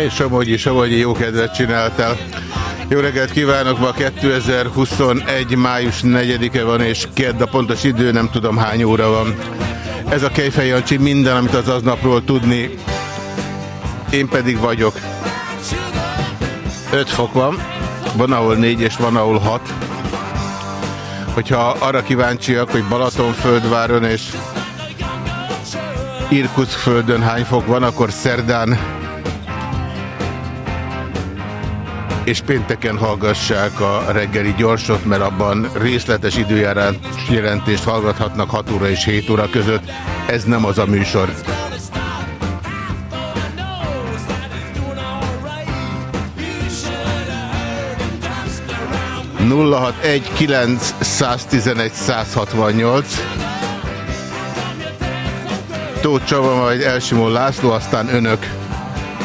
Hely, Somogyi, Somogyi, jó kedvet csináltál. Jó reggelt kívánok, ma 2021. május 4-e van, és kedd a pontos idő, nem tudom hány óra van. Ez a Kejfej Jancsi, minden, amit az aznapról tudni. Én pedig vagyok. 5 fok van, van ahol 4 és van ahol 6. Hogyha arra kíváncsiak, hogy Balatonföldváron és Irkutskföldön hány fok van, akkor szerdán és pénteken hallgassák a reggeli gyorsot, mert abban részletes időjárás jelentést hallgathatnak 6 óra és 7 óra között. Ez nem az a műsor. nulla hat egy kilenc száz tizenegy száz hatvannyolc Tóth Csaba, majd Elsimon László, aztán önök.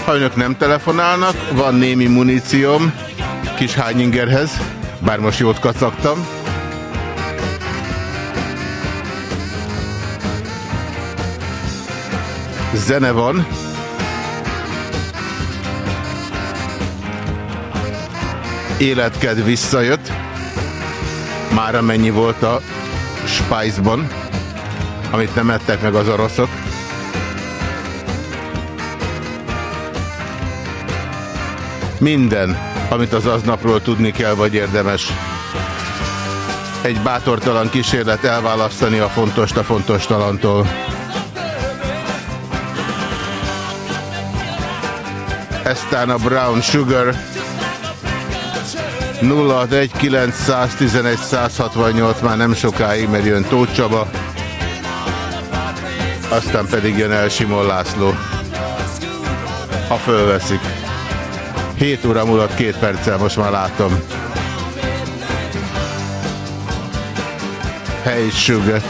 Ha önök nem telefonálnak, van némi munícióm kis hányingerhez, bár most jót kacagtam. Zene van. Életked visszajött. Már amennyi volt a Spice-ban, amit nem ettek meg az oroszok. Minden, amit az aznapról tudni kell, vagy érdemes. Egy bátortalan kísérlet elválasztani a fontos a fontos talantól. Eztán a Brown Sugar 061911168 már nem sokáig, mert jön Tóth Csaba, aztán pedig jön el László, ha fölveszik. 7 óra múlott két perccel, most már látom. Hey Sugar.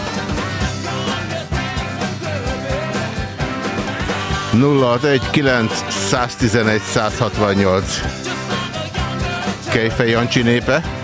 0619 111 168 Kejfej Jancsi népe.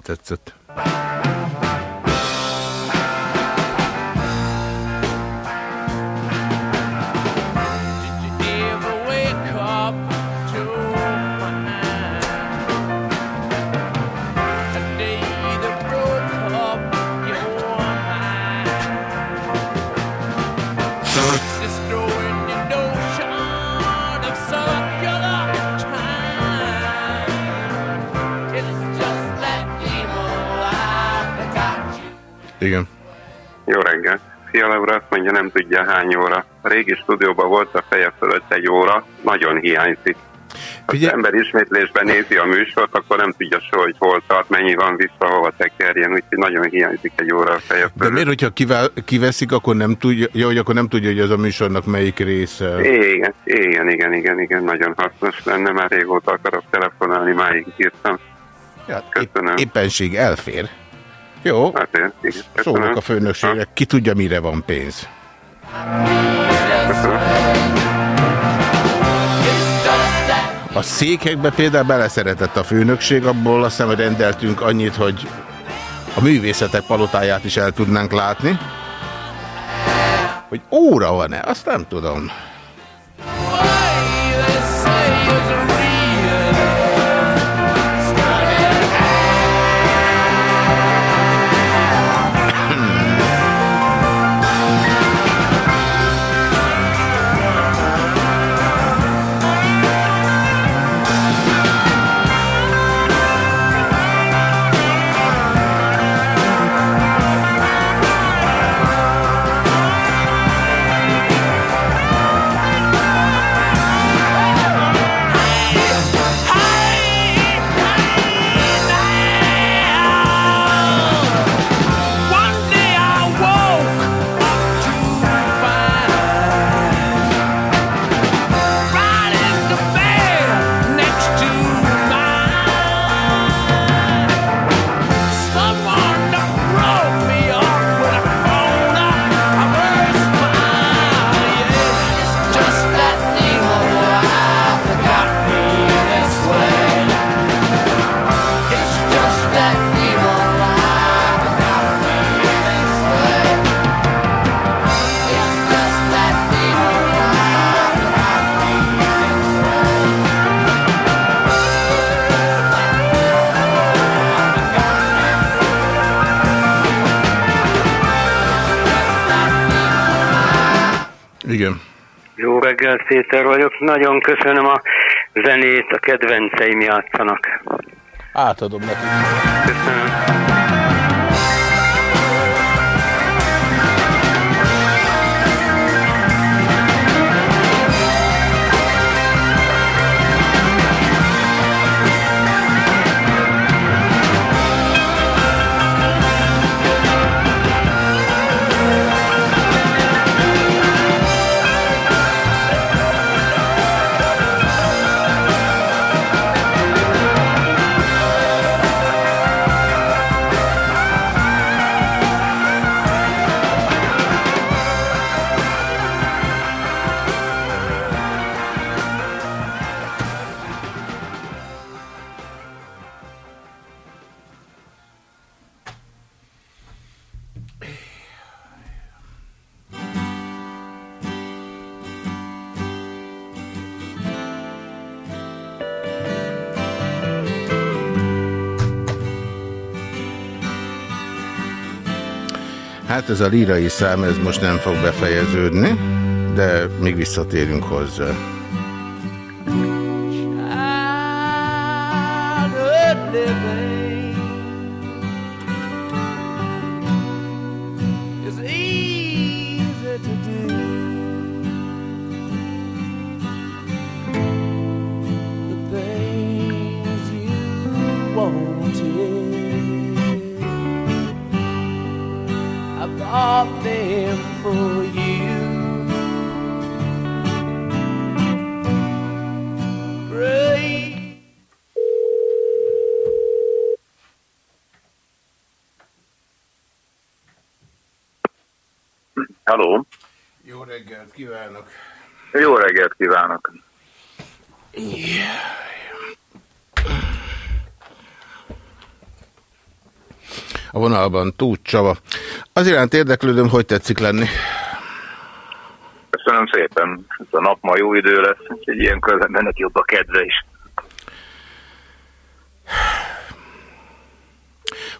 Tetszett. Igen. Jó reggel. Fiala úr azt mondja, nem tudja hány óra. A régi stúdióban volt a feje fölött egy óra, nagyon hiányzik. Ha az ember ismétlésben nézi a műsort, akkor nem tudja soha, hogy hol tart, mennyi van vissza, hova tekerjen, úgyhogy nagyon hiányzik egy óra a feje fölött. De miért, hogyha kivel, kiveszik, akkor nem tudja, ja, hogy akkor nem tudja, hogy az a műsornak melyik része? Igen, igen, igen, igen, igen, nagyon hasznos lenne, már régóta akarok telefonálni, máig írtam. Ja, Köszönöm. Éppenség elfér. Jó, hát én, szólok a főnökségnek, ki tudja mire van pénz. A székekbe például beleszeretett a főnökség, abból azt hiszem, rendeltünk annyit, hogy a művészetek palotáját is el tudnánk látni. Hogy óra van-e, azt nem tudom. Igen. Jó reggel, Péter vagyok. Nagyon köszönöm a zenét, a kedvenceim játszanak. Átadom nekik. Köszönöm. Hát ez a lírai szám, ez most nem fog befejeződni, de még visszatérünk hozzá. Vonalban Tóth Csaba. Az iránt érdeklődöm, hogy tetszik lenni? Köszönöm szépen. Ez a nap ma jó idő lesz, úgyhogy ilyen közben jobb a kedve is.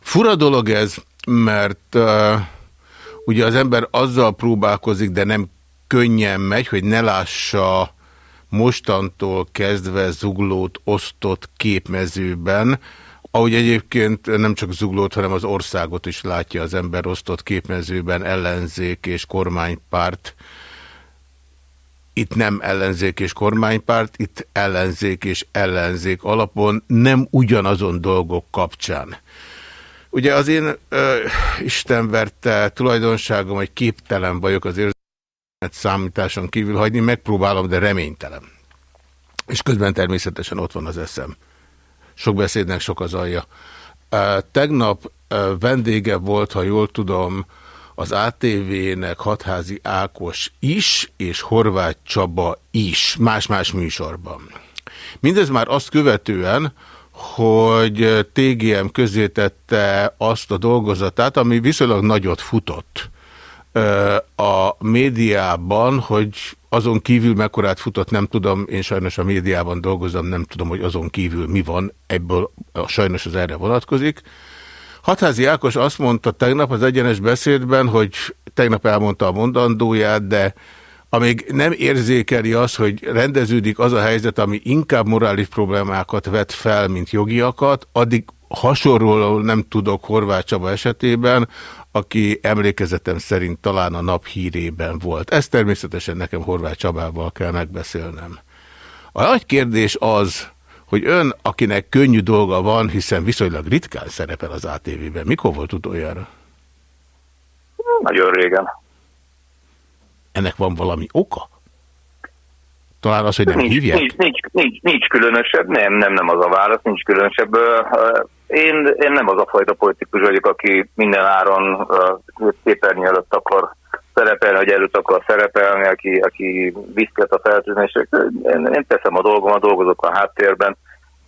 Fura dolog ez, mert uh, ugye az ember azzal próbálkozik, de nem könnyen megy, hogy ne lássa mostantól kezdve zuglót osztott képmezőben, ahogy egyébként nem csak zuglót, hanem az országot is látja az ember osztott képmezőben, ellenzék és kormánypárt. Itt nem ellenzék és kormánypárt, itt ellenzék és ellenzék alapon, nem ugyanazon dolgok kapcsán. Ugye az én ö, istenverte tulajdonságom, hogy képtelen vagyok az számításon kívül hagyni, megpróbálom, de reménytelen. És közben természetesen ott van az eszem. Sok beszédnek sok az alja. Tegnap vendége volt, ha jól tudom, az ATV-nek Hatházi Ákos is, és Horváth Csaba is, más-más műsorban. Mindez már azt követően, hogy TGM közétette azt a dolgozatát, ami viszonylag nagyot futott a médiában, hogy azon kívül mekkorát futott, nem tudom, én sajnos a médiában dolgozom, nem tudom, hogy azon kívül mi van, ebből sajnos az erre vonatkozik. Hatházi Ákos azt mondta tegnap az egyenes beszédben, hogy tegnap elmondta a mondandóját, de amíg nem érzékeli az, hogy rendeződik az a helyzet, ami inkább morális problémákat vet fel, mint jogiakat, addig hasonlóan nem tudok Horváth Csaba esetében, aki emlékezetem szerint talán a nap hírében volt. Ezt természetesen nekem Horváth Csabával kell megbeszélnem. A nagy kérdés az, hogy ön, akinek könnyű dolga van, hiszen viszonylag ritkán szerepel az ATV-ben, mikor volt utoljára? Nagyon régen. Ennek van valami oka? Talán az, hogy nem nincs, hívják? Nincs, nincs, nincs, nincs különösebb, nem, nem, nem az a válasz, nincs különösebb. Én, én nem az a fajta politikus vagyok, aki minden áron képernyő előtt akar szerepelni, hogy előtt akar szerepelni, aki, aki viszket a feltűnések. Én, én teszem a dolgom, dolgozok a háttérben,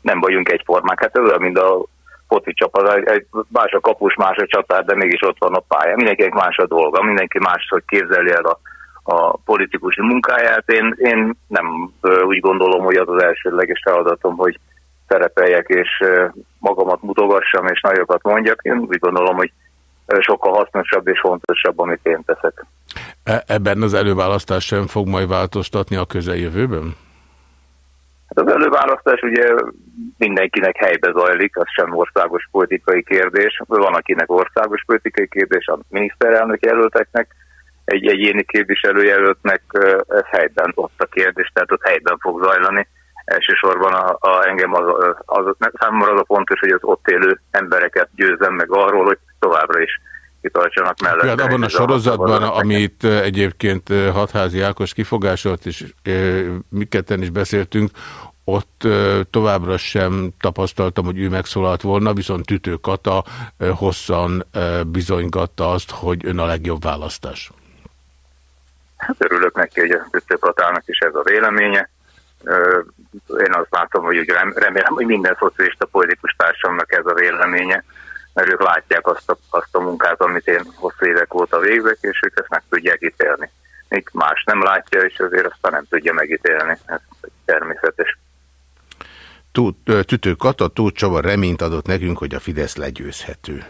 nem vagyunk egyformák. Hát ez olyan, mint a foci csapat, egy más a kapus, más a csatár, de mégis ott van a pálya. Mindenkinek más a dolga, mindenki más, hogy képzeli el a, a politikus munkáját. Én, én nem úgy gondolom, hogy az az elsődleges feladatom, hogy szerepeljek és magamat mutogassam és nagyokat mondjak. Én úgy gondolom, hogy sokkal hasznosabb és fontosabb, amit én teszek. E, ebben az előválasztás sem fog majd változtatni a közeljövőben? Hát az előválasztás ugye mindenkinek helybe zajlik, az sem országos politikai kérdés. Van, akinek országos politikai kérdés, a miniszterelnök jelölteknek, egy egyéni képviselőjelöltnek ez helyben ott a kérdés, tehát ott helyben fog zajlani. Elsősorban a, a engem az, az, az, számomra az a fontos, hogy az ott élő embereket győzem meg arról, hogy továbbra is kitartsanak mellett. Ja, abban a sorozatban, amit egyébként Hatházi Ákos kifogásolt, és mi ketten is beszéltünk, ott továbbra sem tapasztaltam, hogy ő megszólalt volna, viszont Tütő Kata hosszan bizonygatta azt, hogy ön a legjobb választás. Hát örülök neki, hogy a Tütő Katának is ez a véleménye. Én azt látom, hogy remélem, hogy minden szocialista politikus társamnak ez a véleménye, mert ők látják azt a, azt a munkát, amit én hosszú évek óta végzek, és ők ezt meg tudják ítélni. Még más nem látja, és azért aztán nem tudja megítélni. Ez természetes. Tütő Kata, Tóth Csaba reményt adott nekünk, hogy a Fidesz legyőzhető.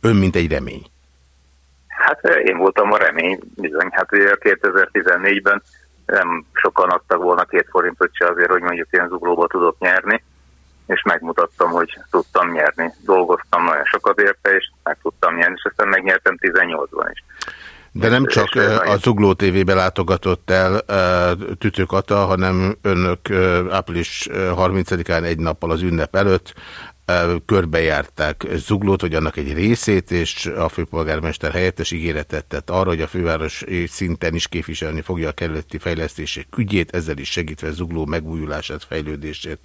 Ön mint egy remény. Hát én voltam a remény, bizony. Hát ugye 2014-ben nem sokan adtak volna két forintot se azért, hogy mondjuk ilyen zuglóba tudok nyerni, és megmutattam, hogy tudtam nyerni. Dolgoztam nagyon sokat érte, és meg tudtam nyerni, és aztán megnyertem 18-ban is. De nem csak a Zugló TV-be látogatott el Tütő Kata, hanem önök április 30-án egy nappal az ünnep előtt körbejárták Zuglót, vagy annak egy részét, és a főpolgármester helyettes ígéretet tett arra, hogy a főváros szinten is képviselni fogja a kerületi fejlesztések ügyét, ezzel is segítve Zugló megújulását, fejlődését.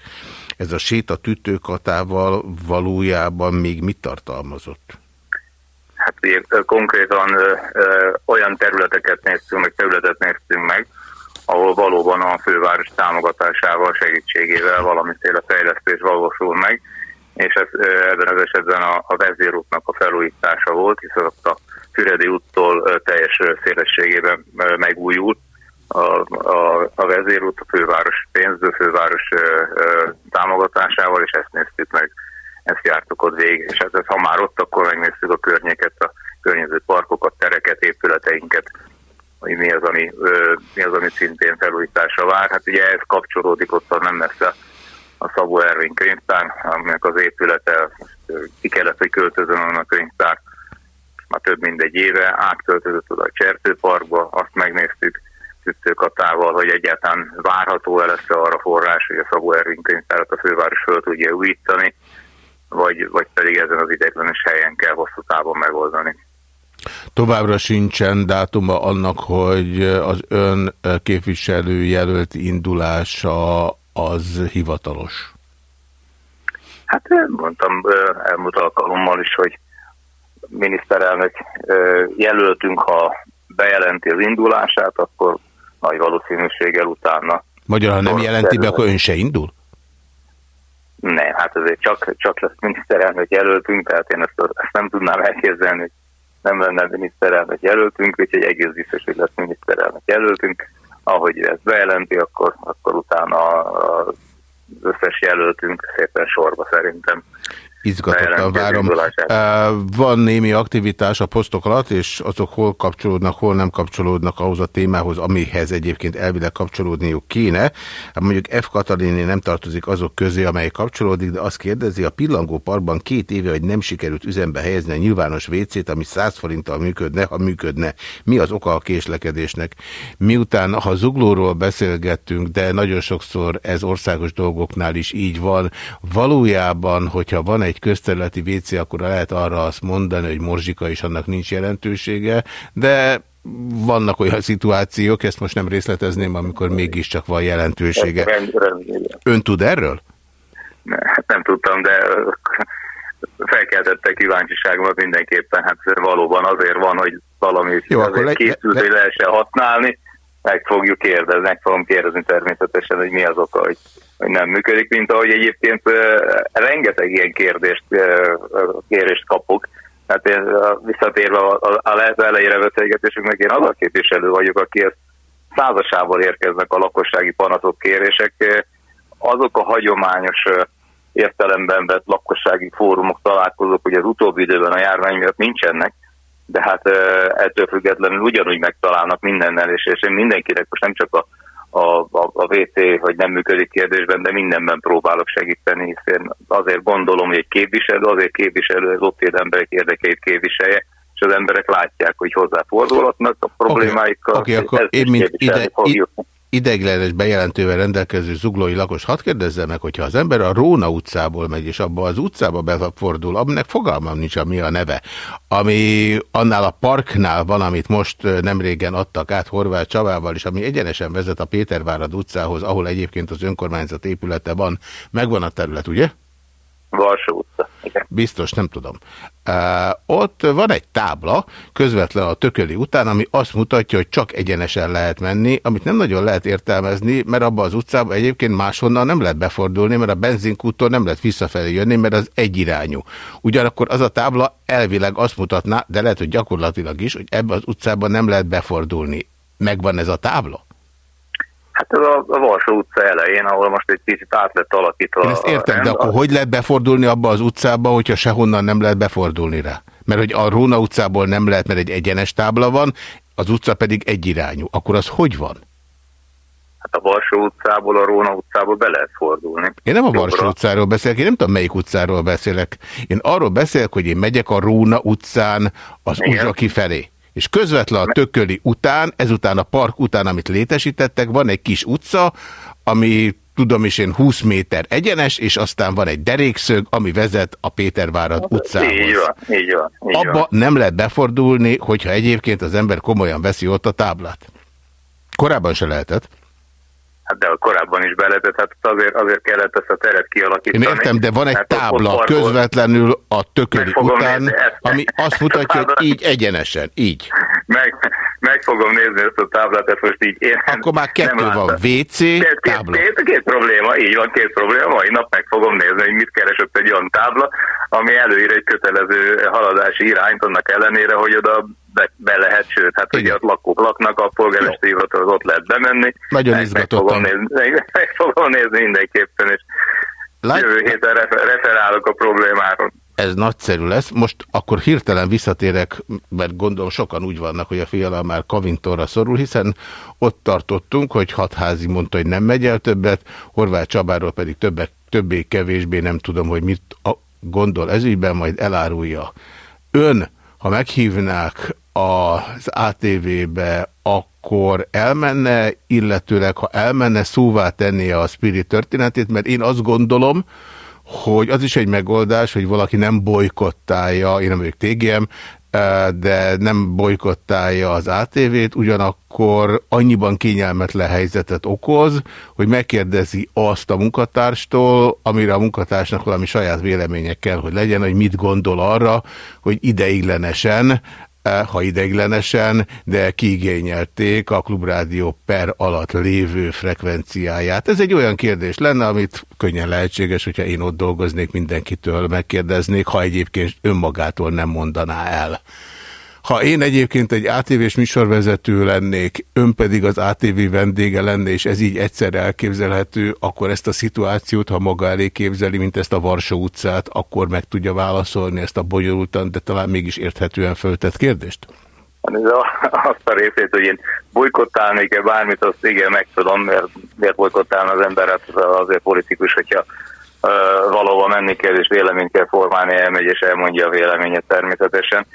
Ez a séta tütőkatával valójában még mit tartalmazott? Hát ugye, konkrétan olyan területeket néztünk meg, területet néztünk meg, ahol valóban a főváros támogatásával, segítségével valamiféle fejlesztés valósul meg, és ez, ebben az esetben a, a vezérútnak a felújítása volt, hiszen ott a Füredi úttól teljes szélességében megújult a, a, a vezérút, a főváros pénzből, főváros támogatásával, és ezt néztük meg ezt jártuk ott végig, és ez, ha már ott, akkor megnéztük a környéket, a környező parkokat, tereket, épületeinket, hogy mi az, ami, mi az, ami szintén felújításra vár. Hát ugye ez kapcsolódik ott nem messze a Szabó Ervin könyvtár, aminek az épülete ki kellett, hogy költözön a könyvtár már több mint egy éve, átköltözött oda a Csertőparkba, azt megnéztük Tüttőkatával, hogy egyáltalán várható-e lesz arra forrás, hogy a Szabó Ervin könyvtárat a főváros föl tudja újítani, vagy, vagy pedig ezen az ideiglenes helyen kell hosszú távon megoldani. Továbbra sincsen dátuma annak, hogy az ön képviselő jelölt indulása az hivatalos? Hát mondtam elmúlt alkalommal is, hogy miniszterelnök jelöltünk, ha bejelenti az indulását, akkor nagy valószínűséggel utána. Magyarul, ha nem jelenti be, akkor ön se indul? Nem, hát azért csak, csak lesz miniszterelnök jelöltünk, tehát én ezt, ezt nem tudnám elképzelni, hogy nem lenne miniszterelnök jelöltünk, úgyhogy egész biztos, hogy lesz miniszterelnök jelöltünk. Ahogy ezt bejelenti, akkor, akkor utána az összes jelöltünk szépen sorba szerintem Izgatottan várom. Van némi aktivitás a posztok alatt, és azok hol kapcsolódnak, hol nem kapcsolódnak ahhoz a témához, amihez egyébként elvileg kapcsolódniuk kéne. Hát mondjuk F. Katalini nem tartozik azok közé, amely kapcsolódik, de azt kérdezi, a Pillangó Parkban két éve, hogy nem sikerült üzembe helyezni a nyilvános WC-t, ami 100 forinttal működne, ha működne. Mi az oka a késlekedésnek? Miután, ha zuglóról beszélgettünk, de nagyon sokszor ez országos dolgoknál is így van, valójában, hogyha van egy egy közterületi WC, akkor lehet arra azt mondani, hogy morzsika is annak nincs jelentősége, de vannak olyan szituációk, ezt most nem részletezném, amikor mégiscsak van jelentősége. Ön tud erről? Hát nem tudtam, de felkeltette kíváncsiságomat mindenképpen. Hát valóban azért van, hogy valami Jó, azért le, készült, le, hogy lehessen használni. Meg fogjuk kérdezni, meg fogom kérdezni természetesen, hogy mi az oka, hogy hogy nem működik, mint ahogy egyébként rengeteg ilyen kérdést, kérést kapok. Hát én visszatérve a, a elejére beszélgetésünknek, én az a képviselő vagyok, aki ezt százasával érkeznek a lakossági panaszok, kérések. Azok a hagyományos értelemben vett lakossági fórumok, találkozók, hogy az utóbbi időben a járvány miatt nincsenek, de hát ettől függetlenül ugyanúgy megtalálnak mindennel, és én mindenkinek most nem csak a, a, a, a WC, hogy nem működik kérdésben, de mindenben próbálok segíteni, hiszen azért gondolom, hogy egy képviselő, azért képviselő, az ott él emberek érdekeit képviselje, és az emberek látják, hogy hozzáfordulhatnak a problémáikkal. Oké, okay, okay, akkor én mint ide, ideiglenes bejelentővel rendelkező zuglói lakos, hadd kérdezzem meg, hogyha az ember a Róna utcából megy, és abba az utcába befordul, aminek fogalmam nincs, ami a neve, ami annál a parknál van, amit most nem régen adtak át Horváth Csavával, és ami egyenesen vezet a Pétervárad utcához, ahol egyébként az önkormányzat épülete van, megvan a terület, ugye? Varsó utca. Igen. Biztos, nem tudom. Uh, ott van egy tábla, közvetlen a tököli után, ami azt mutatja, hogy csak egyenesen lehet menni, amit nem nagyon lehet értelmezni, mert abban az utcában egyébként máshonnan nem lehet befordulni, mert a benzinkúttól nem lehet visszafelé jönni, mert az egyirányú. Ugyanakkor az a tábla elvileg azt mutatná, de lehet, hogy gyakorlatilag is, hogy ebben az utcában nem lehet befordulni. Megvan ez a tábla? Hát ez a, a Varsó utca elején, ahol most egy kicsit át lett alakítva. Én ezt értem, de akkor hogy lehet befordulni abba az utcába, hogyha sehonnan nem lehet befordulni rá? Mert hogy a Róna utcából nem lehet, mert egy egyenes tábla van, az utca pedig egyirányú. Akkor az hogy van? Hát a Varsó utcából, a Róna utcából be lehet fordulni. Én nem a Varsó utcáról beszélek, én nem tudom melyik utcáról beszélek. Én arról beszélek, hogy én megyek a Róna utcán az Uzsaki felé és közvetlen a tököli után, ezután a park után, amit létesítettek, van egy kis utca, ami tudom is én 20 méter egyenes, és aztán van egy derékszög, ami vezet a Pétervárad utcához. Így van, így van. Így Abba van. nem lehet befordulni, hogyha egyébként az ember komolyan veszi ott a táblát. Korábban se lehetett. Hát de korábban is be lehetett, hát azért, azért kellett ezt a teret kialakítani. Én értem, de van egy hát tábla közvetlenül a tököli után, ezt, ami azt mutatja, hogy így egyenesen, így. Meg, meg fogom nézni ezt a táblát, ezt most így én Akkor már kettő van, WC, két, tábla. Két, két, két probléma, így van, két probléma. Mai nap meg fogom nézni, hogy mit keresett egy olyan tábla, ami előír egy kötelező haladási irányt, annak ellenére, hogy oda be, be lehet, sőt, hát Igen. ugye ott lakók laknak, a polgármesteri hivatal ott lehet bemenni. Nagyon meg, meg, fogom nézni, meg, meg fogom nézni mindenképpen, és Lát... jövő héten refer, referálok a problémáról. Ez nagyszerű lesz. Most akkor hirtelen visszatérek, mert gondolom sokan úgy vannak, hogy a fiala már Kavintorra szorul, hiszen ott tartottunk, hogy hatházi mondta, hogy nem megy el többet, Horváth Csabáról pedig többek, többé-kevésbé nem tudom, hogy mit gondol ezügyben, majd elárulja. Ön, ha meghívnák az ATV-be, akkor elmenne, illetőleg ha elmenne, szóvá tennie a Spirit történetét, mert én azt gondolom, hogy az is egy megoldás, hogy valaki nem bolykottálja, én nem vagyok TGM, de nem bolykottálja az ATV-t, ugyanakkor annyiban kényelmetlen helyzetet okoz, hogy megkérdezi azt a munkatárstól, amire a munkatársnak valami saját véleménye kell, hogy legyen, hogy mit gondol arra, hogy ideiglenesen ha ideiglenesen, de kiigényelték a Klubrádió per alatt lévő frekvenciáját. Ez egy olyan kérdés lenne, amit könnyen lehetséges, hogyha én ott dolgoznék, mindenkitől megkérdeznék, ha egyébként önmagától nem mondaná el. Ha én egyébként egy ATV-s műsorvezető lennék, ön pedig az ATV vendége lenne, és ez így egyszer elképzelhető, akkor ezt a szituációt, ha maga elé képzeli, mint ezt a Varsó utcát, akkor meg tudja válaszolni ezt a bonyolultan, de talán mégis érthetően föltett kérdést? A, azt a részét, hogy én bolykottálnék-e bármit, azt igen, meg tudom, mert miért bolykottálna az ember, hát azért politikus, hogyha valóban menni kell, és véleményt kell formálni, elmegy és elmondja a véleményet természetesen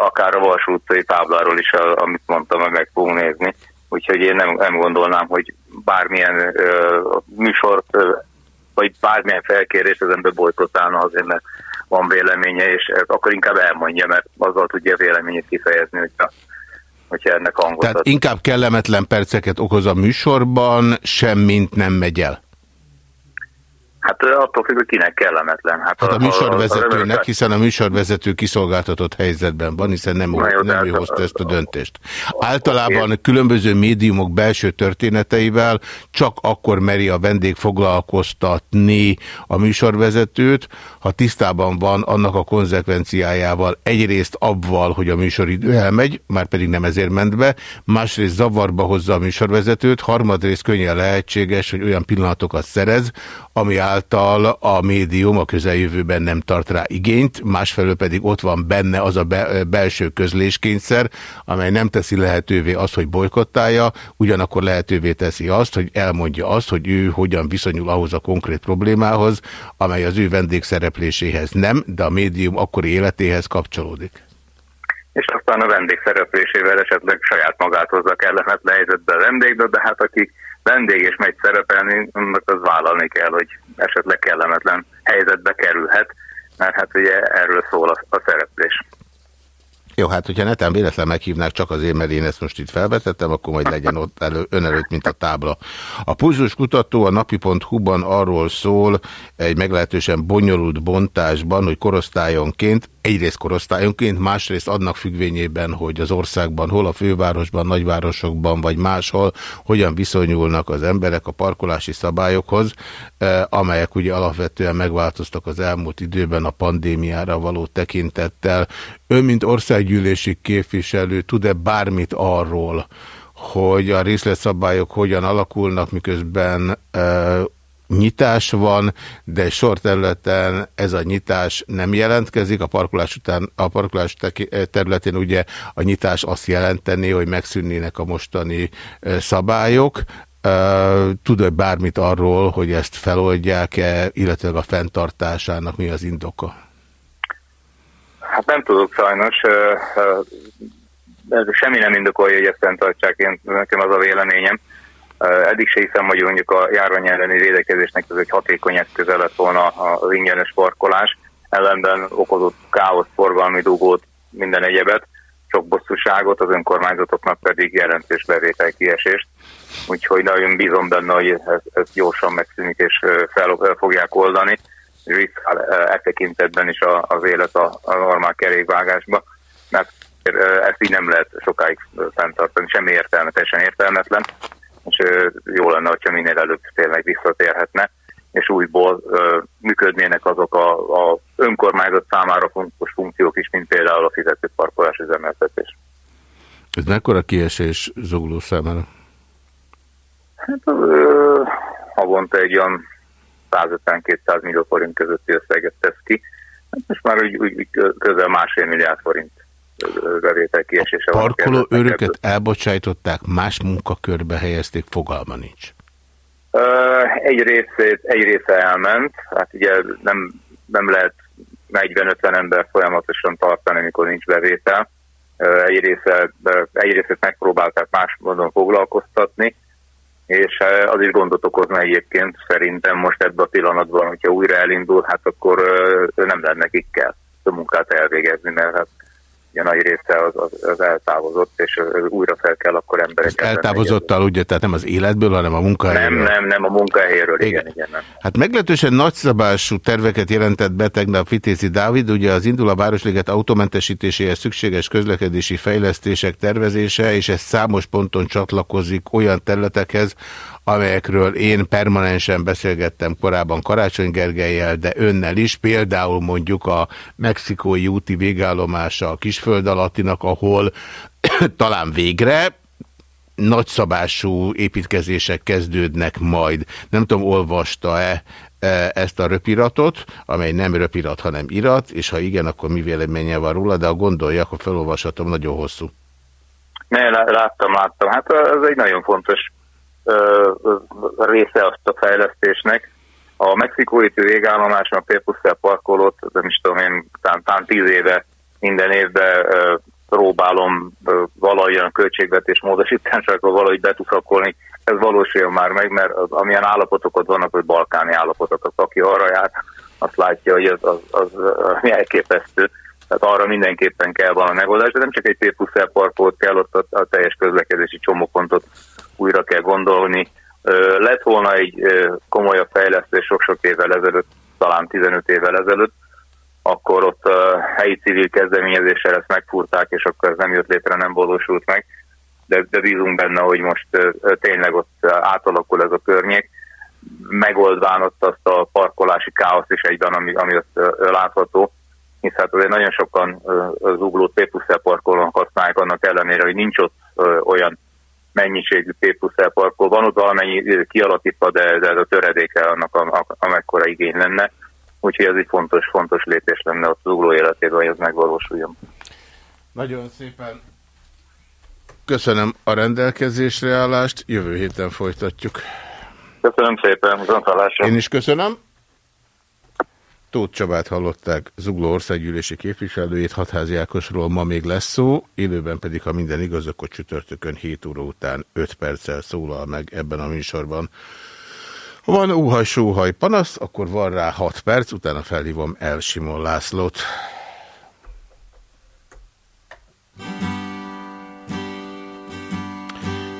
akár a Varsó utcai tábláról is, amit mondtam, meg fogunk nézni. Úgyhogy én nem, nem gondolnám, hogy bármilyen uh, műsort, uh, vagy bármilyen felkérést az ember bolykotálna azért, mert van véleménye, és akkor inkább elmondja, mert azzal tudja véleményét kifejezni, hogyha, hogyha ennek hangot Tehát ad. inkább kellemetlen perceket okoz a műsorban, semmint nem megy el. Hát attól függ, hogy kinek kellemetlen. Hát, hát a, a műsorvezetőnek, hiszen a műsorvezető kiszolgáltatott helyzetben van, hiszen nem, jó, jó, nem ő hozta ezt a döntést. Általában különböző médiumok belső történeteivel csak akkor meri a vendég foglalkoztatni a műsorvezetőt, ha tisztában van annak a konzekvenciájával egyrészt abval, hogy a műsoridő elmegy, már pedig nem ezért ment be, másrészt zavarba hozza a műsorvezetőt, harmadrészt könnyen lehetséges, hogy olyan pillanatokat szerez, ami által a médium a közeljövőben nem tart rá igényt, másfelől pedig ott van benne az a be, belső közléskényszer, amely nem teszi lehetővé azt, hogy bolykottálja, ugyanakkor lehetővé teszi azt, hogy elmondja azt, hogy ő hogyan viszonyul ahhoz a konkrét problémához, amely az ő vendégszerepléséhez nem, de a médium akkori életéhez kapcsolódik és aztán a vendég szereplésével esetleg saját magát hozza kellemetlen helyzetbe a vendégbe, de hát aki vendég és megy szerepelni, az vállalni kell, hogy esetleg kellemetlen helyzetbe kerülhet, mert hát ugye erről szól a, a szereplés. Jó, hát hogyha netán véletlen meghívnák csak azért, mert én ezt most itt felvetettem, akkor majd legyen ott elő, ön előtt, mint a tábla. A pulzus kutató a napi.hu-ban arról szól egy meglehetősen bonyolult bontásban, hogy korosztályonként egyrészt korosztályonként, másrészt annak függvényében, hogy az országban, hol a fővárosban, nagyvárosokban, vagy máshol, hogyan viszonyulnak az emberek a parkolási szabályokhoz, eh, amelyek ugye alapvetően megváltoztak az elmúlt időben a pandémiára való tekintettel. Ön, mint országgyűlési képviselő, tud-e bármit arról, hogy a részletszabályok hogyan alakulnak, miközben eh, nyitás van, de sor területen ez a nyitás nem jelentkezik. A parkolás, után, a parkolás területén ugye a nyitás azt jelenteni, hogy megszűnnének a mostani szabályok. Tud-e bármit arról, hogy ezt feloldják-e, illetve a fenntartásának mi az indoka? Hát nem tudok sajnos. Semmi nem indokolja, hogy ezt fenntartsák. Én, nekem az a véleményem. Eddig se hiszem, hogy mondjuk a járvány elleni védekezésnek ez egy hatékony eszköze lett volna az ingyenes parkolás, ellenben okozott káosz, forgalmi dugót, minden egyebet, sok bosszúságot, az önkormányzatoknak pedig jelentős bevétel kiesést. Úgyhogy nagyon bízom benne, hogy ez, ez gyorsan megszűnik és fel fogják oldani. És e tekintetben is az élet a, a normál kerékvágásba, mert ezt így nem lehet sokáig fenntartani, semmi értelme, teljesen értelmetlen és jó lenne, hogyha minél előbb tényleg visszatérhetne, és újból működnének azok a, a önkormányzat számára fontos funkciók is, mint például a fizető parkolás üzemeltetés. Ez mekkora kiesés Zugló számára? Hát ö, havonta egy olyan 150-200 millió forint közötti összeget tesz ki. Hát most már úgy, úgy közel másfél milliárd forint bevétel kiesése van. Parkoló őröket elbocsájtották, más munkakörbe helyezték, fogalma nincs. Egy, részét, egy része elment, hát ugye nem, nem lehet 40-50 ember folyamatosan tartani, amikor nincs bevétel. Egy, része, egy részét megpróbálták más módon foglalkoztatni, és az is gondot okozna egyébként szerintem most ebben a pillanatban, hogyha újra elindul, hát akkor nem lenne nekik kell a munkát elvégezni, mert hát ugye nagy része az, az, az eltávozott, és újra fel kell akkor embereket. Eltávozottal ugye, tehát nem az életből, hanem a munkahelyről. Nem, nem, nem a munkahelyről, igen, igen. igen nem. Hát meglehetősen nagyszabású terveket jelentett be tegnap Vitézi Dávid, ugye az indul a Városliget automentesítéséhez szükséges közlekedési fejlesztések tervezése, és ez számos ponton csatlakozik olyan területekhez, amelyekről én permanensen beszélgettem korábban Karácsony Gergelyel, de önnel is, például mondjuk a mexikói úti végállomása a Kisföld alattinak, ahol talán végre nagyszabású építkezések kezdődnek majd. Nem tudom, olvasta-e e, ezt a röpiratot, amely nem röpirat, hanem irat, és ha igen, akkor mi véleménye van róla, de a gondolja, akkor felolvashatom, nagyon hosszú. Ne, láttam, láttam. Hát ez egy nagyon fontos része azt a fejlesztésnek. A mexikói végállomáson a Pérpusztel parkolót, nem is tudom én, talán, talán tíz éve minden évben próbálom valahogyan költségvetés módosításakról valahogy betuszakolni. Ez valósuljon már meg, mert az, amilyen állapotok ott vannak, hogy balkáni állapotok, aki arra jár, azt látja, hogy az, az, az, az elképesztő. Tehát arra mindenképpen kell valami megoldás, de nem csak egy P parkolót kell, ott a, a teljes közlekedési csomópontot újra kell gondolni. Lett volna egy komolyabb fejlesztés sok-sok évvel ezelőtt, talán 15 évvel ezelőtt, akkor ott a helyi civil kezdeményezéssel ezt megfúrták, és akkor ez nem jött létre, nem valósult meg. De, de bízunk benne, hogy most tényleg ott átalakul ez a környék, megoldván ott azt a parkolási káoszt is egyben, ami, ami ott látható, hisz hát azért nagyon sokan az uglót P parkolón használják annak ellenére, hogy nincs ott olyan mennyiségű P plusz parkol van, ott valamennyi kialakítva, de, de ez a töredéke annak, a, amekkora igény lenne. Úgyhogy ez egy fontos, fontos lépés lenne ott az ugló életében, hogy ez megvalósuljon. Nagyon szépen köszönöm a rendelkezésre állást, jövő héten folytatjuk. Köszönöm szépen, viszontlátásra. Én is köszönöm. Tóth Csabát hallották, Zugló országgyűlési képviselőjét, Hatházi Ákosról ma még lesz szó, élőben pedig, ha minden igaz, akkor csütörtökön 7 óra után 5 perccel szólal meg ebben a műsorban. Ha van óhaj-sóhaj panasz, akkor van rá 6 perc, utána felhívom El Simon Lászlót.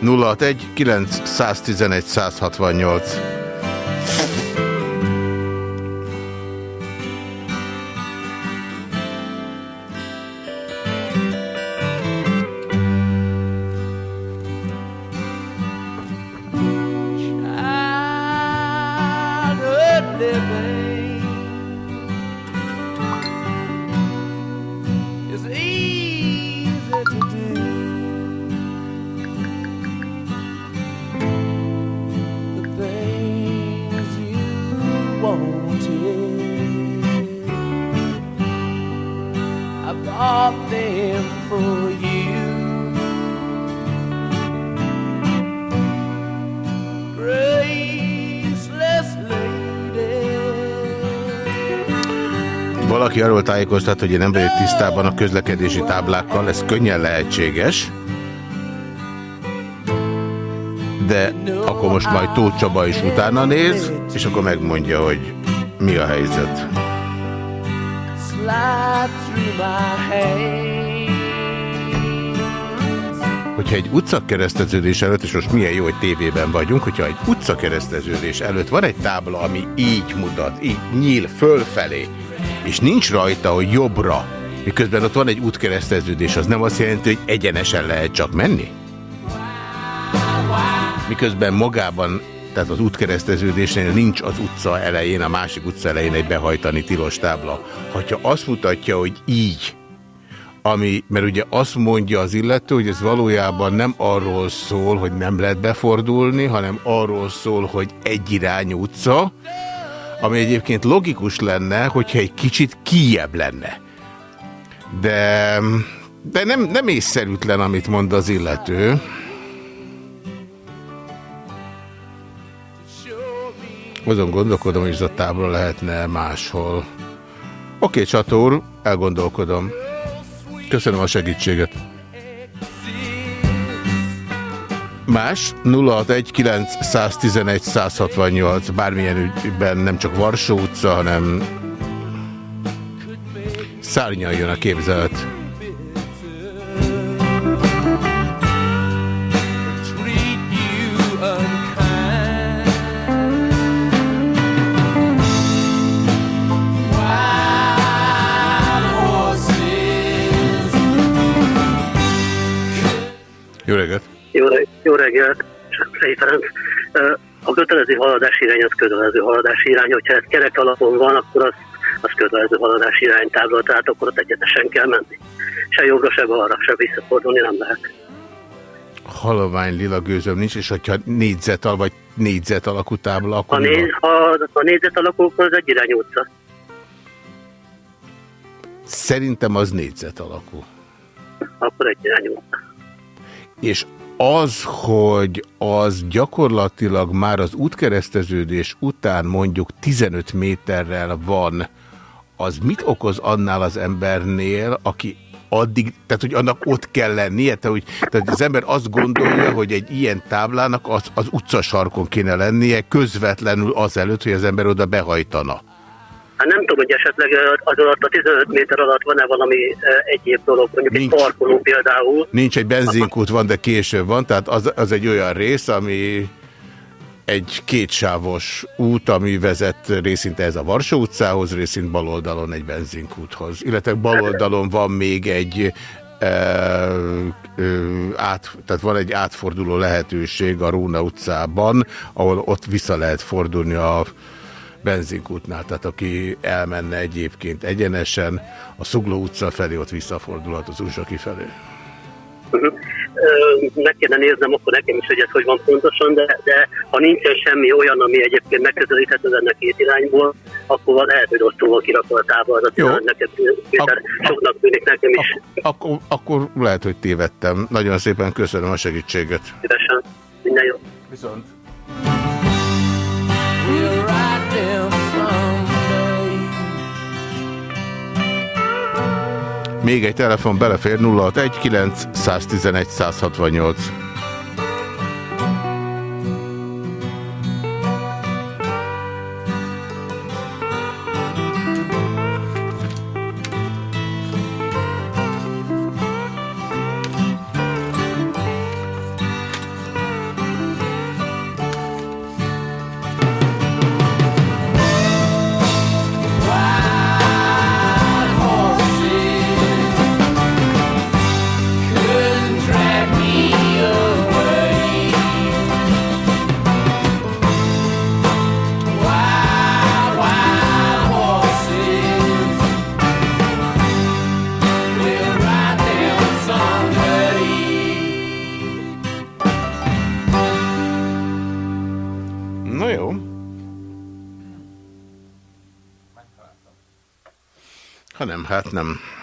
nulla egy 911 168 tájékoztat, hogy én nem vagyok tisztában a közlekedési táblákkal, ez könnyen lehetséges. De akkor most majd Tóth Csaba is utána néz, és akkor megmondja, hogy mi a helyzet. Hogyha egy utcakereszteződés előtt, és most milyen jó, hogy tévében vagyunk, hogyha egy utcakereszteződés előtt van egy tábla, ami így mutat, így nyíl fölfelé, és nincs rajta, hogy jobbra, miközben ott van egy útkereszteződés, az nem azt jelenti, hogy egyenesen lehet csak menni? Miközben magában, tehát az útkereszteződésnél nincs az utca elején, a másik utca elején egy behajtani tilos tábla. Ha azt mutatja, hogy így, ami, mert ugye azt mondja az illető, hogy ez valójában nem arról szól, hogy nem lehet befordulni, hanem arról szól, hogy egyirányú utca, ami egyébként logikus lenne, hogyha egy kicsit kijebb lenne. De, de nem, nem észszerűtlen, amit mond az illető. Azon gondolkodom, hogy ez a tábla lehetne máshol. Oké, okay, csatúr, elgondolkodom. Köszönöm a segítséget. Más 061 bármilyen ügyben nem csak Varsó utca, hanem szárnyaljon a képzelet. Reggelt, Sefrei Ferenc. A kötelező haladási irány az kötelező haladási irány, hogyha ez kerek alapon van, akkor az, az kötelező haladási iránytábla, tehát akkor ott egyetesen kell menni. Se jobbra, se balra, se visszafordulni nem lehet. Halovány lila gőzöm nincs, és hogyha négyzet al, vagy négyzet alakú tábla, akkor... A, néz, ha a négyzet alakú, akkor az egy irány utca. Szerintem az négyzet alakú. Akkor egy irány utca. És az, hogy az gyakorlatilag már az útkereszteződés után mondjuk 15 méterrel van, az mit okoz annál az embernél, aki addig, tehát hogy annak ott kell lennie, tehát, hogy, tehát az ember azt gondolja, hogy egy ilyen táblának az, az utcasarkon kéne lennie közvetlenül azelőtt, hogy az ember oda behajtana. Hát nem tudom, hogy esetleg az alatt a 15 méter alatt van-e valami egyéb dolog, mondjuk nincs, egy parkoló például. Nincs egy benzinkút van, de később van, tehát az, az egy olyan rész, ami egy kétsávos út, ami vezet részint ez a Varsó utcához, részint baloldalon egy benzinkúthoz. Illetve baloldalon van még egy e, e, át, tehát van egy átforduló lehetőség a Róna utcában, ahol ott vissza lehet fordulni a benzinkútnál, tehát aki elmenne egyébként egyenesen a Szugló utca felé, ott visszafordulhat az Uzsaki felé. Uh-huh. Meg kéne néznem akkor nekem is, hogy ez hogy van pontosan, de, de ha nincsen semmi olyan, ami egyébként megközelíthető lenne két irányból, akkor lehet, hogy rosszul van kirakva a táblázat. Nekem, Ak soknak tűnik nekem is. Ak akkor, akkor lehet, hogy tévedtem. Nagyon szépen köszönöm a segítséget. Szívesen. Minden jó. Viszont. Még egy telefon belefér 061 111 168. Hát.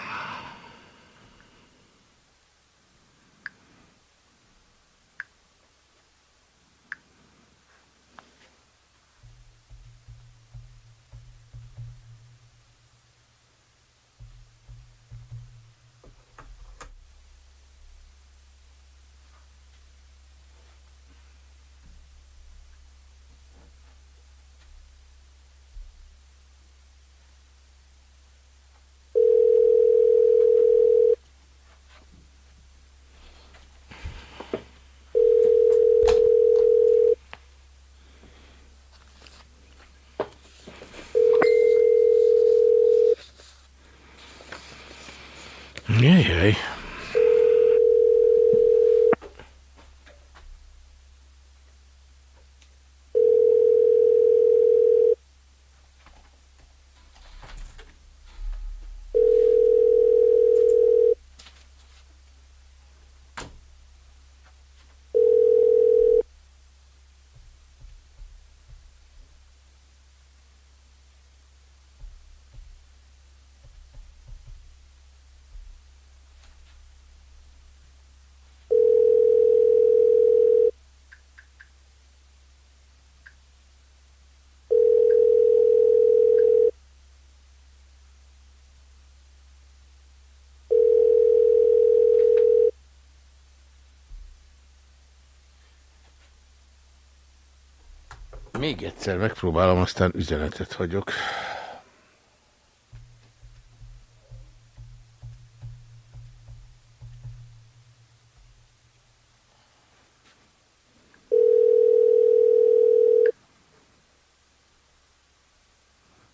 Még egyszer megpróbálom, aztán üzenetet hagyok.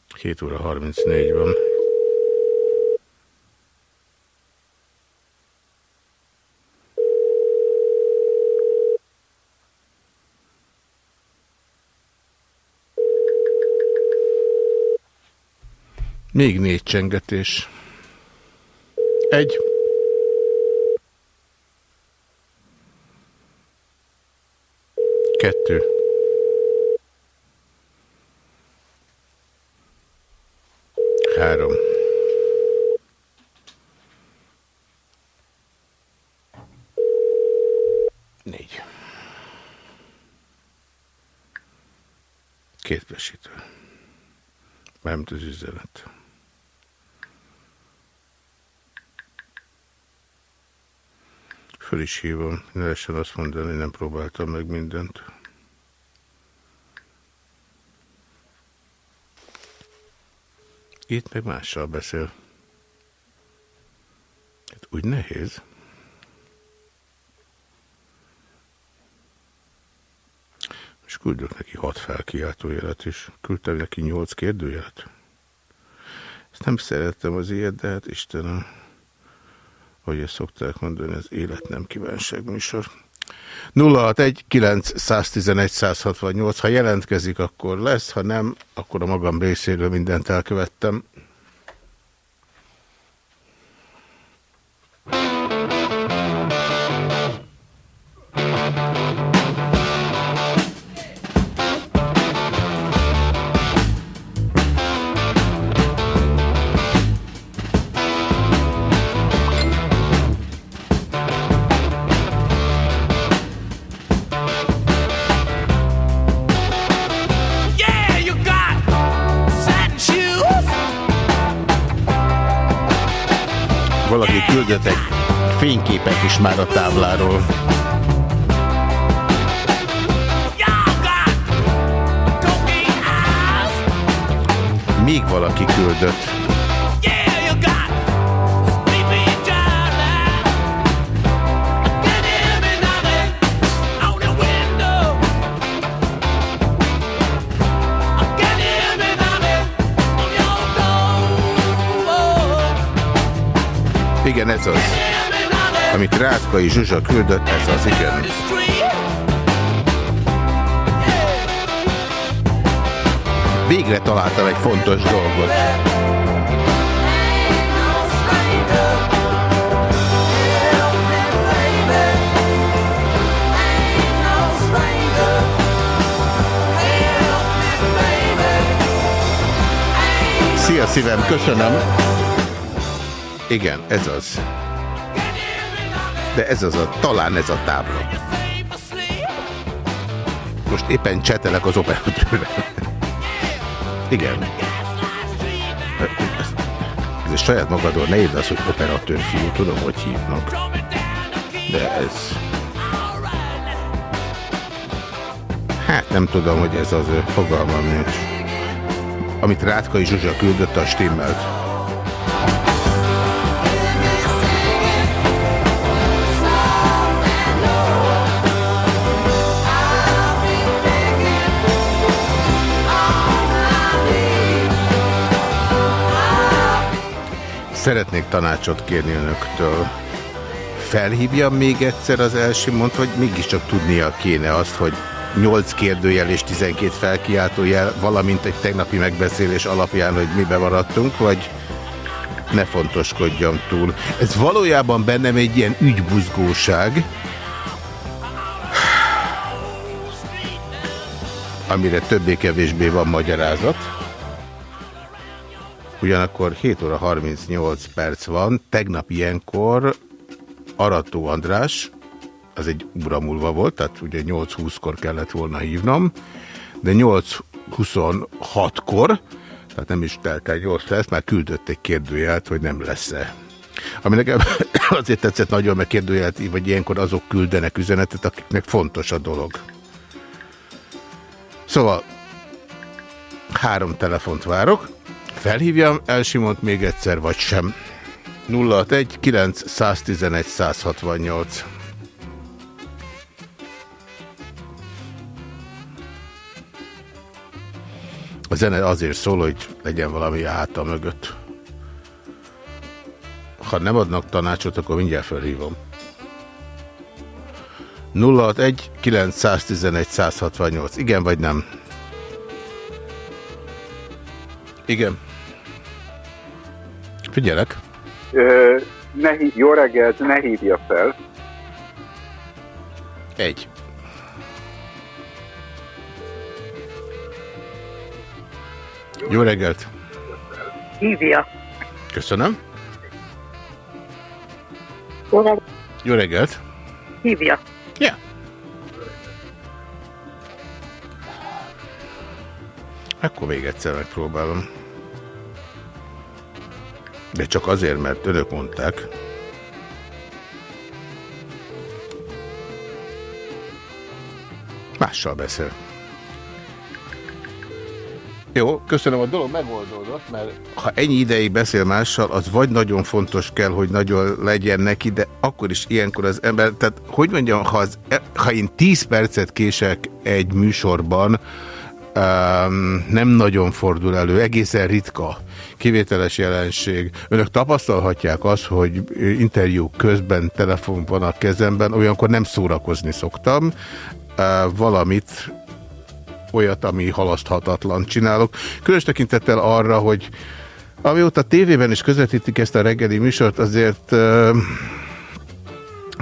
Két óra 34 van. Még négy csengetés. Egy. Kettő. Három. Négy. Két besítő. Mármint az üzenet. Föl is hívom, ne lehessen azt mondani, nem próbáltam meg mindent. Itt meg mással beszél. Hát úgy nehéz. És küldök neki hat felkiáltójelet is. Küldtem neki nyolc kérdőjelet. Ezt nem szerettem az ilyet, de hát Istenem hogy ezt szokták mondani, az élet nem kívánság műsor. 061 911 168, ha jelentkezik, akkor lesz, ha nem, akkor a magam részéről mindent elkövettem. Zsuzsa küldött, ez az igen. Végre találtam egy fontos dolgot. Szia szívem, köszönöm. Igen, ez az. De ez az a, talán ez a tábla. Most éppen csetelek az operatőrre. Igen. Ez saját magadról ne az, hogy operatőr fiú, tudom, hogy hívnak. De ez... Hát nem tudom, hogy ez az fogalmam nincs. Amit Rátkai Zsuzsa küldött, a stimmelt. Szeretnék tanácsot kérni önöktől. Felhívjam még egyszer az Elsimont, vagy mégiscsak tudnia kéne azt, hogy 8 kérdőjel és 12 felkiáltójel, valamint egy tegnapi megbeszélés alapján, hogy mi maradtunk, vagy ne fontoskodjam túl. Ez valójában bennem egy ilyen ügybuzgóság, amire többé-kevésbé van magyarázat. Ugyanakkor 7 óra 38 perc van, tegnap ilyenkor Arató András, az egy múlva volt, tehát ugye 8-20-kor kellett volna hívnom, de 8-26-kor, tehát nem is telt el 8 lesz, már küldött egy kérdőjelt, hogy nem lesz-e. Ami nekem azért tetszett nagyon, mert kérdőjelt, vagy ilyenkor azok küldenek üzenetet, akiknek fontos a dolog. Szóval három telefont várok. Felhívjam Elsimont még egyszer, vagy sem. 061 911 168 A zene azért szól, hogy legyen valami háta mögött. Ha nem adnak tanácsot, akkor mindjárt felhívom. 061 911 168. Igen vagy nem? Igen. Figyelek. Ö, ne, jó reggelt, ne hívja fel. Egy. Jó reggelt. Hívja. Köszönöm. Jó reggelt. Jó reggelt. Hívja. Ja. Akkor még egyszer megpróbálom. De csak azért, mert önök mondták. Mással beszél. Jó, köszönöm, a dolog megoldódott, mert ha ennyi ideig beszél mással, az vagy nagyon fontos kell, hogy nagyon legyen neki, de akkor is ilyenkor az ember, tehát hogy mondjam, ha, az, e- ha én 10 percet kések egy műsorban, um, nem nagyon fordul elő, egészen ritka kivételes jelenség. Önök tapasztalhatják azt, hogy interjú közben telefon van a kezemben, olyankor nem szórakozni szoktam, valamit olyat, ami halaszthatatlan csinálok. Különös tekintettel arra, hogy amióta tévében is közvetítik ezt a reggeli műsort, azért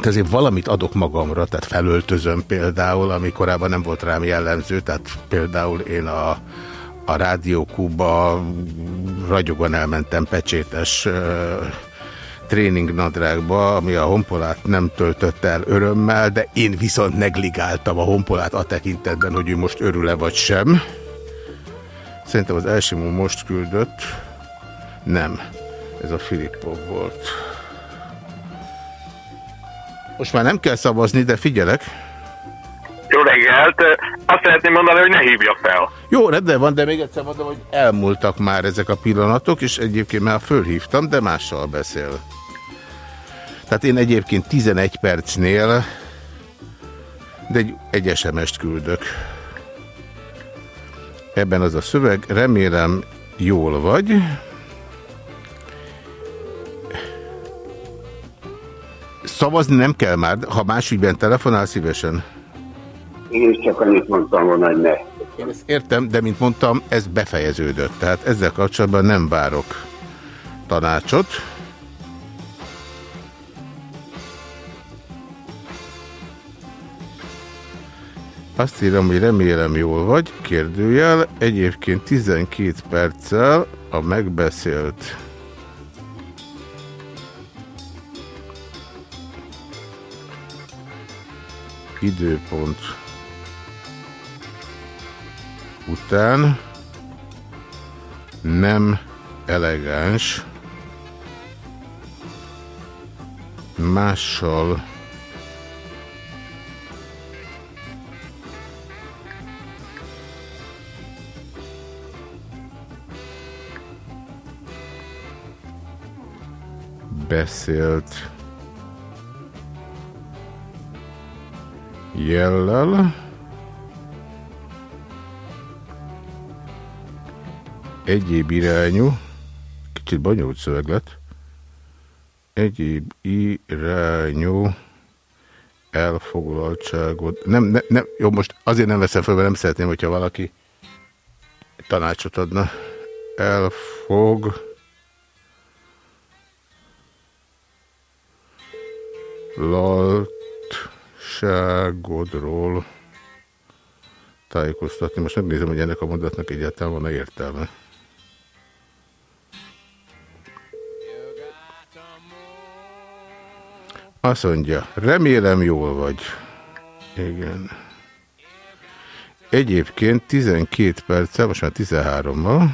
azért valamit adok magamra, tehát felöltözöm például, ami korábban nem volt rám jellemző, tehát például én a, a Rádió Kuba ragyogan elmentem pecsétes tréningnadrágba, ami a honpolát nem töltött el örömmel, de én viszont negligáltam a honpolát a tekintetben, hogy ő most örül-e vagy sem. Szerintem az első most küldött. Nem. Ez a Filippov volt. Most már nem kell szavazni, de figyelek. Jó reggelt! Azt szeretném mondani, hogy ne hívja fel. Jó, rendben van, de még egyszer mondom, hogy elmúltak már ezek a pillanatok, és egyébként már fölhívtam, de mással beszél. Tehát én egyébként 11 percnél, de egy, egy SMS-t küldök. Ebben az a szöveg, remélem jól vagy. Szavazni nem kell már, ha más ügyben telefonál szívesen. Én csak annyit mondtam volna, hogy ne. Én ezt értem, de mint mondtam, ez befejeződött. Tehát ezzel kapcsolatban nem várok tanácsot. Azt írom, hogy remélem jól vagy, kérdőjel. Egyébként 12 perccel a megbeszélt időpont után nem elegáns mással beszélt jellel egyéb irányú kicsit bonyolult szöveg lett egyéb irányú elfoglaltságot nem, ne, nem, jó, most azért nem veszem fel, mert nem szeretném, hogyha valaki tanácsot adna elfog laltságodról tájékoztatni. Most megnézem, hogy ennek a mondatnak egyáltalán van-e értelme. Azt mondja, remélem jól vagy. Igen. Egyébként 12 perccel, most már 13-mal,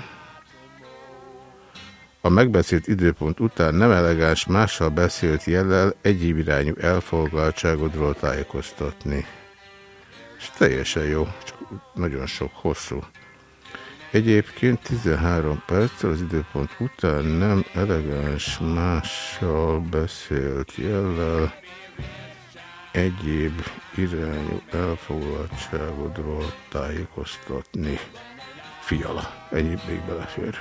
a megbeszélt időpont után nem elegáns mással beszélt jellel egyéb irányú elfoglaltságodról tájékoztatni. És teljesen jó, csak nagyon sok, hosszú. Egyébként 13 perccel az időpont után nem elegáns mással beszélt jellel egyéb irányú elfoglaltságodról tájékoztatni. Fiala. Ennyi még belefér.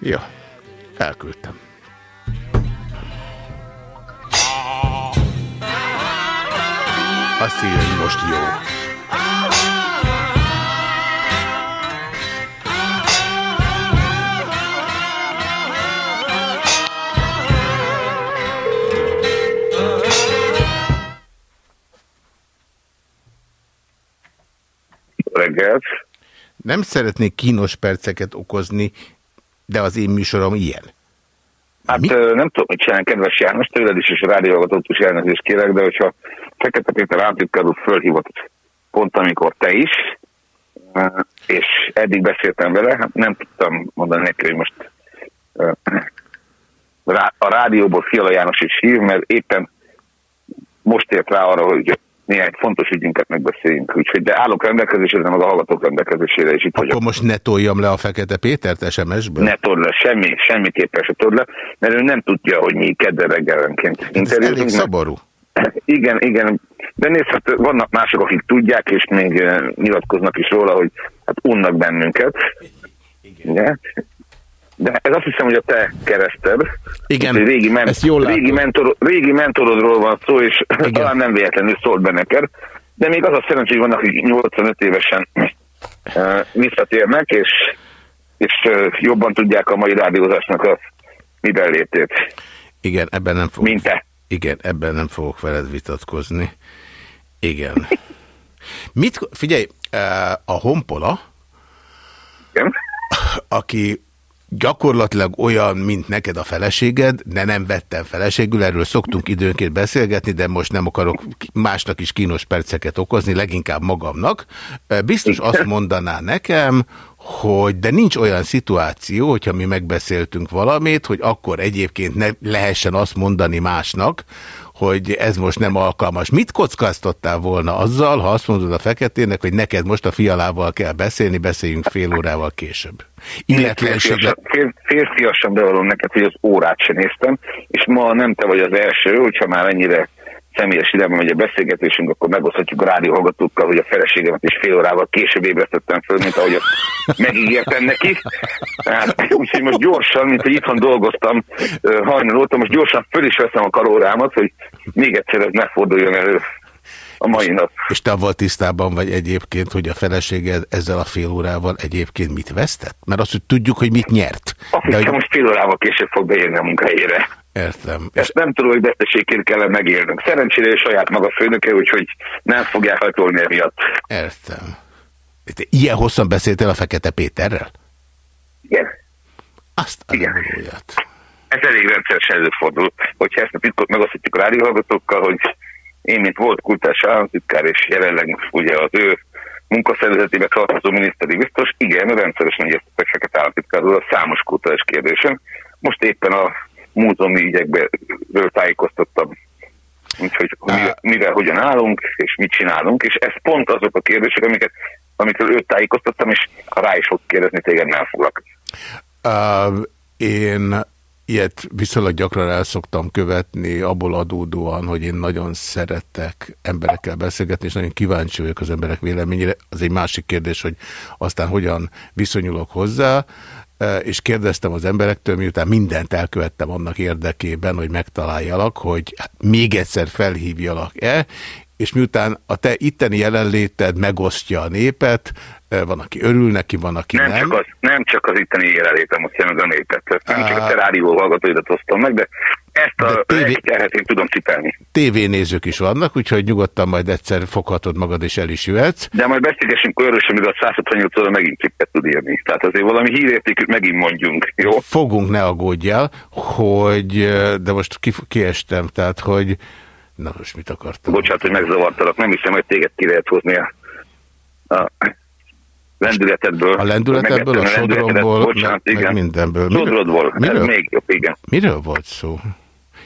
Ja, elküldtem. Azt írja, hogy most jó. Reggelt. Nem szeretnék kínos perceket okozni, de az én műsorom ilyen. Hát Mi? nem tudom, mit csinálni, kedves János, tőled is, és a rádióhallgatót is elnézést kérek, de hogyha Fekete Péter államtitkár úr fölhívott pont, amikor te is, és eddig beszéltem vele, hát nem tudtam mondani neki, hogy most a rádióból Fiala János is hív, mert éppen most ért rá arra, hogy néhány fontos ügyünket megbeszéljünk. Úgyhogy de állok rendelkezésre, meg a hallgatók rendelkezésére, és itt Akkor vagyok. most ne toljam le a Fekete Pétert SMS-ből? Ne told le, semmi, semmiképpen se told le, mert ő nem tudja, hogy mi kedden reggelenként interjúzunk. elég szaború. Igen, igen, de nézd, hát vannak mások, akik tudják, és még eh, nyilatkoznak is róla, hogy hát unnak bennünket. Igen. De ez azt hiszem, hogy a te kereszted. Igen, régi, men ezt jól régi, mentor régi mentorodról van szó, és Igen. talán nem véletlenül szólt be neked. De még az a szerencsé, hogy vannak, akik 85 évesen uh, visszatérnek, és, és uh, jobban tudják a mai rádiózásnak a miben létét. Igen, ebben nem fog. Mint te. Igen, ebben nem fogok veled vitatkozni. Igen. Mit, figyelj, a Honpola, Igen? aki gyakorlatilag olyan, mint neked a feleséged, de nem vettem feleségül, erről szoktunk időnként beszélgetni, de most nem akarok másnak is kínos perceket okozni, leginkább magamnak. Biztos azt mondaná nekem, hogy de nincs olyan szituáció, hogyha mi megbeszéltünk valamit, hogy akkor egyébként ne lehessen azt mondani másnak, hogy ez most nem alkalmas. Mit kockáztattál volna azzal, ha azt mondod a feketének, hogy neked most a fialával kell beszélni, beszéljünk fél órával később? Illetlenséget... Férfiasan bevallom neked, hogy az órát sem néztem, és ma nem te vagy az első, hogyha már ennyire személyes irányba megy a beszélgetésünk, akkor megoszthatjuk a rádióhallgatókkal, hogy a feleségemet is fél órával később ébresztettem föl, mint ahogy azt megígértem neki. Hát, úgyhogy most gyorsan, mint hogy itthon dolgoztam hajnal óta, most gyorsan föl is veszem a karórámat, hogy még egyszer ez ne forduljon elő a mai nap. És te volt tisztában vagy egyébként, hogy a feleséged ezzel a fél órával egyébként mit vesztett? Mert azt, hogy tudjuk, hogy mit nyert. Azt hogy... most fél órával később fog beérni a munkahelyére. Értem. Ezt nem tudom, hogy veszteségként kellene megérnünk. Szerencsére saját maga főnöke, úgyhogy nem fogják hajtolni emiatt. Értem. Te ilyen hosszan beszéltél a Fekete Péterrel? Igen. Azt a Igen. Ez elég rendszeresen előfordul, hogyha ezt a titkot megosztjuk a rádióhallgatókkal, hogy én, mint volt kultás államtitkár, és jelenleg ugye az ő munkaszervezetébe tartozó miniszteri biztos, igen, rendszeresen egyeztetek fekete államtitkárról a számos kultúrás kérdésen. Most éppen a múzeumi ügyekről tájékoztattam, úgyhogy mire, mire, hogyan állunk, és mit csinálunk, és ez pont azok a kérdések, amiket, amikről őt tájékoztattam, és ha rá is fog kérdezni, téged nem foglak. Uh, én ilyet viszonylag gyakran el szoktam követni, abból adódóan, hogy én nagyon szeretek emberekkel beszélgetni, és nagyon kíváncsi vagyok az emberek véleményére. Az egy másik kérdés, hogy aztán hogyan viszonyulok hozzá és kérdeztem az emberektől, miután mindent elkövettem annak érdekében, hogy megtaláljalak, hogy még egyszer felhívjalak-e, és miután a te itteni jelenléted megosztja a népet, van, aki örül neki, van, aki nem. Nem csak az, nem csak az itteni jelenlétem osztja meg a népet. Nem csak a te rádió hallgatóidat osztom meg, de ezt a TV... terhet én tudom cipelni. Tévénézők is vannak, úgyhogy nyugodtan majd egyszer foghatod magad és el is jöhetsz. De majd beszélgessünk arról sem, hogy a 168 óra megint cikket tud írni. Tehát azért valami hírértékűt megint mondjunk, jó? Fogunk, ne aggódjál, hogy, de most ki, kiestem, tehát hogy Na most mit akartam? Bocsánat, hogy megzavartalak, nem hiszem, hogy téged ki lehet hozni a, a lendületedből. A lendületedből, a sodromból, bocsánat, meg, igen. meg mindenből. Sodrodból, miről, még jobb, igen. Miről volt szó?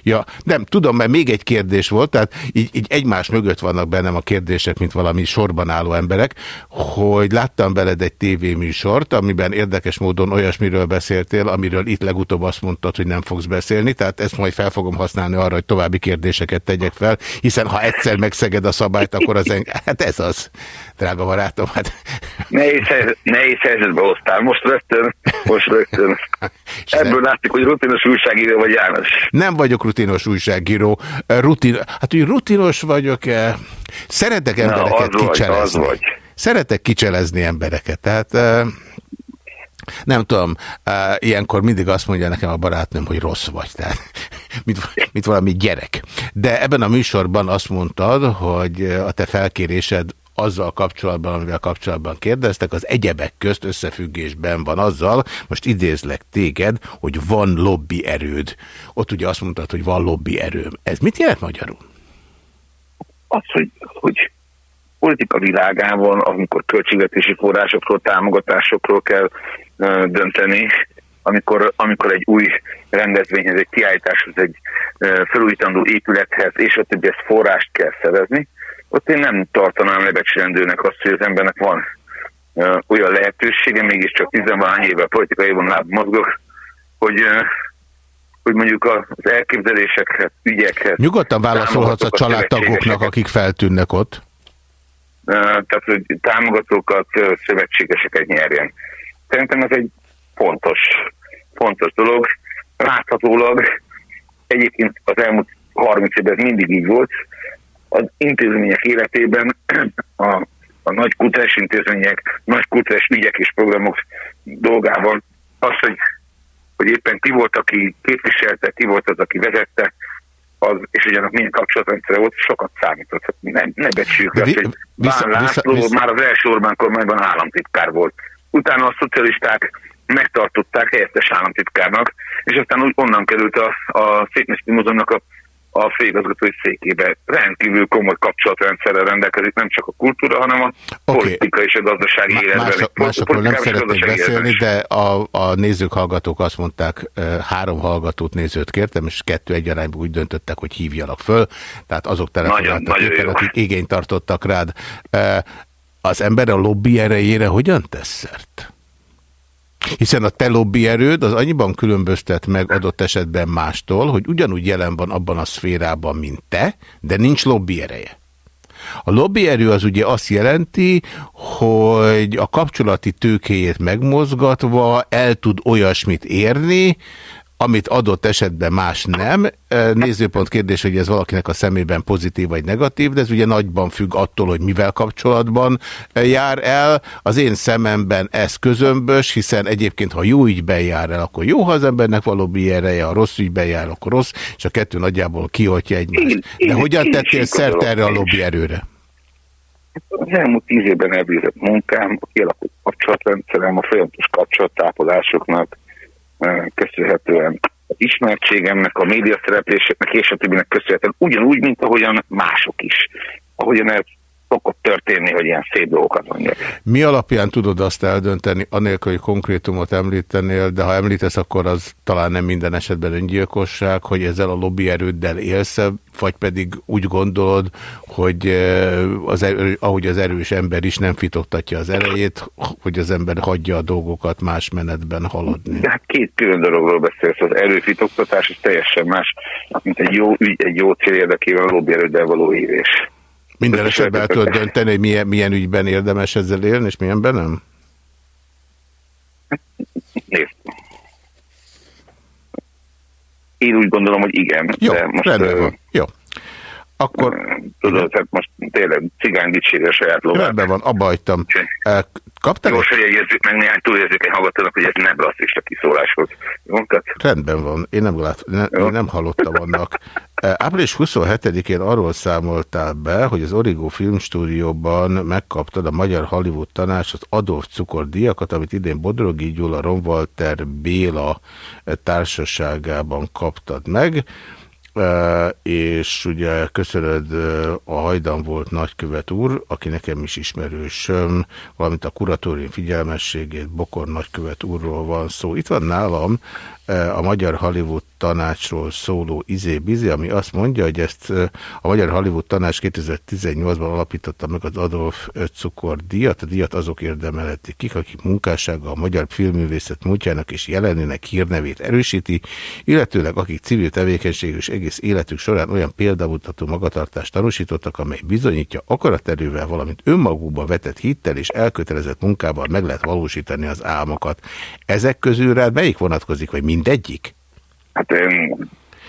Ja, nem, tudom, mert még egy kérdés volt, tehát így, így egymás mögött vannak bennem a kérdések, mint valami sorban álló emberek, hogy láttam veled egy tévéműsort, amiben érdekes módon olyasmiről beszéltél, amiről itt legutóbb azt mondtad, hogy nem fogsz beszélni, tehát ezt majd fel fogom használni arra, hogy további kérdéseket tegyek fel, hiszen ha egyszer megszeged a szabályt, akkor az... Hát ez az, drága barátom. Hát... Nehéz, helyzet, nehéz helyzetbe hoztál, most rögtön, most rögtön. Ebből látszik, hogy rutinos újságíró vagy János. Nem vagyok rutinos újságíró. Rutin, hát, hogy rutinos vagyok-e? Szeretek embereket Na, kicselezni. Vagy, vagy. Szeretek kicselezni embereket. Tehát nem tudom, ilyenkor mindig azt mondja nekem a barátnőm, hogy rossz vagy, tehát mint, mint valami gyerek. De ebben a műsorban azt mondtad, hogy a te felkérésed azzal kapcsolatban, amivel kapcsolatban kérdeztek, az egyebek közt összefüggésben van azzal, most idézlek téged, hogy van lobby erőd. Ott ugye azt mondtad, hogy van lobby erőm. Ez mit jelent magyarul? Az, hogy, hogy politika világában, amikor költségvetési forrásokról, támogatásokról kell uh, dönteni, amikor, amikor egy új rendezvényhez, egy kiállításhoz, egy felújítandó épülethez, és a többi forrást kell szerezni, ott én nem tartanám lebecsülendőnek azt, hogy az embernek van uh, olyan lehetősége, mégiscsak tizenvány éve politikai vonalában mozgok, hogy, hogy mondjuk az elképzelésekhez, ügyekhez... Nyugodtan válaszolhatsz a családtagoknak, akik feltűnnek ott. Tehát, hogy támogatókat, szövetségeseket nyerjen. Szerintem ez egy fontos, fontos dolog. Láthatólag egyébként az elmúlt 30 évben ez mindig így volt, az intézmények életében a, a nagy kutatás intézmények, nagy kutatás ügyek és programok dolgában az, hogy, hogy éppen ti volt, aki képviselte, ti volt az, aki vezette, az, és ugyanak milyen kapcsolatrendszere volt, sokat számított. Hát ne, ne becsüljük le, hogy Bán László vissza, már az első Orbán kormányban államtitkár volt. Utána a szocialisták megtartották helyettes államtitkárnak, és aztán úgy onnan került a, a Szépmesti Múzeumnak a a főigazgatói székébe rendkívül komoly kapcsolatrendszerrel rendelkezik, nem csak a kultúra, hanem a okay. politika és a gazdasági Ma, életben. Más, másokról nem szeretnék beszélni, de a, a nézők, hallgatók azt mondták, három hallgatót, nézőt kértem, és kettő egyarányban úgy döntöttek, hogy hívjalak föl, tehát azok telefonáltak éppen, akik igényt tartottak rád. Az ember a lobby erejére hogyan tesz szert? Hiszen a te lobby erőd az annyiban különböztet meg adott esetben mástól, hogy ugyanúgy jelen van abban a szférában, mint te, de nincs lobby ereje. A lobby erő az ugye azt jelenti, hogy a kapcsolati tőkéjét megmozgatva el tud olyasmit érni, amit adott esetben más nem. Nézőpont kérdés, hogy ez valakinek a szemében pozitív vagy negatív, de ez ugye nagyban függ attól, hogy mivel kapcsolatban jár el. Az én szememben ez közömbös, hiszen egyébként, ha jó ügyben jár el, akkor jó, ha az embernek való ereje, ha rossz ügyben jár, akkor rossz, és a kettő nagyjából kioltja egymást. De hogyan tettél szert erre a lobby erőre? Az elmúlt tíz évben elbízott munkám, a kialakult kapcsolatrendszerem, a folyamatos kapcsolattápolásoknak, köszönhetően az ismertségemnek, a média szerepléseknek és a többinek köszönhetően ugyanúgy, mint ahogyan mások is. Ahogyan ez szokott történni, hogy ilyen szép dolgokat mondják. Mi alapján tudod azt eldönteni, anélkül, hogy konkrétumot említenél, de ha említesz, akkor az talán nem minden esetben öngyilkosság, hogy ezzel a lobby erőddel élsz vagy pedig úgy gondolod, hogy eh, az erő, ahogy az erős ember is nem fitoktatja az erejét, hogy az ember hagyja a dolgokat más menetben haladni. De hát két külön dologról beszélsz, az erőfitoktatás is teljesen más, mint egy jó ügy, egy jó cél érdekében a lobby erőddel való írés. Minden esetben el tudod dönteni, hogy milyen, milyen ügyben érdemes ezzel élni, és milyenben nem? Nézd. Én úgy gondolom, hogy igen. Jó, de most, rendben van. Jó. Akkor... Tudod, tehát most tényleg cigány dicséri a saját lovát. Rendben van, abba hagytam. Kaptál? Most, hogy jegyezzük meg néhány túlérzékeny hallgatónak, hogy ez nem rasszista kiszólás volt. Mondtad? Rendben van, én nem, lát, ne, én nem hallottam annak. Április 27-én arról számoltál be, hogy az Origo Filmstúdióban megkaptad a Magyar Hollywood Tanács az Adolf Cukor díjakat, amit idén Bodrogi Gyula, Ron Walter Béla társaságában kaptad meg és ugye köszönöd a hajdan volt nagykövet úr, aki nekem is ismerősöm, valamint a kuratórium figyelmességét, Bokor nagykövet úrról van szó. Itt van nálam a Magyar Hollywood Tanácsról szóló izé-bizé, ami azt mondja, hogy ezt a Magyar Hollywood Tanács 2018-ban alapította meg az Adolf Cukor díjat. A díjat azok érdemelhetik kik, akik munkássága a magyar filmművészet múltjának és jelenének hírnevét erősíti, illetőleg akik civil tevékenység és egész életük során olyan példamutató magatartást tanúsítottak, amely bizonyítja akaraterővel, valamint önmagukba vetett hittel és elkötelezett munkával meg lehet valósítani az álmokat. Ezek közül rád melyik vonatkozik, vagy mindegyik? Hát én...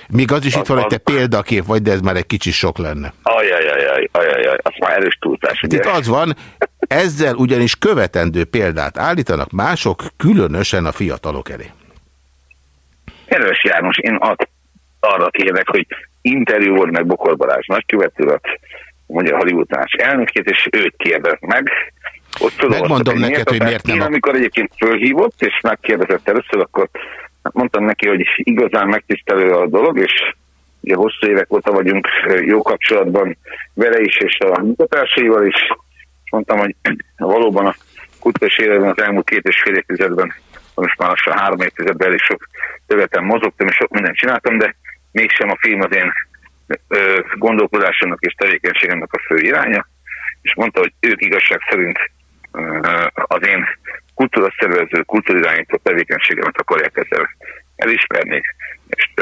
Míg az is az, itt van, hogy te példakép vagy, de ez már egy kicsi sok lenne. Ajajajaj, ajajaj, az már erős túlzás. Hát itt az van, ezzel ugyanis követendő példát állítanak mások, különösen a fiatalok elé. Erős János, én ad, arra kérek, hogy interjú volt meg Bokor Balázs nagykövetőt, a Hollywood Tanács elnökét, és őt kérdez meg. Ott Megmondom neked, hogy miért nem. Én, amikor egyébként fölhívott, és megkérdezett először, akkor mondtam neki, hogy igazán megtisztelő a dolog, és ugye hosszú évek óta vagyunk jó kapcsolatban vele is, és a munkatársaival is. Mondtam, hogy valóban a kutatás életben az elmúlt két és fél évtizedben, most már lassan három évtizedben elég sok területen mozogtam, és sok mindent csináltam, de mégsem a film az én gondolkodásomnak és tevékenységemnek a fő iránya, és mondta, hogy ők igazság szerint az én kultúraszervező, kultúrirányító tevékenységemet akarják ezzel elismerni, és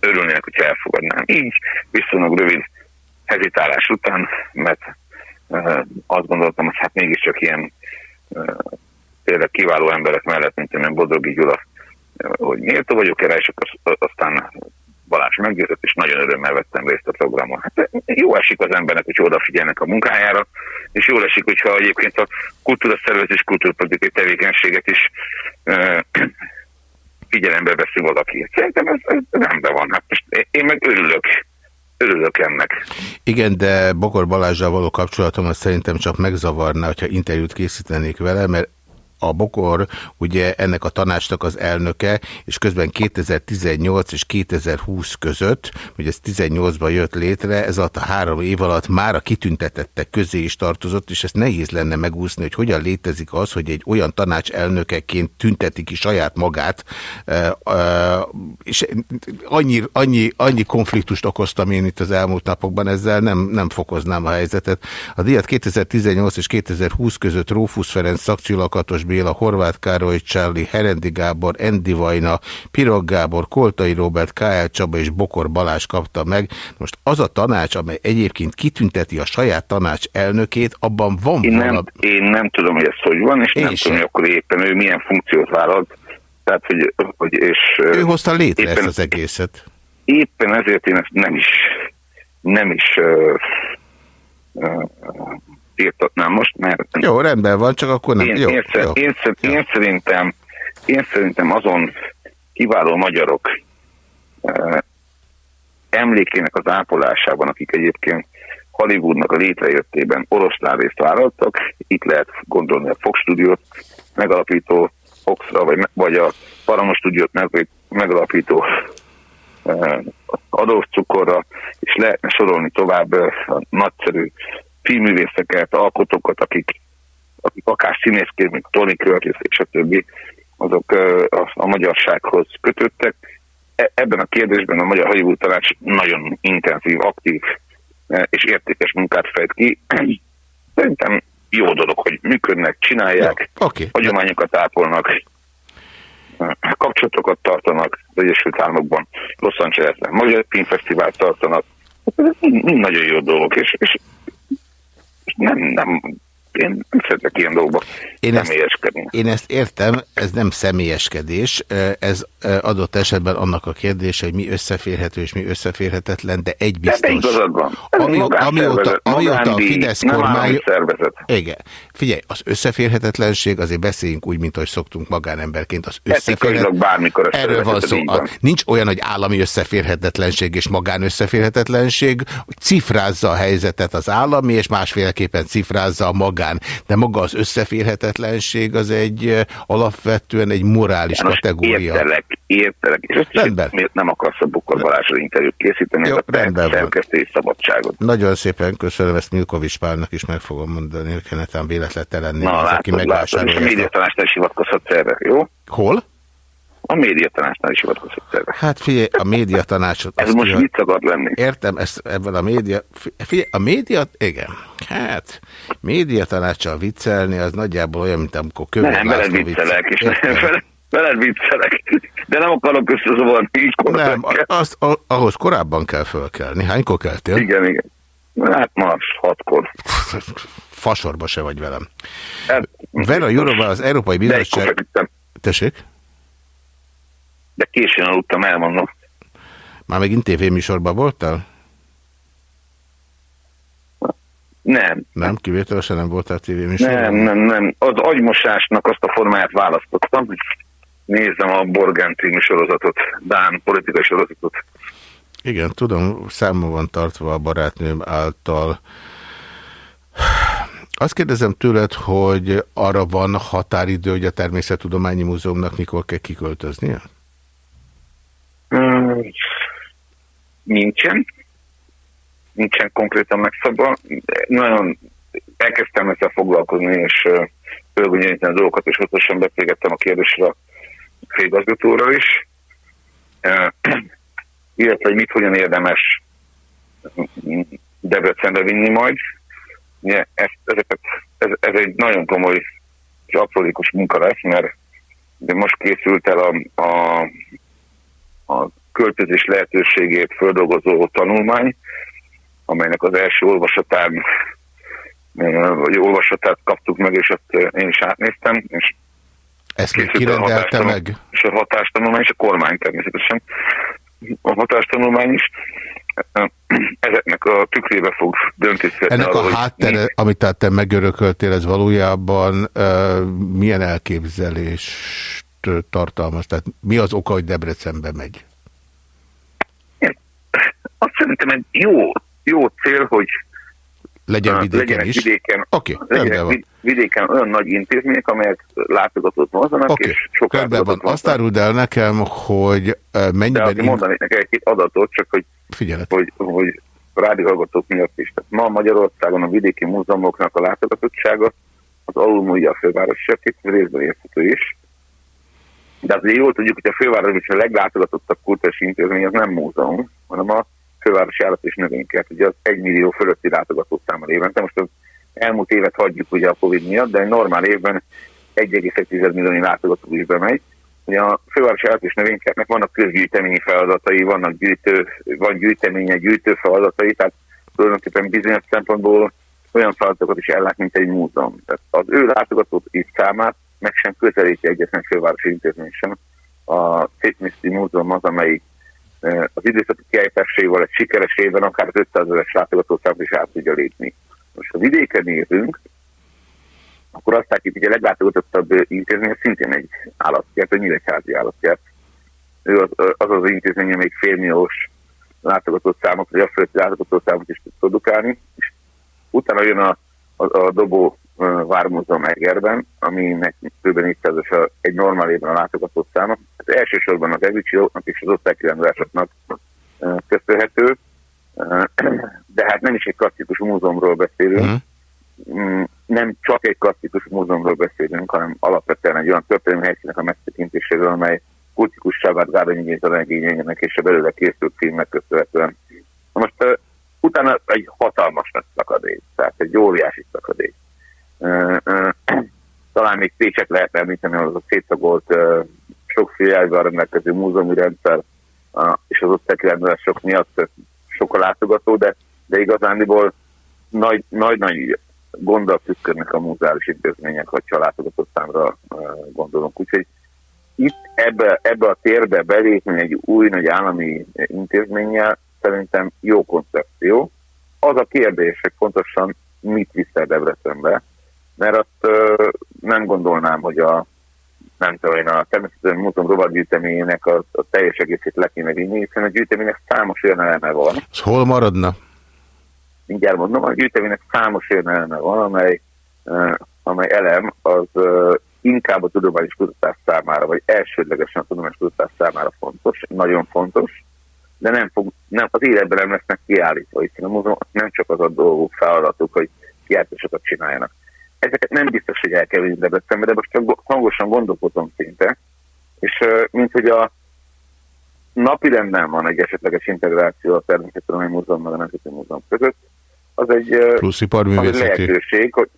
örülnének, hogyha elfogadnám. Így viszonylag rövid hezitálás után, mert azt gondoltam, hogy hát mégiscsak ilyen tényleg kiváló emberek mellett, mint én Bodrogi Gyula, hogy méltó vagyok erre, és aztán Balázs meggyőzött, és nagyon örömmel vettem részt a programon. Hát jó esik az embernek, hogy odafigyelnek a munkájára, és jól esik, hogyha egyébként a kultúra szervezés, kultúrpolitikai tevékenységet is figyelembe veszi valaki. Szerintem ez, ez rendben van. Hát most én meg örülök. Örülök ennek. Igen, de Bokor Balázsral való kapcsolatomat szerintem csak megzavarná, hogyha interjút készítenék vele, mert a Bokor ugye ennek a tanácsnak az elnöke, és közben 2018 és 2020 között, hogy ez 18-ban jött létre, ez alatt a három év alatt már a kitüntetettek közé is tartozott, és ezt nehéz lenne megúszni, hogy hogyan létezik az, hogy egy olyan tanács elnökeként tünteti ki saját magát, és annyi, annyi, annyi konfliktust okoztam én itt az elmúlt napokban, ezzel nem, nem fokoznám a helyzetet. A díjat 2018 és 2020 között Rófusz Ferenc szakcsilakatos Béla, Horváth Károly, Charlie, Herendi Gábor, Endi Vajna, Pirog Gábor, Koltai Robert, K.L. Csaba és Bokor Balázs kapta meg. Most az a tanács, amely egyébként kitünteti a saját tanács elnökét, abban van én valami... Nem, én nem tudom, hogy ez hogy van, és én nem sem. tudom, hogy akkor éppen ő milyen funkciót vállalt. Tehát, hogy, hogy és, ő hozta létre éppen, ezt az egészet. Éppen ezért én ezt nem is nem is uh, uh, írtatnám most, mert... Jó, rendben van, csak akkor nem. Én, jó, én, jó, én, jó. én, szerintem, én szerintem azon kiváló magyarok uh, emlékének az ápolásában, akik egyébként Hollywoodnak a létrejöttében oroszlán vállaltak, itt lehet gondolni a Fox Studiót, megalapító Foxra, vagy, vagy a Paramos Studiót meg, megalapító uh, Adolf Cukorra, és lehetne sorolni tovább a nagyszerű filmművészeket, alkotókat, akik, akik akár színészként, mint Tony Curtis és a többi, azok a, a magyarsághoz kötöttek. E, ebben a kérdésben a Magyar Hollywood Tanács nagyon intenzív, aktív és értékes munkát fejt ki. Szerintem jó dolog, hogy működnek, csinálják, jó, okay. hagyományokat ápolnak, kapcsolatokat tartanak az Egyesült Államokban, Los Angelesben, Magyar Filmfesztivált tartanak. Ez mind nagyon jó dolgok, és, és nem, nem, én nem szeretek ilyen dolgokba én személyeskedni. Ezt, én ezt értem, ez nem személyeskedés, ez adott esetben annak a kérdése, hogy mi összeférhető és mi összeférhetetlen, de egy biztos. De van. Ami, amióta, amióta a Fidesz kormány... Igen. Figyelj, az összeférhetetlenség, azért beszéljünk úgy, mint ahogy szoktunk magánemberként. Az összeférhetetlenség. bármikor Erről van szó. A, nincs olyan, hogy állami összeférhetetlenség és magán összeférhetetlenség, hogy cifrázza a helyzetet az állami, és másféleképpen cifrázza a magán. De maga az összeférhetetlenség az egy alapvetően egy morális János, kategória. Értelek, értelek. És ezt rendben. miért nem akarsz a Bukor Balázsra interjút készíteni? Jó, rendben van. szabadságot. Nagyon szépen köszönöm, ezt Milkovics Pálnak is meg fogom mondani, hogy netán véletlen lenni, Na, az, látod, aki megbásárolja. És a médiatanácsnál is hivatkozhatsz erre, jó? Hol? A médiatanácsnál is hivatkozott erre. Hát figyelj, a médiatanácsot... Ez most mit akar lenni? Értem, ezt, ebben a média... Figyelj, a média... Igen. Hát, médiatanácssal viccelni az nagyjából olyan, mint amikor követ Nem, veled viccelek, és veled viccelek. De nem akarok összezavarni így Nem, azt, ahhoz korábban kell fölkelni. Hánykor keltél? Igen, igen. Hát ma hatkor. Fasorba se vagy velem. Hát, Vera Jurova az Európai Bizottság... Tessék? De későn aludtam, elmondom. Már megint tévéműsorban voltál? Nem. Nem? Kivételesen nem voltál tévéműsorban? Nem, nem, nem. Az agymosásnak azt a formáját választottam, hogy nézzem a Borgán című sorozatot, Dán politikai sorozatot. Igen, tudom, számon van tartva a barátnőm által. Azt kérdezem tőled, hogy arra van határidő, hogy a Természettudományi Múzeumnak mikor kell kiköltöznie? Nincsen. Nincsen konkrétan megszabva. Nagyon elkezdtem ezzel foglalkozni, és fölgonyolítani a dolgokat, és hosszasan beszélgettem a kérdésre a főigazgatóra is. illetve, hogy mit hogyan érdemes Debrecenbe vinni majd. Ja, ez, ezeket, ez, ez egy nagyon komoly és aprólékos munka lesz, mert de most készült el a, a a költözés lehetőségét földolgozó tanulmány, amelynek az első olvasatán vagy olvasatát kaptuk meg, és azt én is átnéztem, és ezt kirendelte meg? És a hatástanulmány, és a kormány természetesen. A hatástanulmány is ezeknek a tükrébe fog döntést Ennek arra, a háttere, mi... amit te megörököltél, ez valójában uh, milyen elképzelést tartalmaz? Tehát mi az oka, hogy Debrecenbe megy? Azt szerintem egy jó, jó cél, hogy legyen vidéken legyenek is. Vidéken, okay, legyenek vidéken olyan nagy intézmények, amelyek látogatót mozanak, okay, és sok van. Azt áruld el nekem, hogy mennyiben... De mondanék neked egy adatot, csak hogy, Figyelet. hogy, hogy rádióhallgatók miatt is. Tehát ma Magyarországon a vidéki múzeumoknak a látogatottsága az alulmúlja a főváros itt részben érthető is. De azért jól tudjuk, hogy a főváros is a leglátogatottabb kultúrás intézmény az nem múzeum, hanem a fővárosi állat és növénykert, ugye az egy millió fölötti látogató száma évente. Most az elmúlt évet hagyjuk ugye a Covid miatt, de egy normál évben 1,1 millió látogató is bemegy. Ugye a fővárosi állat és növénykertnek vannak közgyűjteményi feladatai, vannak gyűjtő, van gyűjteménye, gyűjtő feladatai, tehát tulajdonképpen bizonyos szempontból olyan feladatokat is ellát, mint egy múzeum. Tehát az ő látogató itt számát meg sem közelíti egyetlen fővárosi intézmény sem. A Szétmiszti Múzeum az, amelyik az időszaki kiállításéval egy sikeres évben akár 500 ezeres látogatószámot is át tudja lépni. Most ha vidéken nézünk, akkor azt látjuk, hogy a leglátogatottabb intézmény szintén egy állatkert, egy nyíregyházi állatkert. Ő az az, az intézmény, amelyik félmilliós látogatott számot, vagy a fölötti látogatott is tud produkálni, és utána jön a, a, a Dobó Vármúzeum Egerben, aminek kb. 400 egy normál évben a látogatott száma. Ez elsősorban az Evicsióknak és az osztálykirendulásoknak köszönhető, de hát nem is egy klasszikus múzeumról beszélünk, uh-huh. nem csak egy klasszikus múzeumról beszélünk, hanem alapvetően egy olyan történelmi helyszínek a megtekintéséről, amely kultikussá vált Gárdonyi Géza és a belőle készült filmnek köszönhetően. Most utána egy hatalmas nagy szakadék, tehát egy óriási szakadék. Talán még Pécset lehet említeni, az a szétszagolt sok filiálban rendelkező múzeumi rendszer és az osztálykirendulások miatt sok a látogató, de, de igazándiból nagy-nagy gondol küzdködnek a múzeális intézmények, ha a látogatott számra gondolunk. Úgyhogy itt ebbe, ebbe a térbe belépni egy új nagy állami intézménnyel szerintem jó koncepció. Az a kérdés, hogy pontosan mit viszel Debrecenbe, mert azt ö, nem gondolnám, hogy a nem tudom én, a természetesen múzeum rovatgyűjteményének a, a teljes egészét le kéne vinni, hiszen a gyűjteménynek számos olyan eleme van. Ez hol maradna? Mindjárt mondom, a gyűjteménynek számos olyan eleme van, amely, uh, amely elem az uh, inkább a tudományos kutatás számára, vagy elsődlegesen a tudományos kutatás számára fontos, nagyon fontos, de nem fog, nem, az életben nem lesznek kiállítva, hiszen a múzeum nem csak az a dolgok, feladatuk, hogy kiállításokat csináljanak ezeket nem biztos, hogy el kell Debrecenbe, de most csak hangosan gondolkodom szinte, és mint hogy a napi rendben van egy esetleges integráció a Természettudományi Múzeum a Nemzeti Múzeum között, az egy, Plusz az lehetőség, hogy,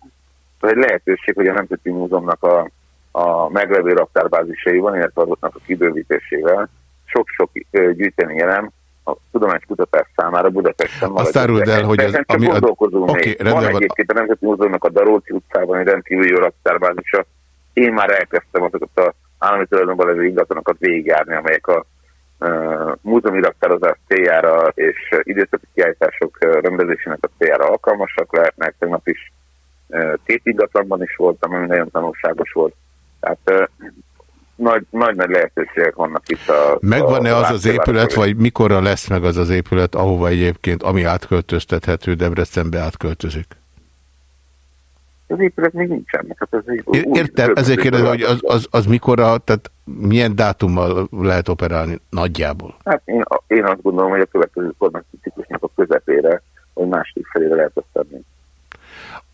az egy lehetőség, hogy a Nemzeti Múzeumnak a, a meglevő raptárbázisai van, illetve azoknak a kibővítésével sok-sok gyűjteni elem a tudományos kutatás számára Budapesten Azt áruld el, hogy ez, ami a... Okay, van egyébként a Nemzeti Múzeumnak a Daróci utcában egy rendkívül jó raktárbázisa. Én már elkezdtem azokat az állami tulajdonban levő ingatlanokat végigjárni, amelyek a uh, múzeumi raktározás céljára és időszaki kiállítások rendezésének a céljára alkalmasak lehetnek. Tegnap is uh, két ingatlanban is voltam, ami nagyon tanulságos volt. Tehát uh, nagy-nagy lehetőségek vannak itt a... Megvan-e az az épület, vagy mikorra lesz meg az az épület, ahova egyébként, ami átköltöztethető, Debrecenbe átköltözik? Az épület még nincsen. Hát ez új, Értem, ezért kérdezem, hogy az, az, az mikorra, tehát milyen dátummal lehet operálni nagyjából? Hát én, én azt gondolom, hogy a következő ciklusnak a közepére, vagy második felére lehet azt tenni.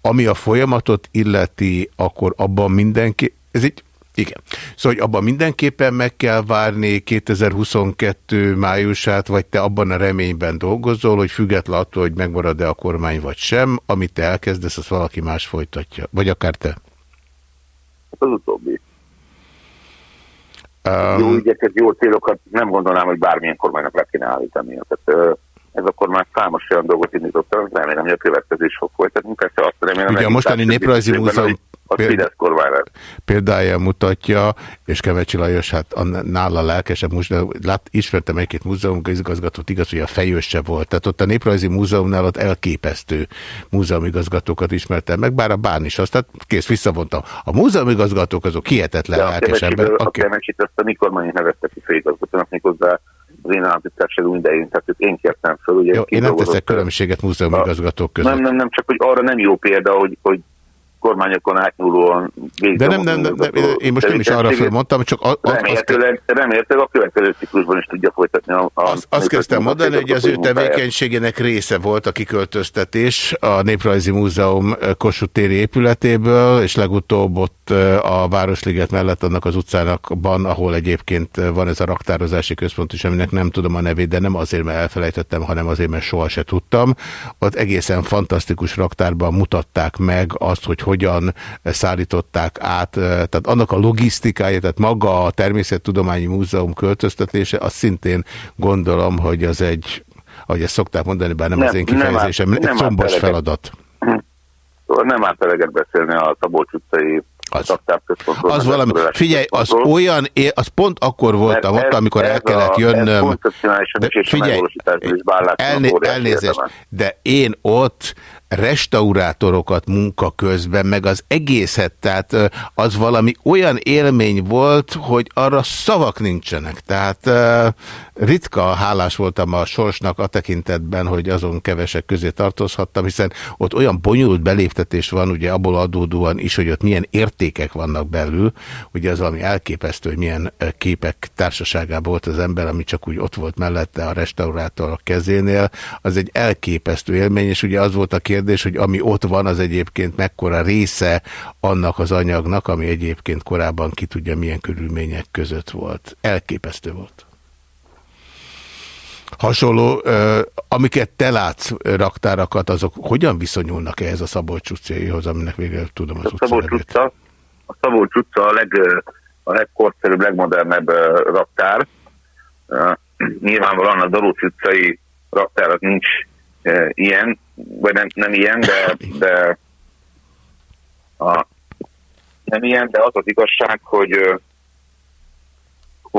Ami a folyamatot illeti, akkor abban mindenki, ez egy igen. Szóval, hogy abban mindenképpen meg kell várni 2022 májusát, vagy te abban a reményben dolgozol, hogy független attól, hogy megmarad-e a kormány vagy sem, amit te elkezdesz, azt valaki más folytatja. Vagy akár te. Hát az utóbbi. Um, jó ügyeket, jó célokat nem gondolnám, hogy bármilyen kormánynak le kéne állítani. Tehát, ez akkor már számos olyan dolgot indítottam, remélem, hogy a következő is fog folytatni. Persze azt remélem, Ugye a mostani néprajzi múzeum az Péld... Fidesz kormány Példája mutatja, és Kevecsi Lajos, hát a, nála lelkesebb, most lát, ismertem egy-két múzeum igazgatót, igaz, hogy a fejős se volt. Tehát ott a Néprajzi Múzeumnál ott elképesztő múzeumigazgatókat ismertem meg, bár a bán is azt, tehát kész, visszavontam. A múzeumigazgatók azok hihetetlen lelkes ember. A Kevecsit azt a Nikormányi nevezte ki főigazgatónak, méghozzá az én államtitkárságú idején, tehát én kértem föl. Ugye, jó, én nem teszek különbséget múzeumigazgatók között. Nem, nem, nem, csak hogy arra nem jó példa, hogy, hogy kormányokon átnyúlóan De nem, nem, nem, nem, én most nem is arra fölmondtam, csak a, a, remélhetőleg, remélhetőleg a következő ciklusban is tudja folytatni a... a azt, azt kezdtem mondani, hogy az ő tevékenységének része volt a kiköltöztetés a Néprajzi Múzeum Kossuth téri épületéből, és legutóbb ott a Városliget mellett annak az utcánakban, ahol egyébként van ez a raktározási központ is, aminek nem tudom a nevét, de nem azért, mert elfelejtettem, hanem azért, mert soha se tudtam. Ott egészen fantasztikus raktárban mutatták meg azt, hogy hogyan szállították át, tehát annak a logisztikája, tehát maga a Természettudományi Múzeum költöztetése, azt szintén gondolom, hogy az egy, ahogy ezt szokták mondani, bár nem, nem az én kifejezésem, nem, egy combos feladat. Nem árt eleget beszélni a Szabolcs utcai az, az valami, figyelj, az olyan, az pont akkor voltam ott, amikor el kellett jönnöm. De figyelj, elné, elnézést, de én ott restaurátorokat munka közben, meg az egészet, tehát az valami olyan élmény volt, hogy arra szavak nincsenek. Tehát ritka hálás voltam a sorsnak a tekintetben, hogy azon kevesek közé tartozhattam, hiszen ott olyan bonyolult beléptetés van, ugye abból adódóan is, hogy ott milyen értékek vannak belül, ugye az valami elképesztő, hogy milyen képek társaságában volt az ember, ami csak úgy ott volt mellette a restaurátor a kezénél, az egy elképesztő élmény, és ugye az volt a kérdés, hogy ami ott van, az egyébként mekkora része annak az anyagnak, ami egyébként korábban ki tudja milyen körülmények között volt. Elképesztő volt hasonló, amiket te látsz raktárakat, azok hogyan viszonyulnak ehhez a Szabolcs utcaihoz, aminek végül tudom az a Szabolcs utca, A Szabolcs utca a, leg, a legkorszerűbb, legmodernebb raktár. Nyilvánvalóan a Daruc utcai raktár nincs ilyen, vagy nem, nem ilyen, de, de a, nem ilyen, de az az igazság, hogy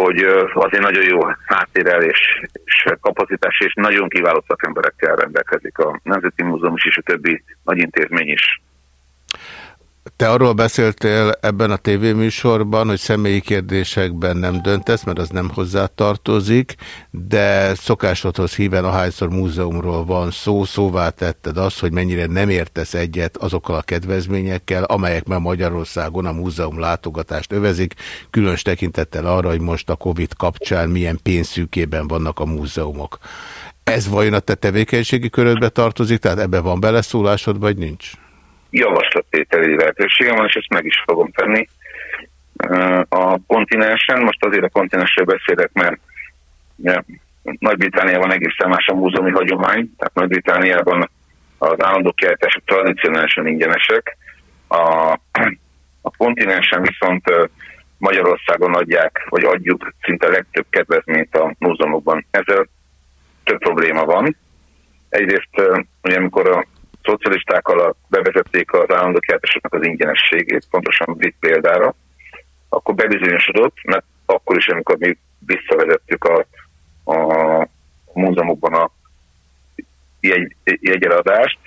hogy azért nagyon jó háttérrel és, és kapacitás és nagyon kiváló szakemberekkel rendelkezik a Nemzeti Múzeum is, és a többi nagy intézmény is. Te arról beszéltél ebben a tévéműsorban, hogy személyi kérdésekben nem döntesz, mert az nem hozzá tartozik, de szokásodhoz híven ahányszor múzeumról van szó, szóvá tetted azt, hogy mennyire nem értesz egyet azokkal a kedvezményekkel, amelyek már Magyarországon a múzeum látogatást övezik, különös tekintettel arra, hogy most a Covid kapcsán milyen pénzszűkében vannak a múzeumok. Ez vajon a te tevékenységi körödbe tartozik, tehát ebbe van beleszólásod, vagy nincs? Javaslattételi lehetőségem van, és ezt meg is fogom tenni. A kontinensen, most azért a kontinensről beszélek, mert Nagy-Britániában egészen más a múzeumi hagyomány, tehát Nagy-Britániában az állandó kiállítások tradicionálisan ingyenesek. A, a kontinensen viszont Magyarországon adják, vagy adjuk szinte legtöbb kedvezményt a múzeumokban. Ezzel több probléma van. Egyrészt, hogy amikor a szocialisták alatt bevezették az állandó kiáltásoknak az ingyenességét, pontosan brit példára, akkor bebizonyosodott, mert akkor is, amikor mi visszavezettük a, a múzeumokban a jegy, jegyeladást,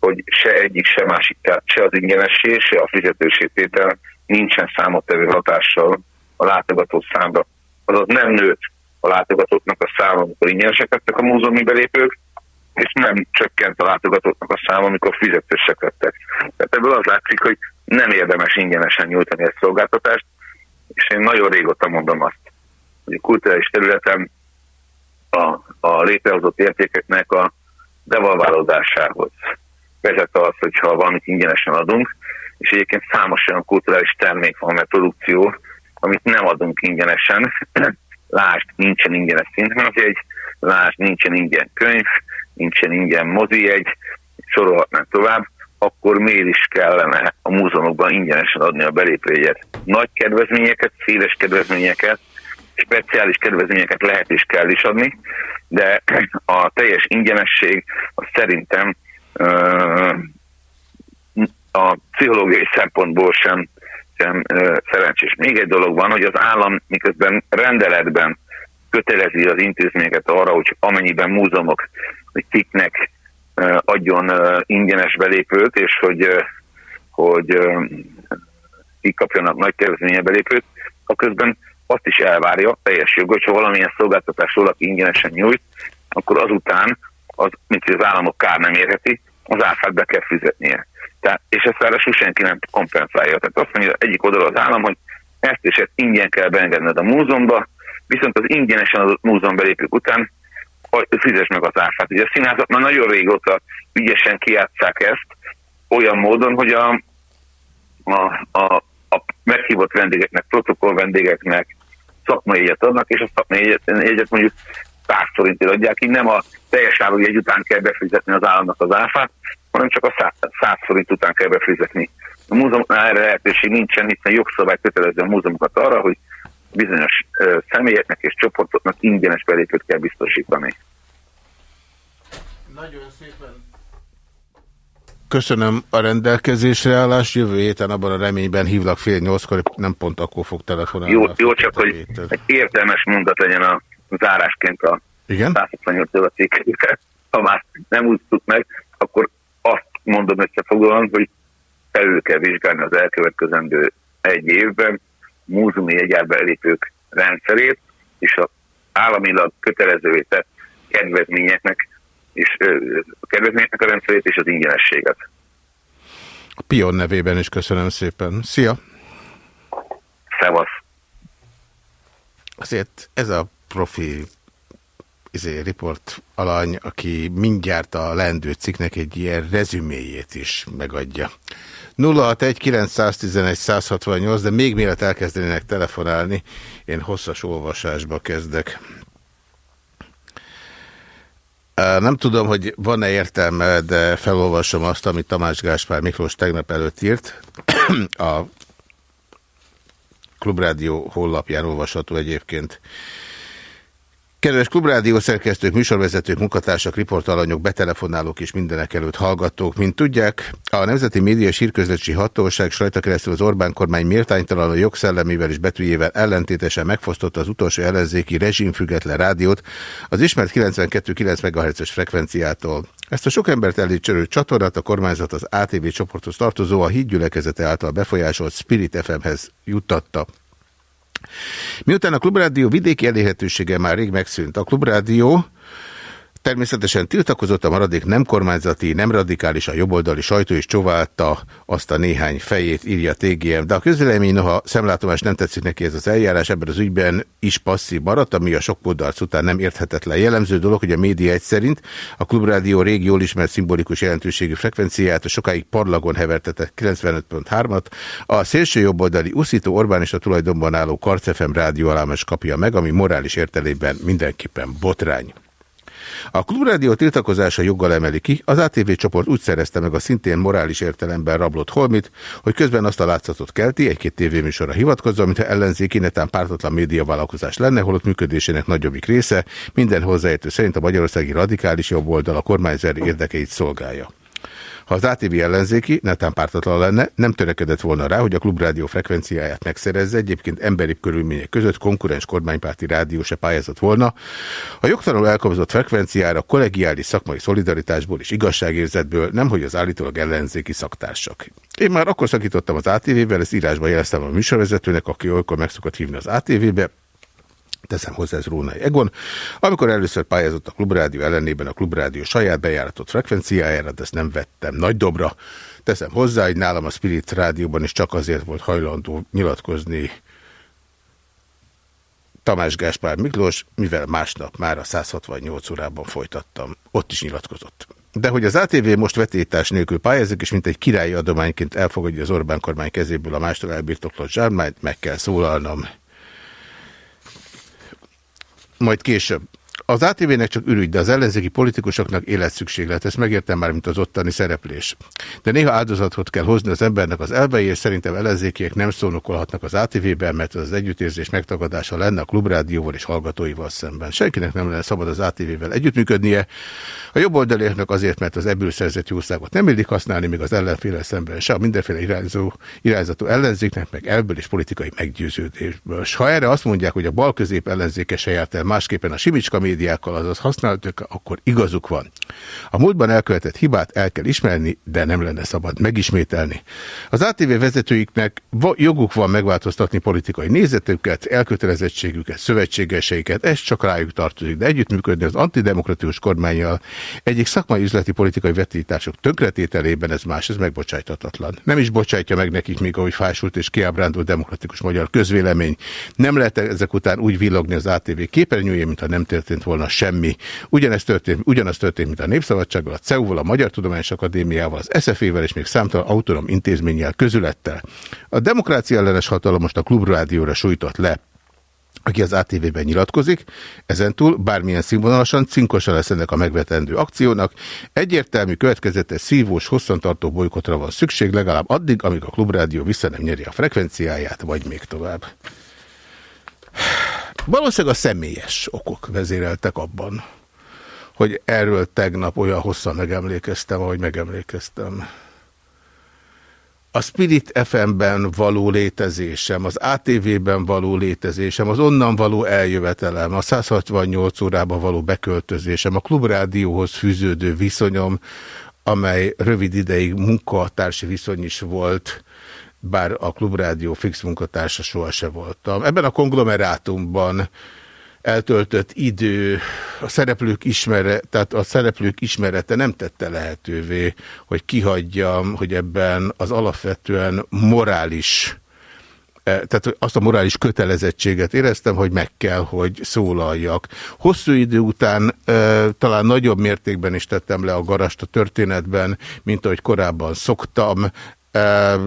hogy se egyik, se másik, tehát se az ingyenessé, se a fizetősététel nincsen számottevő hatással a látogató számra. Azaz nem nőtt a látogatóknak a száma, amikor ingyenesek lettek a múzeumi belépők, és nem csökkent a látogatóknak a száma, amikor fizetősek lettek. Tehát ebből az látszik, hogy nem érdemes ingyenesen nyújtani ezt szolgáltatást, és én nagyon régóta mondom azt, hogy a kulturális területen a, a létrehozott értékeknek a devalválódásához vezet az, hogyha valamit ingyenesen adunk, és egyébként számos olyan kulturális termék van, mert produkció, amit nem adunk ingyenesen, lásd, nincsen ingyenes színházjegy, lásd, nincsen ingyen könyv, nincsen ingyen mozi egy, sorolhatnánk tovább, akkor miért is kellene a múzeumokban ingyenesen adni a belépőjegyet. Nagy kedvezményeket, széles kedvezményeket, speciális kedvezményeket lehet és kell is adni, de a teljes ingyenesség az szerintem a pszichológiai szempontból sem, sem szerencsés. Még egy dolog van, hogy az állam miközben rendeletben kötelezi az intézményeket arra, hogy amennyiben múzeumok hogy cikknek adjon ingyenes belépőt, és hogy, hogy cikk kapjanak nagy kedvezménye belépőt, a közben azt is elvárja, teljes jog, hogyha valamilyen szolgáltatás valaki ingyenesen nyújt, akkor azután, az, mint az államok kár nem érheti, az áfát be kell fizetnie. Tehát, és ezt ráadásul senki nem kompenzálja. Tehát azt mondja egyik oldal az állam, hogy ezt és ezt ingyen kell beengedned a múzeumba, viszont az ingyenesen az múzeum belépők után fizes meg az áfát. Ugye a színházak már nagyon régóta ügyesen kiátszák ezt, olyan módon, hogy a, a, a, a meghívott vendégeknek, protokoll vendégeknek szakmai jegyet adnak, és a szakmai jegyet, jegyet mondjuk 100 forintért adják, így nem a teljes árujegy után kell befizetni az államnak az áfát, hanem csak a 100 forint után kell befizetni. A múzeumoknál erre lehetőség nincsen, hiszen jogszabály kötelező a múzeumokat arra, hogy bizonyos személyeknek és csoportoknak ingyenes belépőt kell biztosítani. Nagyon szépen Köszönöm a rendelkezésre állást. Jövő héten abban a reményben hívlak fél nyolckor, nem pont akkor fog telefonálni. Jó, jó csak hogy egy értelmes mondat legyen a zárásként a Igen? 168 cikk. Ha már nem úsztuk meg, akkor azt mondom összefoglalóan, hogy felül kell vizsgálni az elkövetkezendő egy évben múzeumi jegyárbelépők rendszerét, és a államilag kötelezővé tett kedvezményeknek és a kedvezményeknek a rendszerét és az ingyenességet. A Pion nevében is köszönöm szépen. Szia! Szevasz! Azért ez a profi izé, riport alany, aki mindjárt a lendő cikknek egy ilyen rezüméjét is megadja. 061 de még mielőtt elkezdenének telefonálni, én hosszas olvasásba kezdek. Nem tudom, hogy van-e értelme, de felolvasom azt, amit Tamás Gáspár Miklós tegnap előtt írt. A Klubrádió honlapján olvasható egyébként. Kedves klubrádió szerkesztők, műsorvezetők, munkatársak, riportalanyok, betelefonálók és mindenek előtt hallgatók. Mint tudják, a Nemzeti Média Sírközlési Hatóság rajta keresztül az Orbán kormány méltánytalan a jogszellemével és betűjével ellentétesen megfosztotta az utolsó ellenzéki rezsimfüggetlen rádiót az ismert 92,9 MHz-es frekvenciától. Ezt a sok embert elítsörő csatornát a kormányzat az ATV csoporthoz tartozó a hídgyülekezete által befolyásolt Spirit FM-hez juttatta. Miután a Klubrádió vidéki elérhetősége már rég megszűnt, a Klubrádió Természetesen tiltakozott a maradék nem kormányzati, nem radikális a jobboldali sajtó is csóválta azt a néhány fejét, írja TGM. De a közvélemény, noha szemlátomás nem tetszik neki ez az eljárás, ebben az ügyben is passzív maradt, ami a sok podarc után nem érthetetlen. Jellemző dolog, hogy a média egy szerint a Klubrádió rég jól ismert szimbolikus jelentőségű frekvenciáját a sokáig parlagon hevertetett 95.3-at, a szélső jobboldali uszító Orbán és a tulajdonban álló Karcefem rádió alámas kapja meg, ami morális értelében mindenképpen botrány. A klubrádió tiltakozása joggal emeli ki, az ATV csoport úgy szerezte meg a szintén morális értelemben rablott holmit, hogy közben azt a látszatot kelti, egy-két tévéműsorra hivatkozva, mintha ellenzéki netán pártatlan médiavállalkozás lenne, holott működésének nagyobbik része minden hozzáértő szerint a magyarországi radikális jobb oldal a kormányzár érdekeit szolgálja. Ha az ATV ellenzéki, netán pártatlan lenne, nem törekedett volna rá, hogy a klubrádió frekvenciáját megszerezze, egyébként emberi körülmények között konkurens kormánypárti rádió se pályázott volna. A jogtalanul elkobzott frekvenciára kollegiális szakmai szolidaritásból és igazságérzetből, nemhogy az állítólag ellenzéki szaktársak. Én már akkor szakítottam az ATV-vel, ezt írásban jeleztem a műsorvezetőnek, aki olykor meg szokott hívni az ATV-be, Teszem hozzá ez Rónai Egon. Amikor először pályázott a Klubrádió ellenében a Klubrádió saját bejáratott frekvenciájára, de ezt nem vettem nagy dobra. Teszem hozzá, hogy nálam a Spirit Rádióban is csak azért volt hajlandó nyilatkozni Tamás Gáspár Miklós, mivel másnap már a 168 órában folytattam. Ott is nyilatkozott. De hogy az ATV most vetétás nélkül pályázik, és mint egy királyi adományként elfogadja az Orbán kormány kezéből a mástól elbirtoklott zsármányt, meg kell szólalnom majd később. Az ATV-nek csak ürügy, de az ellenzéki politikusoknak életszükséglet. Ezt megértem már, mint az ottani szereplés. De néha áldozatot kell hozni az embernek az elvei, és szerintem ellenzékiek nem szónokolhatnak az ATV-ben, mert az együttérzés megtagadása lenne a klubrádióval és hallgatóival szemben. Senkinek nem lenne szabad az ATV-vel együttműködnie. A jobboldaliaknak azért, mert az ebből szerzett jószágot nem illik használni, még az ellenféle szemben se, a mindenféle irányzó, irányzatú ellenzéknek, meg elből és politikai meggyőződésből. S ha erre azt mondják, hogy a bal közép ellenzéke se járt el másképpen a Simicska médiákkal, azaz használtuk, akkor igazuk van. A múltban elkövetett hibát el kell ismerni, de nem lenne szabad megismételni. Az ATV vezetőiknek joguk van megváltoztatni politikai nézetüket, elkötelezettségüket, szövetségeseiket, ez csak rájuk tartozik, de együttműködni az antidemokratikus kormányjal egyik szakmai üzleti politikai vetítások tönkretételében ez más, ez megbocsájtatatlan. Nem is bocsájtja meg nekik még, ahogy fásult és kiábrándult demokratikus magyar közvélemény. Nem lehet ezek után úgy villogni az ATV képernyőjén, mintha nem történt volna semmi. Ugyanez történt, ugyanaz történt, mint a Népszabadsággal, a CEU-val, a Magyar Tudományos Akadémiával, az SZF-vel és még számtalan autonóm intézménnyel közülettel. A demokrácia ellenes hatalom most a klubrádióra sújtott le aki az ATV-ben nyilatkozik, ezentúl bármilyen színvonalasan cinkosa lesz ennek a megvetendő akciónak. Egyértelmű, következetes, szívós, hosszantartó bolykotra van szükség, legalább addig, amíg a klubrádió vissza nem nyeri a frekvenciáját, vagy még tovább. Valószínűleg a személyes okok vezéreltek abban, hogy erről tegnap olyan hosszan megemlékeztem, ahogy megemlékeztem. A Spirit FM-ben való létezésem, az ATV-ben való létezésem, az onnan való eljövetelem, a 168 órában való beköltözésem, a klubrádióhoz fűződő viszonyom, amely rövid ideig munkatársi viszony is volt, bár a Klubrádió fix munkatársa sohasem voltam. Ebben a konglomerátumban eltöltött idő, a szereplők ismere, tehát a szereplők ismerete nem tette lehetővé, hogy kihagyjam, hogy ebben az alapvetően morális e, tehát azt a morális kötelezettséget éreztem, hogy meg kell, hogy szólaljak. Hosszú idő után e, talán nagyobb mértékben is tettem le a garast a történetben, mint ahogy korábban szoktam,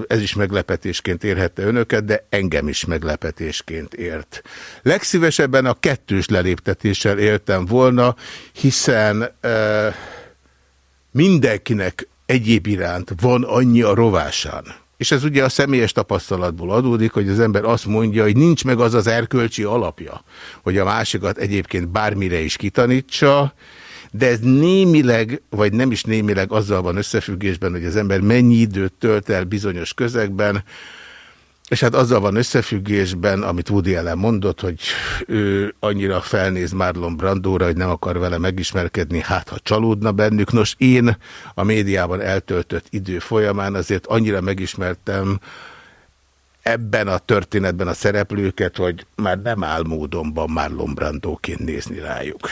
ez is meglepetésként érhette önöket, de engem is meglepetésként ért. Legszívesebben a kettős leléptetéssel éltem volna, hiszen mindenkinek egyéb iránt van annyi a rovásán. És ez ugye a személyes tapasztalatból adódik, hogy az ember azt mondja, hogy nincs meg az az erkölcsi alapja, hogy a másikat egyébként bármire is kitanítsa, de ez némileg, vagy nem is némileg azzal van összefüggésben, hogy az ember mennyi időt tölt el bizonyos közegben, és hát azzal van összefüggésben, amit Woody Allen mondott, hogy ő annyira felnéz Marlon Brandóra, hogy nem akar vele megismerkedni, hát ha csalódna bennük. Nos, én a médiában eltöltött idő folyamán azért annyira megismertem ebben a történetben a szereplőket, hogy már nem álmódomban Marlon Brandóként nézni rájuk.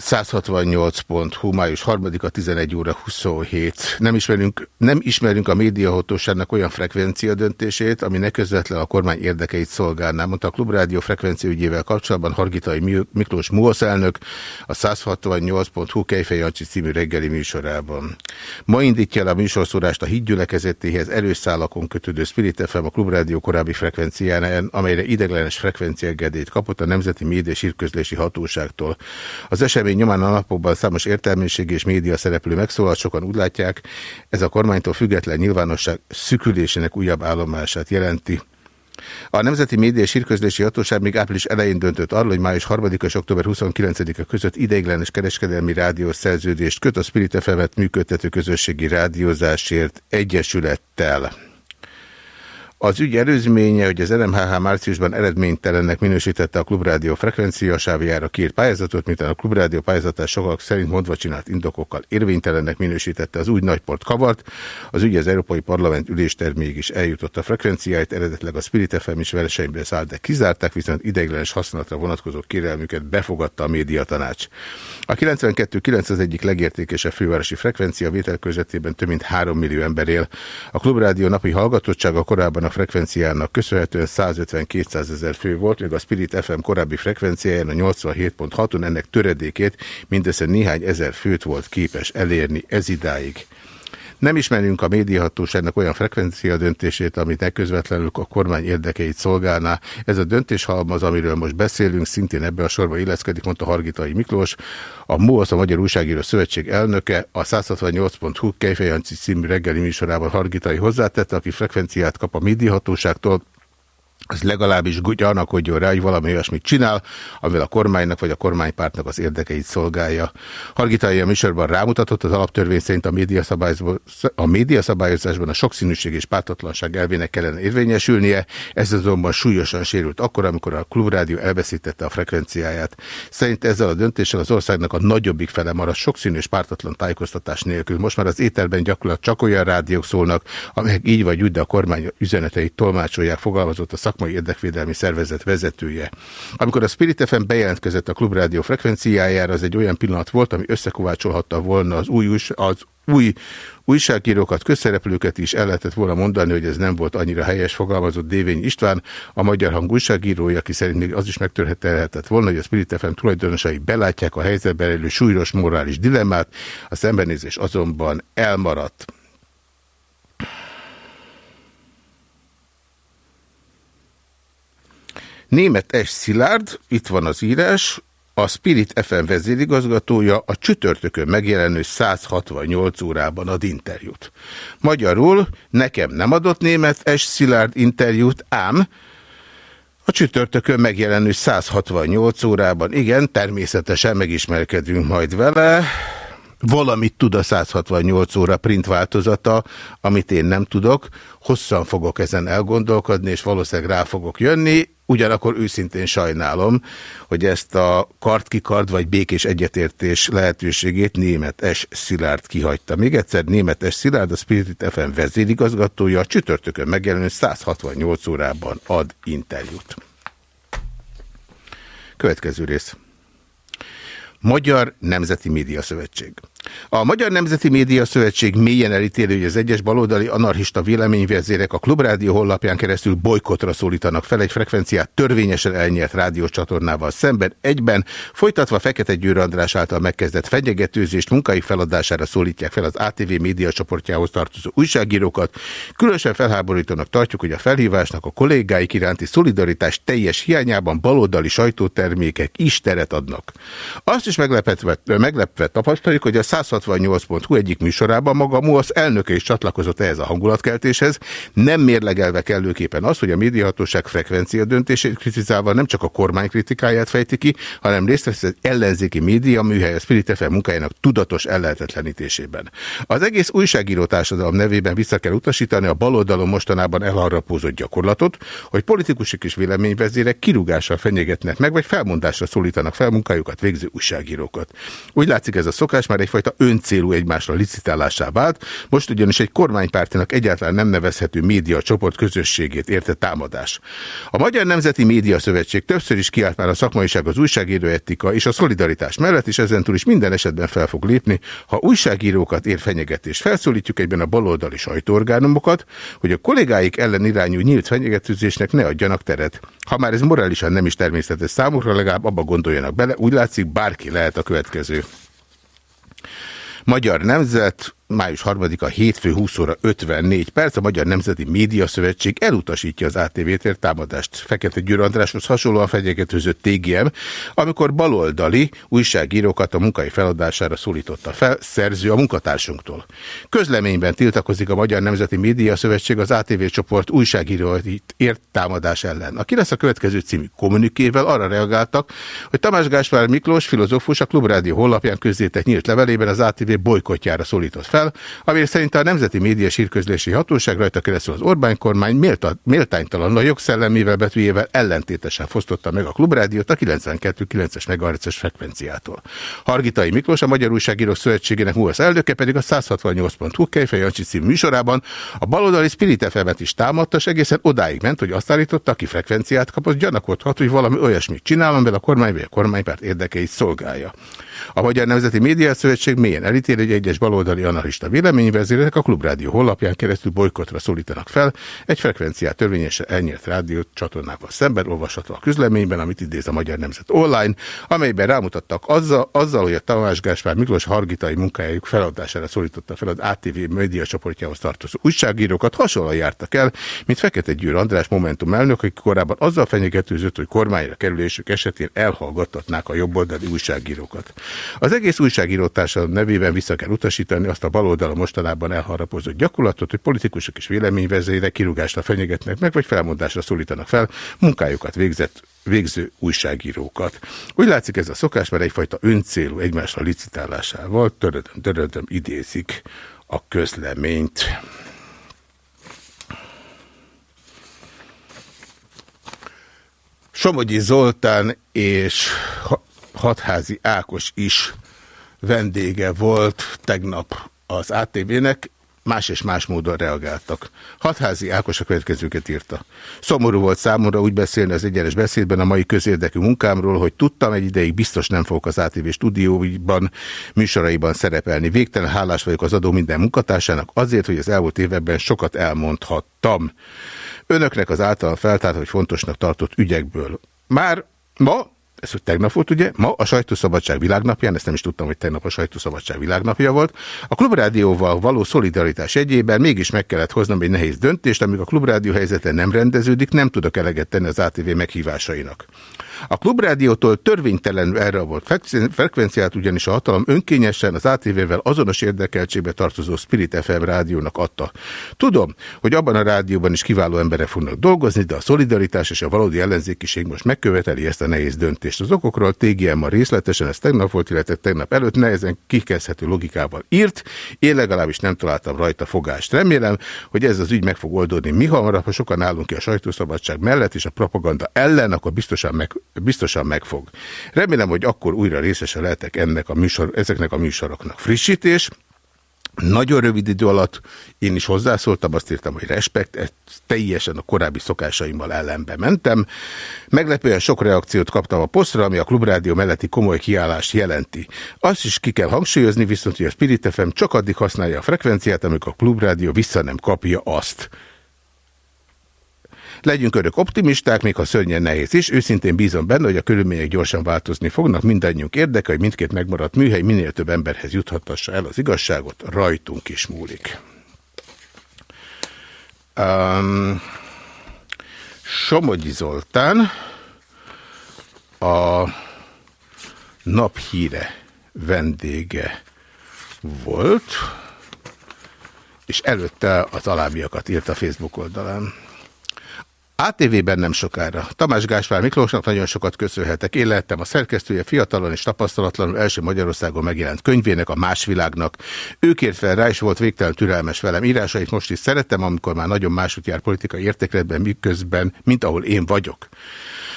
168.hu, május 3-a, 11 óra 27. Nem ismerünk, nem ismerünk a médiahatóságnak olyan frekvencia döntését, ami ne közvetlen a kormány érdekeit szolgálná, mondta a Klubrádió frekvencia ügyével kapcsolatban Hargitai Miklós Muosz elnök a 168.hu Kejfej Jancsi című reggeli műsorában. Ma indítja el a műsorszórást a hídgyülekezetéhez előszálakon kötődő Spirit FM a Klubrádió korábbi frekvenciáján, amelyre ideglenes frekvenciagedét kapott a Nemzeti Média Hatóságtól. Az esemény esemény nyomán a napokban számos értelmiségi és média szereplő megszólalt, sokan úgy látják, ez a kormánytól független nyilvánosság szükülésének újabb állomását jelenti. A Nemzeti Média és Hírközlési Hatóság még április elején döntött arról, hogy május 3 és október 29-a között ideiglenes kereskedelmi rádiós köt a Spirit fm működtető közösségi rádiózásért egyesülettel. Az ügy előzménye, hogy az NMHH márciusban eredménytelennek minősítette a Klubrádió frekvenciasávjára két pályázatot, mint a Klubrádió pályázatás sokak szerint mondva csinált indokokkal érvénytelennek minősítette az úgy nagyport kavart. Az ügy az Európai Parlament ülésterméig is eljutott a frekvenciáit, eredetleg a Spirit FM is versenybe szállt, de kizárták, viszont ideiglenes használatra vonatkozó kérelmüket befogadta a médiatanács. A 92.9 az egyik legértékesebb fővárosi frekvencia vétel több mint 3 millió ember él. A Klubrádió napi hallgatottsága korábban a frekvenciának köszönhetően 150-200 ezer fő volt, még a Spirit FM korábbi frekvenciáján a 87.6-on ennek töredékét mindössze néhány ezer főt volt képes elérni ez idáig. Nem ismerünk a médiahatóságnak olyan frekvencia döntését, amit ne közvetlenül a kormány érdekeit szolgálná. Ez a döntéshalmaz, amiről most beszélünk, szintén ebbe a sorba illeszkedik, mondta Hargitai Miklós. A MOASZ, a Magyar Újságíró Szövetség elnöke, a 168.hu Kejfejancsi című reggeli műsorában Hargitai hozzátette, aki frekvenciát kap a médiahatóságtól, az legalábbis gyanakodjon rá, hogy valami olyasmit csinál, amivel a kormánynak vagy a kormánypártnak az érdekeit szolgálja. Hargitai a műsorban rámutatott, az alaptörvény szerint a médiaszabályozásban a, médiaszabályozásban a sokszínűség és pártatlanság elvének kellene érvényesülnie, ez azonban súlyosan sérült akkor, amikor a klubrádió elveszítette a frekvenciáját. Szerint ezzel a döntéssel az országnak a nagyobbik fele marad sokszínű és pártatlan tájékoztatás nélkül. Most már az ételben gyakorlatilag csak olyan rádiók szólnak, amelyek így vagy úgy, de a kormány üzeneteit tolmácsolják, fogalmazott a szakmai érdekvédelmi szervezet vezetője. Amikor a Spirit FM bejelentkezett a klubrádió frekvenciájára, az egy olyan pillanat volt, ami összekovácsolhatta volna az új, az új újságírókat, közszereplőket is el lehetett volna mondani, hogy ez nem volt annyira helyes, fogalmazott Dévény István, a Magyar Hang újságírója, aki szerint még az is megtörhetett volna, hogy a Spirit FM tulajdonosai belátják a helyzetben elő súlyos morális dilemmát, a szembenézés azonban elmaradt. Német S. Szilárd, itt van az írás, a Spirit FM vezérigazgatója a csütörtökön megjelenő 168 órában ad interjút. Magyarul nekem nem adott német S. Szilárd interjút, ám a csütörtökön megjelenő 168 órában, igen, természetesen megismerkedünk majd vele, valamit tud a 168 óra print változata, amit én nem tudok, hosszan fogok ezen elgondolkodni, és valószínűleg rá fogok jönni, Ugyanakkor őszintén sajnálom, hogy ezt a kard-kikard vagy békés egyetértés lehetőségét német S. Szilárd kihagyta. Még egyszer német S. Szilárd, a Spirit FM vezérigazgatója a csütörtökön megjelenő 168 órában ad interjút. Következő rész. Magyar Nemzeti Média Szövetség. A Magyar Nemzeti Média Szövetség mélyen elítélő, hogy az egyes baloldali anarchista véleményvezérek a Klubrádió honlapján keresztül bolykotra szólítanak fel egy frekvenciát törvényesen elnyert rádiós csatornával szemben, egyben folytatva Fekete Győr András által megkezdett fenyegetőzést munkai feladására szólítják fel az ATV média csoportjához tartozó újságírókat. Különösen felháborítónak tartjuk, hogy a felhívásnak a kollégáik iránti szolidaritás teljes hiányában baloldali sajtótermékek is teret adnak. Azt is meglepetve, meglepve tapasztaljuk, hogy a 168.hu egyik műsorában maga MUASZ elnöke is csatlakozott ehhez a hangulatkeltéshez, nem mérlegelve kellőképpen az, hogy a médiahatóság frekvencia döntését kritizálva nem csak a kormány kritikáját fejti ki, hanem részt vesz az ellenzéki média műhely a Spirit FM munkájának tudatos ellehetetlenítésében. Az egész újságíró társadalom nevében vissza kell utasítani a baloldalon mostanában elharrapózott gyakorlatot, hogy politikusok és véleményvezérek kirúgással fenyegetnek meg, vagy felmondásra szólítanak fel munkájukat végző újságírókat. Úgy látszik ez a szokás már egyfajta egyfajta öncélú egymásra licitálásá vált, most ugyanis egy kormánypártinak egyáltalán nem nevezhető média csoport közösségét érte támadás. A Magyar Nemzeti Média Szövetség többször is kiállt már a szakmaiság, az újságíró etika és a szolidaritás mellett, és ezentúl is minden esetben fel fog lépni, ha újságírókat ér fenyegetés. Felszólítjuk egyben a baloldali sajtóorgánumokat, hogy a kollégáik ellen irányú nyílt fenyegetőzésnek ne adjanak teret. Ha már ez morálisan nem is természetes számukra, legalább abba gondoljanak bele, úgy látszik bárki lehet a következő. Magyar Nemzet, május 3-a hétfő 20 óra 54 perc, a Magyar Nemzeti Média Szövetség elutasítja az ATV-tér támadást. Fekete Győr Andráshoz hasonlóan fenyegetőzött TGM, amikor baloldali újságírókat a munkai feladására szólította fel, szerző a munkatársunktól. Közleményben tiltakozik a Magyar Nemzeti Média Szövetség az ATV csoport újságíróit ért támadás ellen. A lesz a következő című kommunikével arra reagáltak, hogy Tamás Gáspár Miklós, filozófus a Klubrádió honlapján közzétett nyílt levelében az ATV bolykotjára szólított fel, fel, amire szerint a Nemzeti Média Sírközlési Hatóság rajta keresztül az Orbán kormány méltánytalan a jogszellemével betűjével ellentétesen fosztotta meg a Klubrádiót a 92-9-es megahertzes frekvenciától. Hargitai Miklós, a Magyar Újságírók Szövetségének MUSZ elnöke pedig a 168.hu Kejfej Jancsi műsorában a baloldali Spirit fm is támadta, és egészen odáig ment, hogy azt állította, aki frekvenciát kapott, gyanakodhat, hogy valami olyasmit csinál, amivel a kormány vagy a kormánypárt érdekeit szolgálja. A Magyar Nemzeti Média Szövetség mélyen elítél, hogy egyes baloldali anarchista véleményvezérek a Klubrádió honlapján keresztül bolykotra szólítanak fel egy frekvenciát törvényesen elnyert rádió csatornával szemben, olvasható a közleményben, amit idéz a Magyar Nemzet online, amelyben rámutattak azzal, azzal hogy a Tamás Gáspár Miklós Hargitai munkájájuk feladására szólította fel az ATV média csoportjához tartozó újságírókat, hasonlóan jártak el, mint Fekete Győr András Momentum elnök, aki korábban azzal fenyegetőzött, hogy kormányra kerülésük esetén elhallgattatnák a jobboldali újságírókat. Az egész újságíró társadalom nevében vissza kell utasítani azt a baloldala mostanában elharapozott gyakorlatot, hogy politikusok és véleményvezérek kirúgásra fenyegetnek meg, vagy felmondásra szólítanak fel munkájukat végzett végző újságírókat. Úgy látszik ez a szokás, mert egyfajta öncélú egymásra licitálásával törödöm, törödöm idézik a közleményt. Somogyi Zoltán és Hatházi Ákos is vendége volt tegnap az ATV-nek, más és más módon reagáltak. Hatházi Ákos a következőket írta. Szomorú volt számomra úgy beszélni az egyenes beszédben a mai közérdekű munkámról, hogy tudtam, egy ideig biztos nem fogok az ATV stúdióban, műsoraiban szerepelni. Végtelen hálás vagyok az adó minden munkatársának azért, hogy az elmúlt években sokat elmondhattam. Önöknek az által feltárt, hogy fontosnak tartott ügyekből. Már ma ez hogy tegnap volt, ugye? Ma a sajtószabadság világnapján, ezt nem is tudtam, hogy tegnap a sajtószabadság világnapja volt. A klubrádióval való szolidaritás egyében mégis meg kellett hoznom egy nehéz döntést, amíg a klubrádió helyzete nem rendeződik, nem tudok eleget tenni az ATV meghívásainak. A klubrádiótól törvénytelen erre volt frekvenciát, ugyanis a hatalom önkényesen az ATV-vel azonos érdekeltségbe tartozó Spirit FM rádiónak adta. Tudom, hogy abban a rádióban is kiváló emberek fognak dolgozni, de a szolidaritás és a valódi ellenzékiség most megköveteli ezt a nehéz döntést. Az okokról TGM ma részletesen, ez tegnap volt, illetve tegnap előtt nehezen kikezdhető logikával írt. Én legalábbis nem találtam rajta fogást. Remélem, hogy ez az ügy meg fog oldódni mi hamarabb, ha sokan állunk ki a sajtószabadság mellett és a propaganda ellen, akkor biztosan meg biztosan megfog. Remélem, hogy akkor újra részese lehetek ennek a műsor, ezeknek a műsoroknak. Frissítés, nagyon rövid idő alatt én is hozzászóltam, azt írtam, hogy respekt, teljesen a korábbi szokásaimmal ellenbe mentem. Meglepően sok reakciót kaptam a posztra, ami a Klubrádió melletti komoly kiállást jelenti. Azt is ki kell hangsúlyozni, viszont, hogy a Spirit FM csak addig használja a frekvenciát, amikor a Klubrádió vissza nem kapja azt. Legyünk örök optimisták, még ha szörnyen nehéz is. Őszintén bízom benne, hogy a körülmények gyorsan változni fognak. Mindannyiunk érdeke, hogy mindkét megmaradt műhely minél több emberhez juthatassa el az igazságot. Rajtunk is múlik. Um, Somogyi Zoltán a naphíre vendége volt, és előtte az alábbiakat írt a Facebook oldalán. ATV-ben nem sokára. Tamás Gáspár Miklósnak nagyon sokat köszönhetek. Én lehettem a szerkesztője fiatalon és tapasztalatlanul első Magyarországon megjelent könyvének, a Más világnak. Ő kért fel rá, és volt végtelen türelmes velem. Írásait most is szeretem, amikor már nagyon máshogy jár politikai értékletben, miközben, mint ahol én vagyok.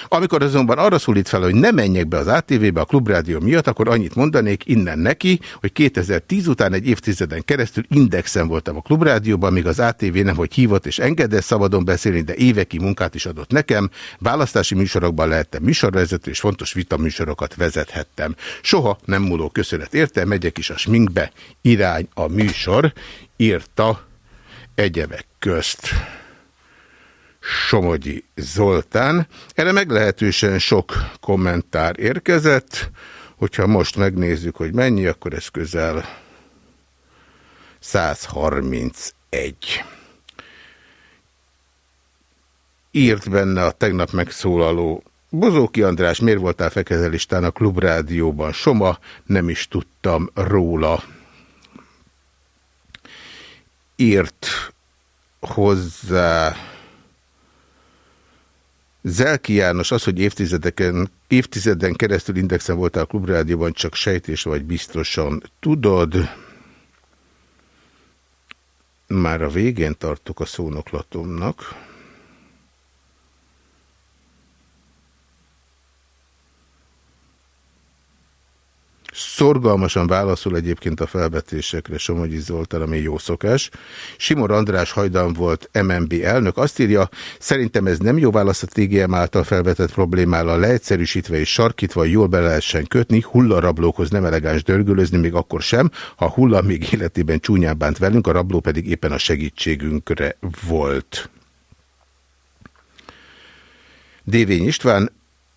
Amikor azonban arra szólít fel, hogy ne menjek be az ATV-be a klubrádió miatt, akkor annyit mondanék innen neki, hogy 2010 után egy évtizeden keresztül indexen voltam a klubrádióban, míg az ATV nem, hogy hívott és engedett szabadon beszélni, de éveki munkát is adott nekem. Választási műsorokban lehettem műsorvezető, és fontos vitaműsorokat vezethettem. Soha nem múló köszönet érte, megyek is a sminkbe, irány a műsor, írta egyebek közt. Somogyi Zoltán. Erre meglehetősen sok kommentár érkezett. Hogyha most megnézzük, hogy mennyi, akkor ez közel 131. Írt benne a tegnap megszólaló Bozóki András, miért voltál fekete listán a klubrádióban? Soma, nem is tudtam róla. Írt hozzá Zelki János, az, hogy évtizedeken, évtizeden keresztül indexen voltál a klubrádióban, csak sejtés vagy biztosan tudod. Már a végén tartok a szónoklatomnak. Szorgalmasan válaszol egyébként a felvetésekre Somogyi Zoltán, ami jó szokás. Simor András hajdan volt MNB elnök. Azt írja, szerintem ez nem jó válasz a TGM által felvetett problémára, leegyszerűsítve és sarkítva jól be lehessen kötni, hullarablókhoz nem elegáns dörgölözni, még akkor sem, ha hulla még életében csúnyán bánt velünk, a rabló pedig éppen a segítségünkre volt. Dévény István,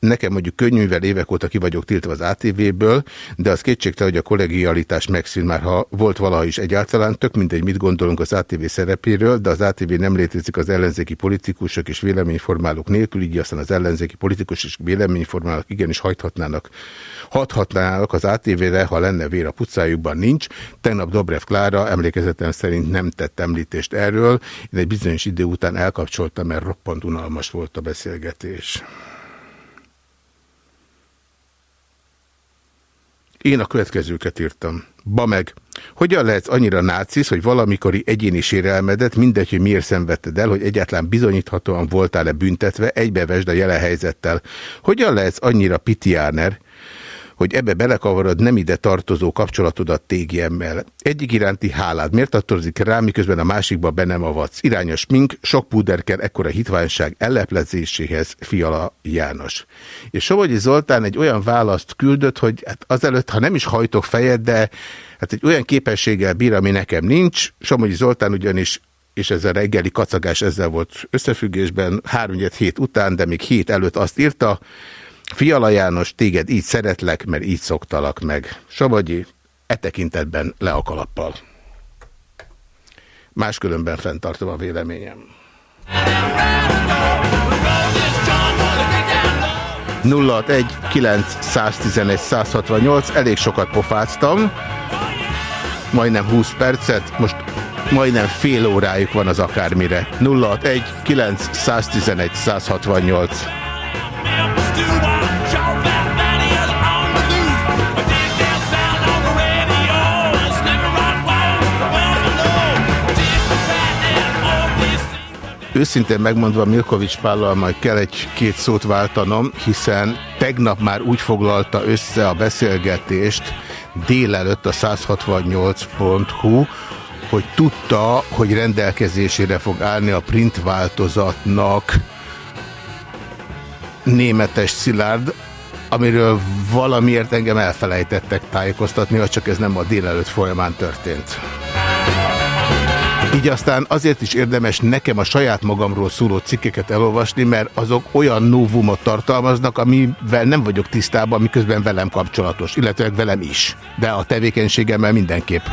nekem mondjuk könnyűvel évek óta ki vagyok tiltva az ATV-ből, de az kétségtelen, hogy a kollegialitás megszűn már, ha volt valaha is egyáltalán, tök mindegy, mit gondolunk az ATV szerepéről, de az ATV nem létezik az ellenzéki politikusok és véleményformálók nélkül, így aztán az ellenzéki politikus és véleményformálók igenis hajthatnának, hathatnának az ATV-re, ha lenne vér a pucájukban, nincs. Tegnap Dobrev Klára emlékezetem szerint nem tett említést erről, én egy bizonyos idő után elkapcsoltam, mert roppant unalmas volt a beszélgetés. Én a következőket írtam. Ba meg, hogyan lehetsz annyira nácisz, hogy valamikori egyéni sérelmedet, mindegy, hogy miért szenvedted el, hogy egyáltalán bizonyíthatóan voltál-e büntetve, egybevesd a jelen helyzettel. Hogyan lehetsz annyira pitiáner, hogy ebbe belekavarod nem ide tartozó kapcsolatodat TGM-mel. Egyik iránti hálád miért tartozik rá, miközben a másikba be nem avatsz? Irányos mink, sok púder kell ekkora hitványság elleplezéséhez, Fiala János. És Somogyi Zoltán egy olyan választ küldött, hogy hát azelőtt, ha nem is hajtok fejed, de hát egy olyan képességgel bír, ami nekem nincs. Somogyi Zoltán ugyanis és ez a reggeli kacagás ezzel volt összefüggésben, három hét után, de még hét előtt azt írta, Fiala János, téged így szeretlek, mert így szoktalak meg. Sabagyi, e tekintetben le a kalappal. Máskülönben fenntartom a véleményem. 061 911 168 elég sokat pofáztam, majdnem 20 percet, most majdnem fél órájuk van az akármire. 061 911 168 Őszintén megmondva Milkovics Pállal majd kell egy-két szót váltanom, hiszen tegnap már úgy foglalta össze a beszélgetést délelőtt a 168.hu, hogy tudta, hogy rendelkezésére fog állni a print változatnak németes Szilárd, amiről valamiért engem elfelejtettek tájékoztatni, csak ez nem a délelőtt folyamán történt. Így aztán azért is érdemes nekem a saját magamról szóló cikkeket elolvasni, mert azok olyan novumot tartalmaznak, amivel nem vagyok tisztában, miközben velem kapcsolatos, illetve velem is, de a tevékenységemmel mindenképp.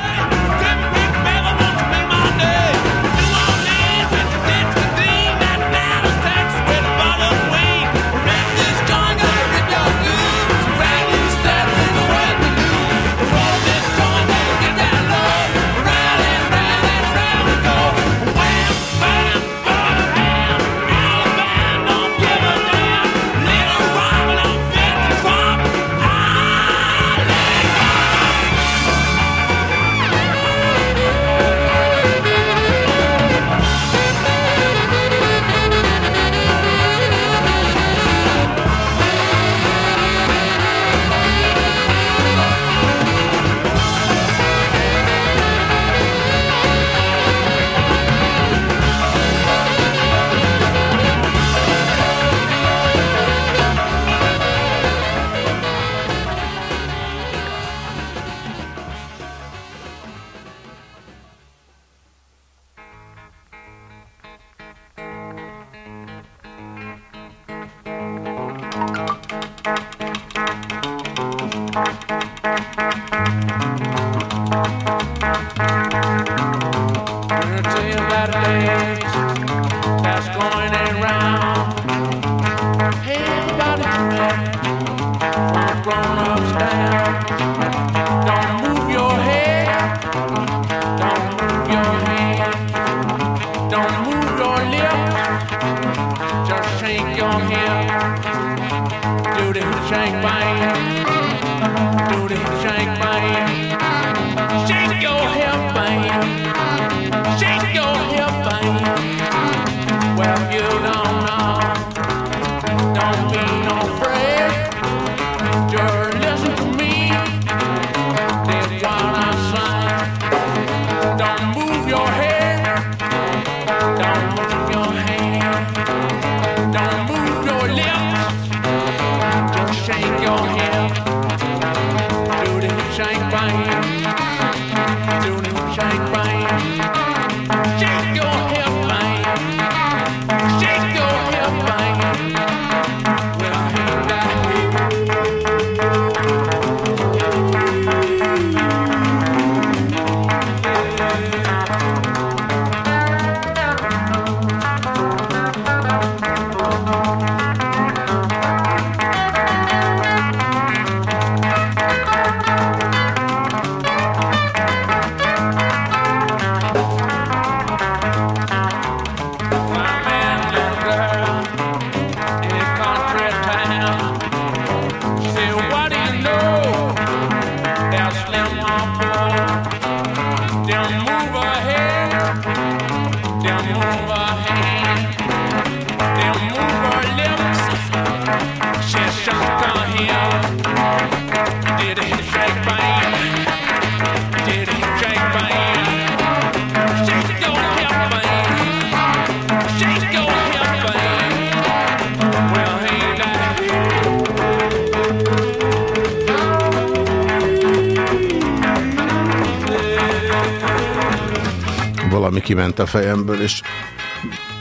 Kiment a fejemből, és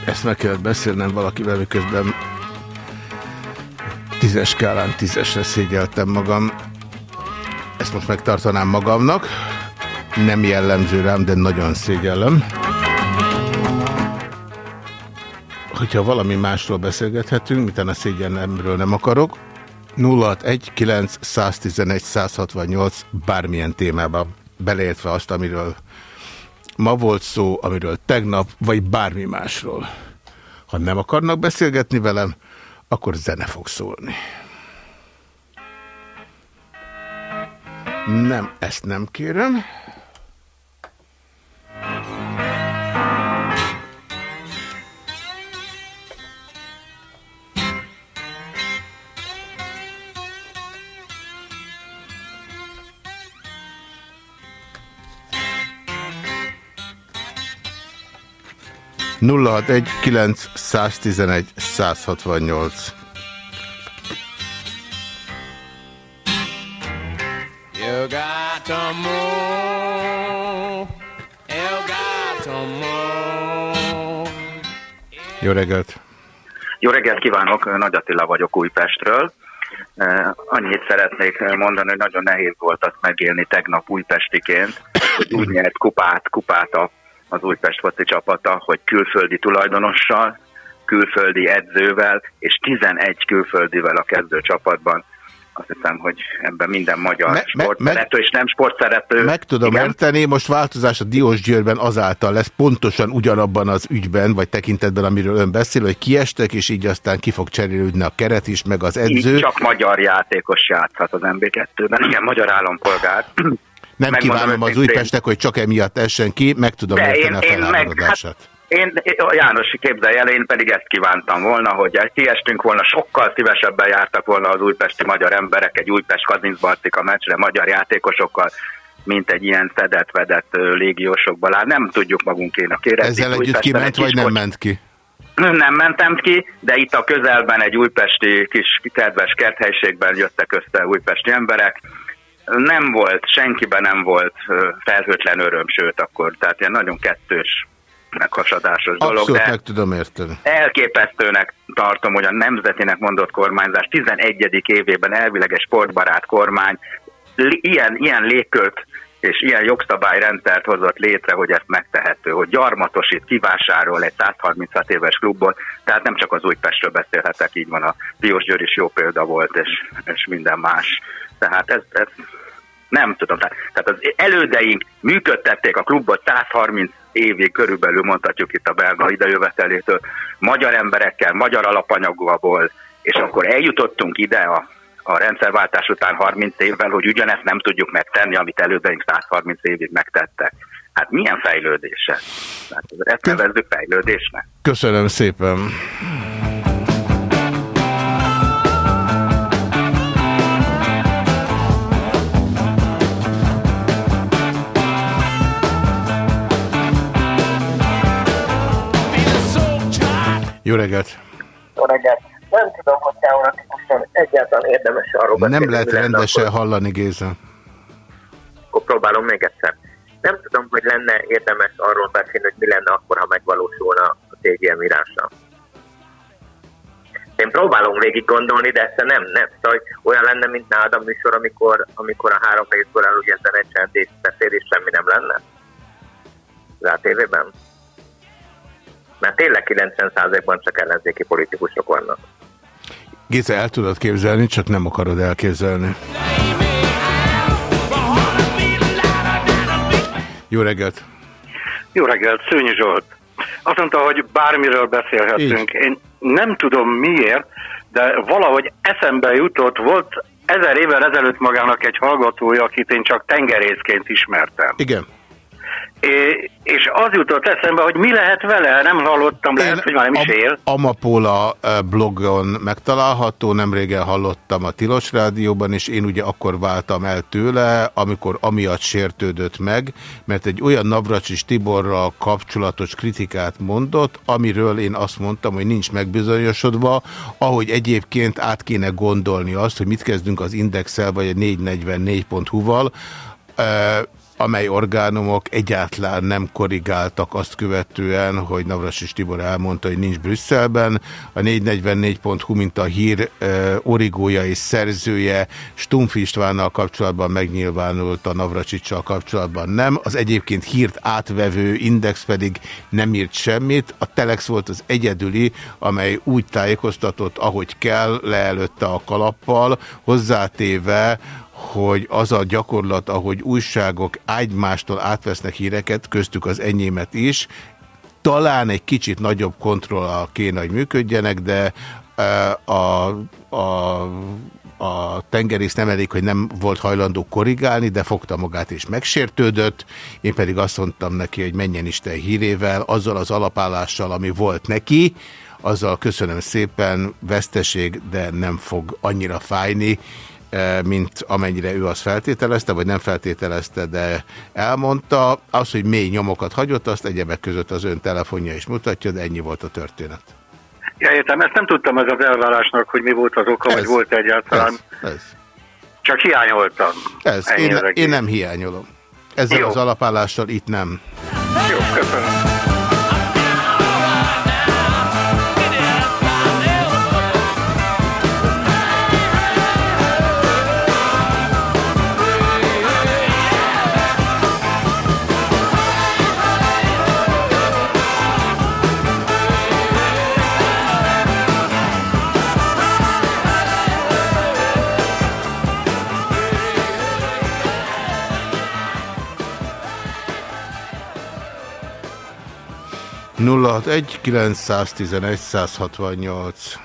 ezt meg kellett beszélnem valakivel, miközben tízes skálán tízesre szégyeltem magam. Ezt most megtartanám magamnak. Nem jellemző rám, de nagyon szégyellem. Hogyha valami másról beszélgethetünk, mint a szégyenlemről nem akarok, 061 9 111 168 bármilyen témában, beleértve azt, amiről ma volt szó, amiről tegnap, vagy bármi másról. Ha nem akarnak beszélgetni velem, akkor zene fog szólni. Nem, ezt nem kérem. Nulla egy kilenc száztizenegy százhatvannyolc. You got to move, you got to move. Jó reggelt! Jó reggelt kívánok, Nagy Attila vagyok Újpestről. Eh, annyit szeretnék mondani, hogy nagyon nehéz volt azt megélni tegnap újpestiként, hogy úgy nyert kupát, kupát a az Újpest foci csapata, hogy külföldi tulajdonossal, külföldi edzővel és 11 külföldivel a kezdő csapatban. Azt hiszem, hogy ebben minden magyar me, sportszerető és nem sportszerető. Meg tudom igen? érteni, most változás a Diós Győrben azáltal lesz pontosan ugyanabban az ügyben, vagy tekintetben, amiről ön beszél, hogy kiestek, és így aztán ki fog cserélődni a keret is, meg az edző. Így csak magyar játékos játszhat az MB2-ben, igen, magyar állampolgár. Nem kívánom az Újpestnek, hogy csak emiatt essen ki, meg tudom De érteni én, a felállodását. Hát, én, János képzelj el, én pedig ezt kívántam volna, hogy kiestünk volna, sokkal szívesebben jártak volna az újpesti magyar emberek egy Újpest Kazincbartika meccsre magyar játékosokkal, mint egy ilyen szedett-vedett légiósokból. Hát nem tudjuk magunkénak érezni. Ezzel együtt kiment, vagy nem ment ki? Nem mentem ki, de itt a közelben egy újpesti kis kedves kerthelyiségben jöttek össze újpesti emberek, nem volt, senkiben nem volt felhőtlen öröm, sőt akkor, tehát ilyen nagyon kettős meghasadásos dolog. Abszolút de meg tudom érteni. Elképesztőnek tartom, hogy a nemzetinek mondott kormányzás 11. évében elvileg egy sportbarát kormány ilyen, ilyen légkört és ilyen jogszabályrendszert hozott létre, hogy ezt megtehető, hogy gyarmatosít, kivásárol egy 136 éves klubot, tehát nem csak az Újpestről beszélhetek, így van a Piós Győr is jó példa volt, és, és minden más tehát ez, ez nem tudom. Tehát, az elődeink működtették a klubot 130 évig körülbelül, mondhatjuk itt a belga idejövetelétől, magyar emberekkel, magyar alapanyagból, és akkor eljutottunk ide a, a rendszerváltás után 30 évvel, hogy ugyanezt nem tudjuk megtenni, amit elődeink 130 évig megtettek. Hát milyen fejlődése? Hát ezt nevezzük fejlődésnek. Köszönöm szépen. Jó reggelt! Jó reggelt! Nem tudom, hogy teoretikusan egyáltalán érdemes arról beszélni. Nem lehet rendesen akkor... hallani, Géza. Akkor próbálom még egyszer. Nem tudom, hogy lenne érdemes arról beszélni, hogy mi lenne akkor, ha megvalósulna a TGM írása. Én próbálom végig gondolni, de ezt nem, nem. Szóval olyan lenne, mint nálad a műsor, amikor, amikor a három részből elúgyezzen egy csendés beszél, és semmi nem lenne. Az ATV-ben? Mert tényleg 90%-ban csak ellenzéki politikusok vannak. Géza, el tudod képzelni, csak nem akarod elképzelni. Jó reggelt! Jó reggelt, Szőnyi Zsolt. Azt mondta, hogy bármiről beszélhetünk. Így. Én nem tudom miért, de valahogy eszembe jutott, volt ezer évvel ezelőtt magának egy hallgatója, akit én csak tengerészként ismertem. Igen és az jutott eszembe, hogy mi lehet vele, nem hallottam, lehet, Én hogy már nem is él. Amapola blogon megtalálható, nem régen hallottam a Tilos Rádióban, és én ugye akkor váltam el tőle, amikor amiatt sértődött meg, mert egy olyan Navracsis Tiborral kapcsolatos kritikát mondott, amiről én azt mondtam, hogy nincs megbizonyosodva, ahogy egyébként át kéne gondolni azt, hogy mit kezdünk az Indexel vagy a 444.hu-val, amely orgánumok egyáltalán nem korrigáltak azt követően, hogy Navrasis Tibor elmondta, hogy nincs Brüsszelben. A 444.hu, mint a hír origója és szerzője Stumpf Istvánnal kapcsolatban megnyilvánult, a Navracsicsal kapcsolatban nem. Az egyébként hírt átvevő index pedig nem írt semmit. A Telex volt az egyedüli, amely úgy tájékoztatott, ahogy kell, leelőtte a kalappal, hozzátéve, hogy az a gyakorlat, ahogy újságok egymástól átvesznek híreket, köztük az enyémet is, talán egy kicsit nagyobb kontroll kéne, hogy működjenek, de a, a, a tengerész nem elég, hogy nem volt hajlandó korrigálni, de fogta magát és megsértődött. Én pedig azt mondtam neki, hogy menjen Isten hírével, azzal az alapállással, ami volt neki, azzal köszönöm szépen, veszteség, de nem fog annyira fájni, E, mint amennyire ő azt feltételezte, vagy nem feltételezte, de elmondta. Az, hogy mély nyomokat hagyott, azt egyebek között az ön telefonja is mutatja, de ennyi volt a történet. Ja, értem, ezt nem tudtam ez az elvárásnak, hogy mi volt az oka, ez, vagy volt egyáltalán. Ez, ez. Csak hiányoltam. Ez, én, én nem hiányolom. Ezzel Jó. az alapállással itt nem. Jó, köszönöm. 061 911 168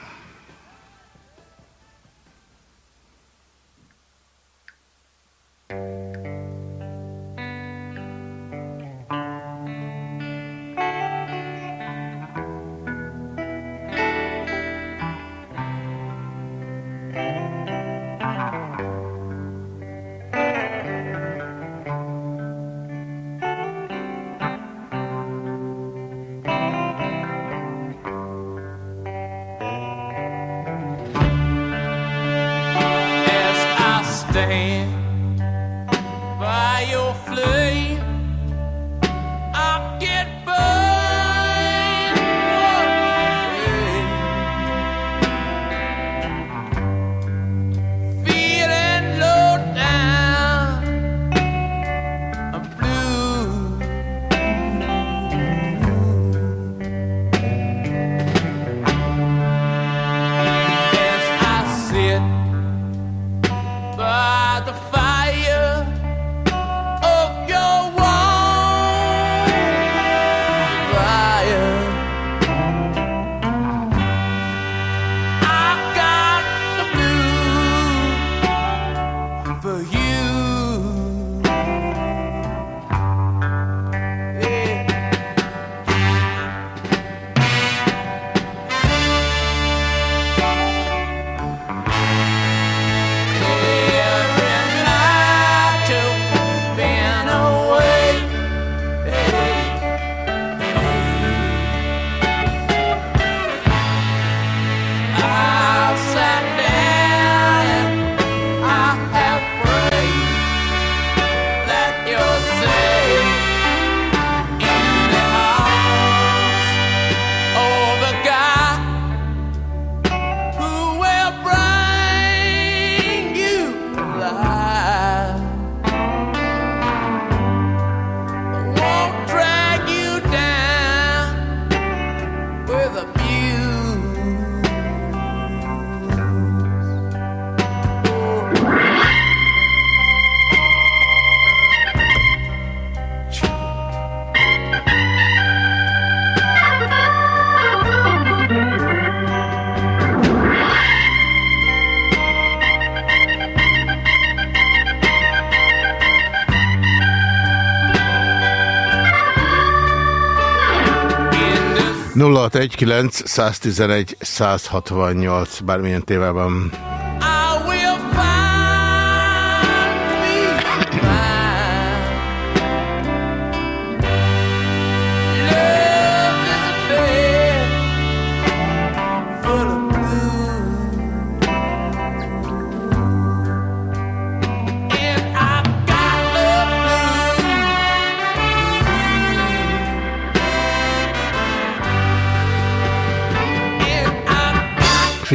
061 111 168 bármilyen tévában.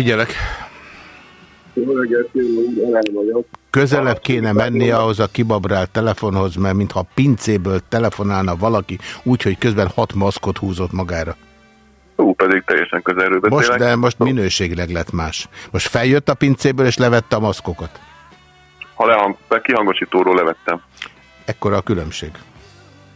Figyelek. Közelebb kéne menni ahhoz a kibabrált telefonhoz, mert mintha pincéből telefonálna valaki, úgyhogy közben hat maszkot húzott magára. Ú, pedig teljesen közelről beszélek. Most, de most minőségileg lett más. Most feljött a pincéből és levette a maszkokat. Ha lehang, kihangosítóról levettem. Ekkora a különbség.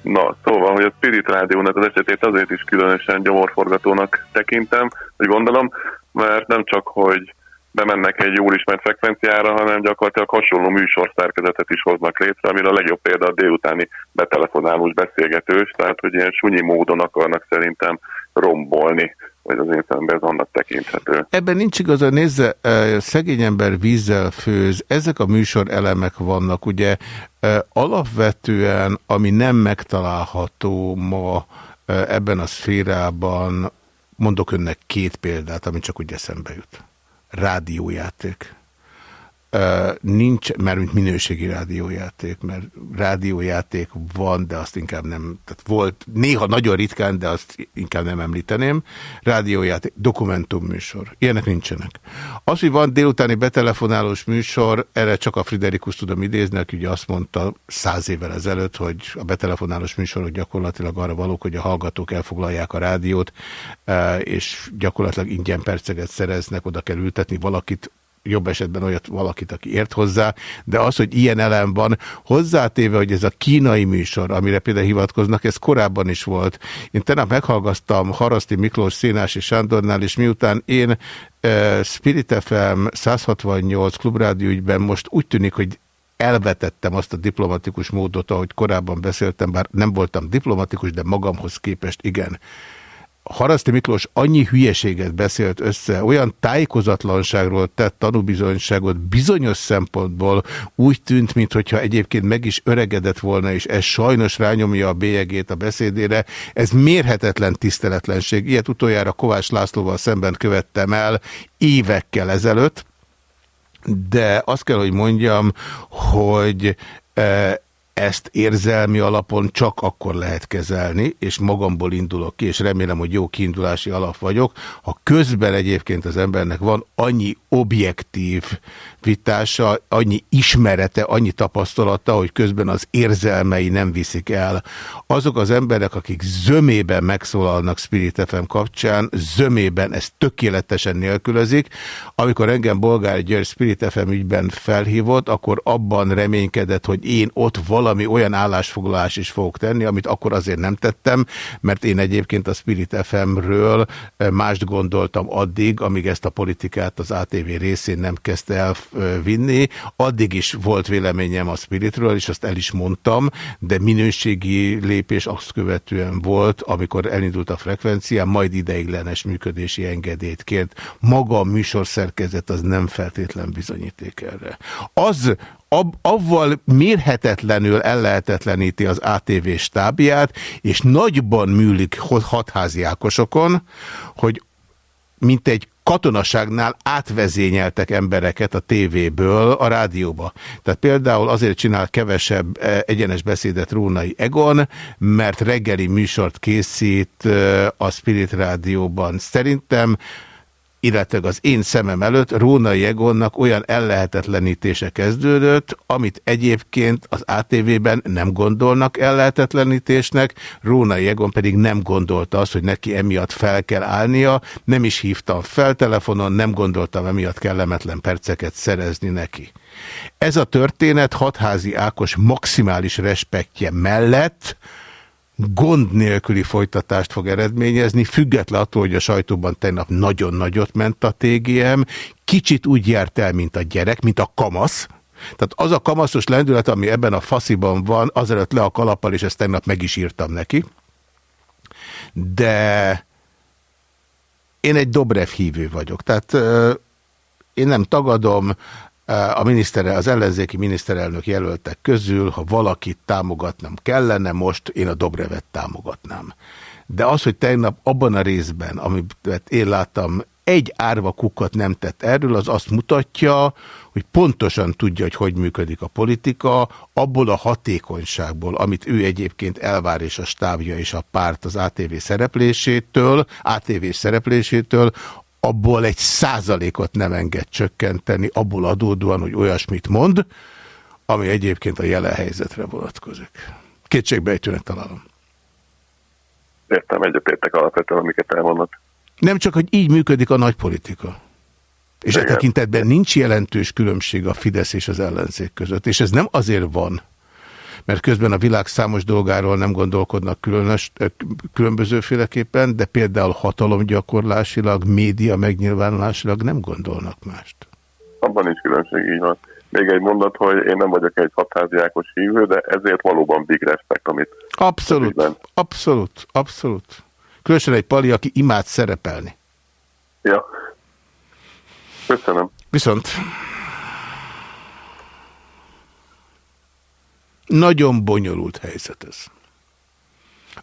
Na, szóval, hogy a Spirit Rádiónak az esetét azért is különösen gyomorforgatónak tekintem, hogy gondolom, mert nem csak, hogy bemennek egy jól ismert frekvenciára, hanem gyakorlatilag hasonló műsorszerkezetet is hoznak létre, amire a legjobb példa a délutáni betelefonálós beszélgetős, tehát hogy ilyen sunyi módon akarnak szerintem rombolni vagy az én szemben ez annak tekinthető. Ebben nincs igaza, nézze, szegény ember vízzel főz, ezek a műsor elemek vannak, ugye alapvetően, ami nem megtalálható ma ebben a szférában, mondok önnek két példát, ami csak úgy eszembe jut rádiójáték. Nincs, mert mint minőségi rádiójáték, mert rádiójáték van, de azt inkább nem, tehát volt, néha nagyon ritkán, de azt inkább nem említeném. Rádiójáték, dokumentumműsor, ilyenek nincsenek. Az, hogy van délutáni betelefonálós műsor, erre csak a Friderikus tudom idézni, aki ugye azt mondta száz évvel ezelőtt, hogy a betelefonálós műsorok gyakorlatilag arra valók, hogy a hallgatók elfoglalják a rádiót, és gyakorlatilag ingyen perceget szereznek, oda kell ültetni valakit, jobb esetben olyat valakit, aki ért hozzá, de az, hogy ilyen elem van, hozzátéve, hogy ez a kínai műsor, amire például hivatkoznak, ez korábban is volt. Én tegnap meghallgattam Haraszti Miklós Szénás és Sándornál, és miután én uh, Spirit FM 168 klubrádió ügyben most úgy tűnik, hogy elvetettem azt a diplomatikus módot, ahogy korábban beszéltem, bár nem voltam diplomatikus, de magamhoz képest igen. Haraszti Miklós annyi hülyeséget beszélt össze, olyan tájékozatlanságról tett tanúbizonyságot bizonyos szempontból úgy tűnt, mintha egyébként meg is öregedett volna, és ez sajnos rányomja a bélyegét a beszédére. Ez mérhetetlen tiszteletlenség. Ilyet utoljára Kovács Lászlóval szemben követtem el évekkel ezelőtt, de azt kell, hogy mondjam, hogy eh, ezt érzelmi alapon csak akkor lehet kezelni, és magamból indulok ki, és remélem, hogy jó kiindulási alap vagyok, ha közben egyébként az embernek van annyi objektív vitása, annyi ismerete, annyi tapasztalata, hogy közben az érzelmei nem viszik el. Azok az emberek, akik zömében megszólalnak Spirit FM kapcsán, zömében ezt tökéletesen nélkülözik. Amikor engem Bolgár György Spirit FM ügyben felhívott, akkor abban reménykedett, hogy én ott valami olyan állásfoglalás is fogok tenni, amit akkor azért nem tettem, mert én egyébként a Spirit FM-ről mást gondoltam addig, amíg ezt a politikát az ATV részén nem kezdte el vinni. Addig is volt véleményem a Spiritről, és azt el is mondtam, de minőségi lépés azt követően volt, amikor elindult a frekvencia, majd ideiglenes működési engedélyt kért. Maga a műsorszerkezet az nem feltétlen bizonyíték erre. Az, ab, avval mérhetetlenül ellehetetleníti az ATV stábját, és nagyban műlik hatházi ákosokon, hogy mint egy katonaságnál átvezényeltek embereket a tévéből a rádióba. Tehát például azért csinál kevesebb eh, egyenes beszédet Rónai Egon, mert reggeli műsort készít eh, a Spirit Rádióban. Szerintem illetve az én szemem előtt Rónai Egonnak olyan ellehetetlenítése kezdődött, amit egyébként az ATV-ben nem gondolnak ellehetetlenítésnek, Rónai Egon pedig nem gondolta azt, hogy neki emiatt fel kell állnia, nem is hívtam fel telefonon, nem gondoltam emiatt kellemetlen perceket szerezni neki. Ez a történet hatházi Ákos maximális respektje mellett gond nélküli folytatást fog eredményezni, független attól, hogy a sajtóban tegnap nagyon nagyot ment a TGM, kicsit úgy járt el, mint a gyerek, mint a kamasz, tehát az a kamaszos lendület, ami ebben a fasziban van, azelőtt le a kalappal, és ezt tegnap meg is írtam neki. De én egy Dobrev hívő vagyok. Tehát én nem tagadom, a minisztere, az ellenzéki miniszterelnök jelöltek közül, ha valakit támogatnom kellene, most én a Dobrevet támogatnám. De az, hogy tegnap abban a részben, amit én láttam, egy árva kukat nem tett erről, az azt mutatja, hogy pontosan tudja, hogy hogy működik a politika, abból a hatékonyságból, amit ő egyébként elvár és a stábja és a párt az ATV szereplésétől, ATV szereplésétől, abból egy százalékot nem enged csökkenteni, abból adódóan, hogy olyasmit mond, ami egyébként a jelen helyzetre vonatkozik. Kétségbejtőnek találom. Értem, egyetértek alapvetően, amiket elmondott. Nem csak, hogy így működik a nagypolitika. És e Igen. e tekintetben nincs jelentős különbség a Fidesz és az ellenzék között. És ez nem azért van, mert közben a világ számos dolgáról nem gondolkodnak különös, különbözőféleképpen, de például hatalomgyakorlásilag, média megnyilvánulásilag nem gondolnak mást. Abban nincs különbség, így van. Még egy mondat, hogy én nem vagyok egy hatháziákos hívő, de ezért valóban big respect, amit... Abszolút, abszolút, abszolút. Különösen egy pali, aki imád szerepelni. Ja. Köszönöm. Viszont... Nagyon bonyolult helyzet ez.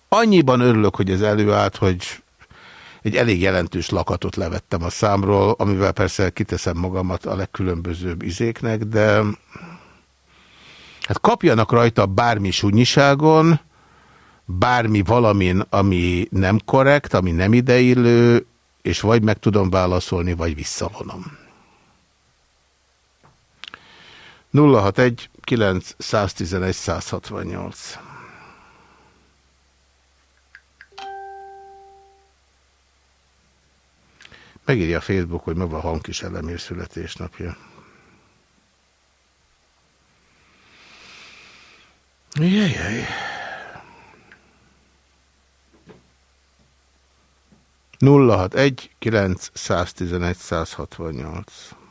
Annyiban örülök, hogy ez előállt, hogy egy elég jelentős lakatot levettem a számról, amivel persze kiteszem magamat a legkülönbözőbb izéknek, de hát kapjanak rajta bármi sunyiságon, bármi valamin, ami nem korrekt, ami nem ideillő, és vagy meg tudom válaszolni, vagy visszavonom. 061 911 168 Megírja a Facebook, hogy ma van hangkis elemér születésnapja. Jajjaj. 061 911 168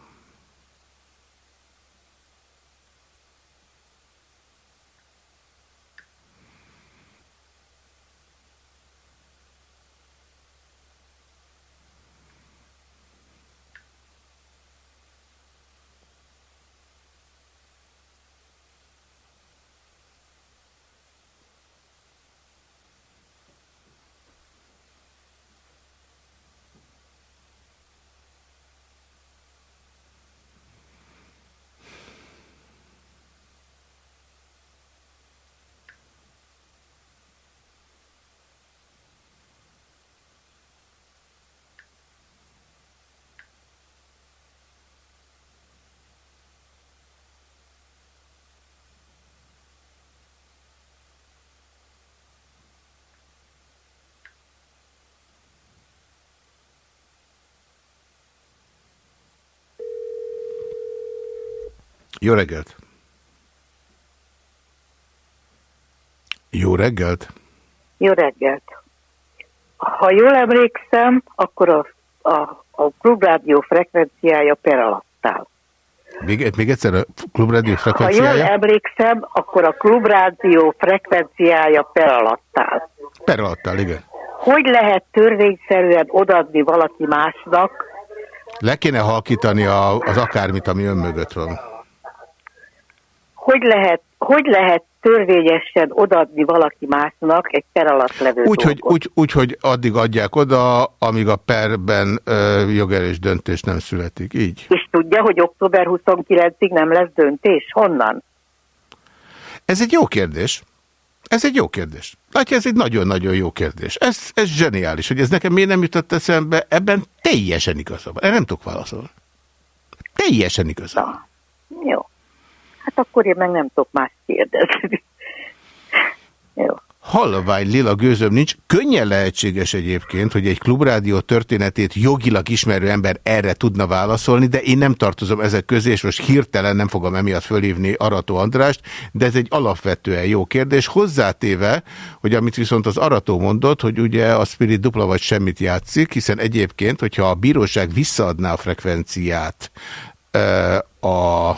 Jó reggelt! Jó reggelt! Jó reggelt! Ha jól emlékszem, akkor a, a, a klubrádió frekvenciája per alatt áll. Még, még egyszer a klubrádió frekvenciája? Ha jól emlékszem, akkor a klubrádió frekvenciája per alatt áll. Per alatt áll, igen. Hogy lehet törvényszerűen odadni valaki másnak? Le kéne halkítani a, az akármit, ami ön mögött van hogy lehet, hogy lehet törvényesen odaadni valaki másnak egy per alatt levő úgy, hogy, úgy, úgy, hogy addig adják oda, amíg a perben ö, jogerős döntés nem születik. Így. És tudja, hogy október 29-ig nem lesz döntés? Honnan? Ez egy jó kérdés. Ez egy jó kérdés. Látja, ez egy nagyon-nagyon jó kérdés. Ez, ez zseniális, hogy ez nekem miért nem jutott eszembe, ebben teljesen igaza van. Erre nem tudok válaszolni. Teljesen igaza van. Jó. Hát akkor én meg nem tudok más kérdezni. Jó. Halvány lila gőzöm nincs. Könnyen lehetséges egyébként, hogy egy klubrádió történetét jogilag ismerő ember erre tudna válaszolni, de én nem tartozom ezek közé, és most hirtelen nem fogom emiatt fölhívni Arató Andrást, de ez egy alapvetően jó kérdés. Hozzátéve, hogy amit viszont az Arató mondott, hogy ugye a Spirit dupla vagy semmit játszik, hiszen egyébként, hogyha a bíróság visszaadná a frekvenciát a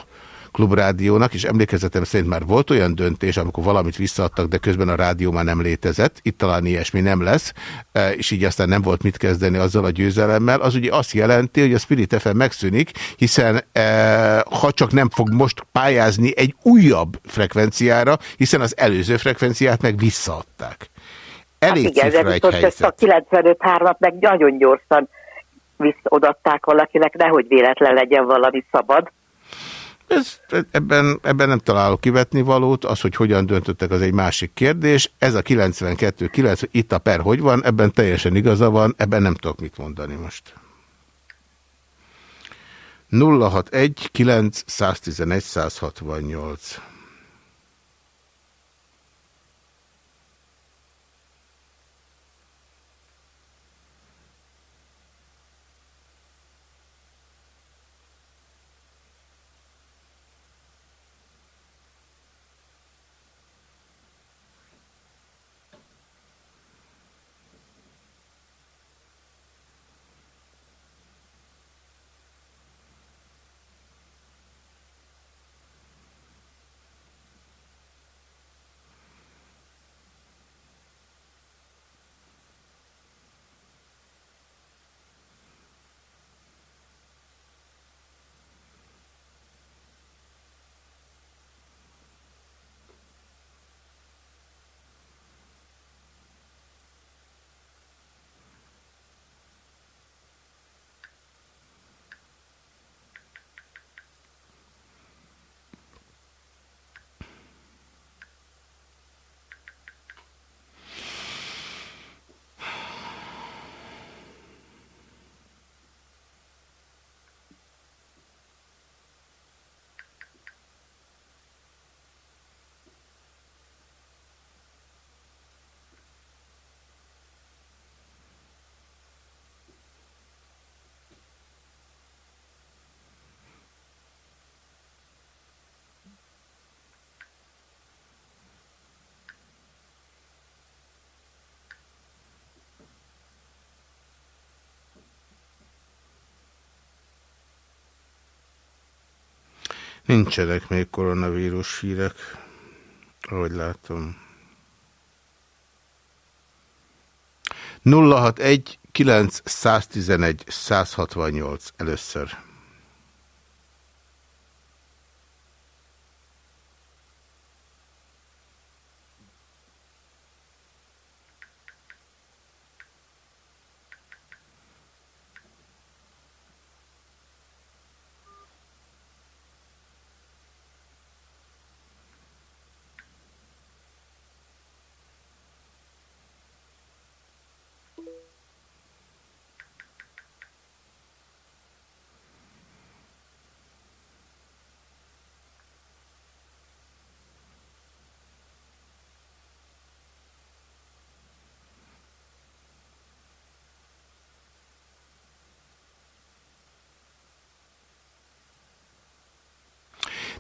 klubrádiónak, és emlékezetem szerint már volt olyan döntés, amikor valamit visszaadtak, de közben a rádió már nem létezett, itt talán ilyesmi nem lesz, e, és így aztán nem volt mit kezdeni azzal a győzelemmel, az ugye azt jelenti, hogy a Spirit FM megszűnik, hiszen e, ha csak nem fog most pályázni egy újabb frekvenciára, hiszen az előző frekvenciát meg visszaadták. Elég hát igen, de viszont ezt a 95-3-at meg nagyon gyorsan visszaodatták valakinek, nehogy véletlen legyen valami szabad. Ez, ebben, ebben nem találok kivetni valót, az, hogy hogyan döntöttek, az egy másik kérdés. Ez a 92-9, itt a per hogy van, ebben teljesen igaza van, ebben nem tudok mit mondani most. 061 911 168 Nincsenek még koronavírus hírek, ahogy látom. 061 911 168 először.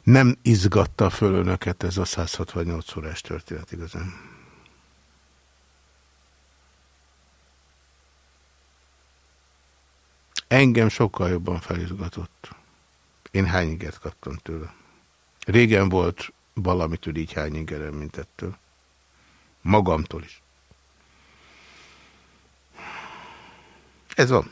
Nem izgatta föl önöket ez a 168 órás történet igazán. Engem sokkal jobban felizgatott. Én hány inget kaptam tőle. Régen volt valamitől így hány ingerem, mint ettől. Magamtól is. Ez van.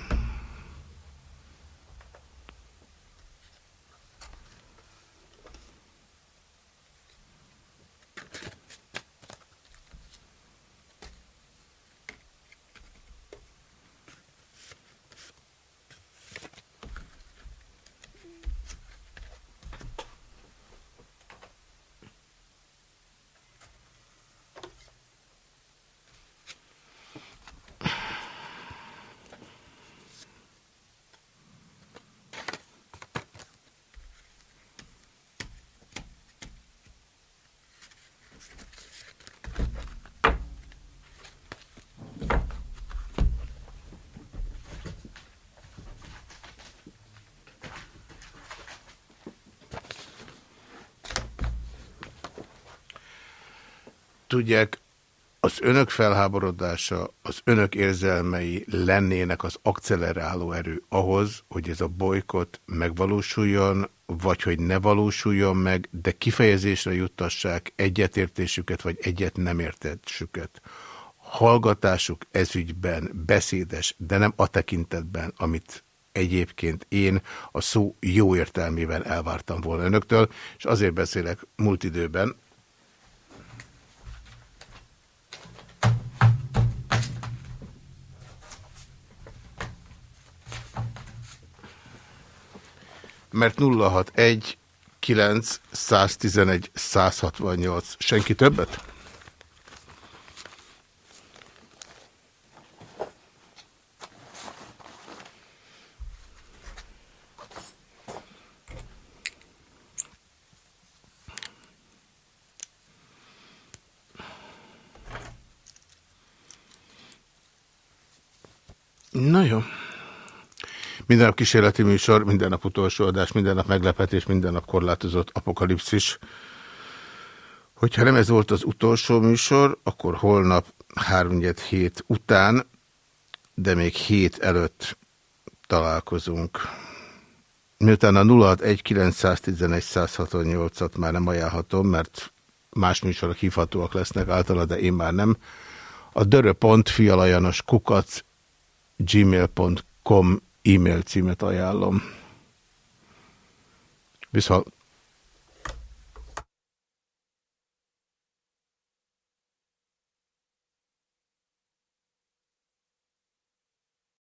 Tudják, az önök felháborodása, az önök érzelmei lennének az akceleráló erő ahhoz, hogy ez a bolykot megvalósuljon, vagy hogy ne valósuljon meg, de kifejezésre juttassák egyetértésüket, vagy egyet nem értésüket. Hallgatásuk ezügyben beszédes, de nem a tekintetben, amit egyébként én a szó jó értelmében elvártam volna önöktől, és azért beszélek múlt időben, mert 061 061 111 168. Senki többet? Na jó. Minden nap kísérleti műsor, minden nap utolsó adás, minden nap meglepetés, minden nap korlátozott apokalipszis. Hogyha nem ez volt az utolsó műsor, akkor holnap 3 hét után, de még hét előtt találkozunk. Miután a 061911168-at már nem ajánlhatom, mert más műsorok hívhatóak lesznek általa, de én már nem. A dörö.fialajanos kukac gmail.com e-mail címet ajánlom. Viszont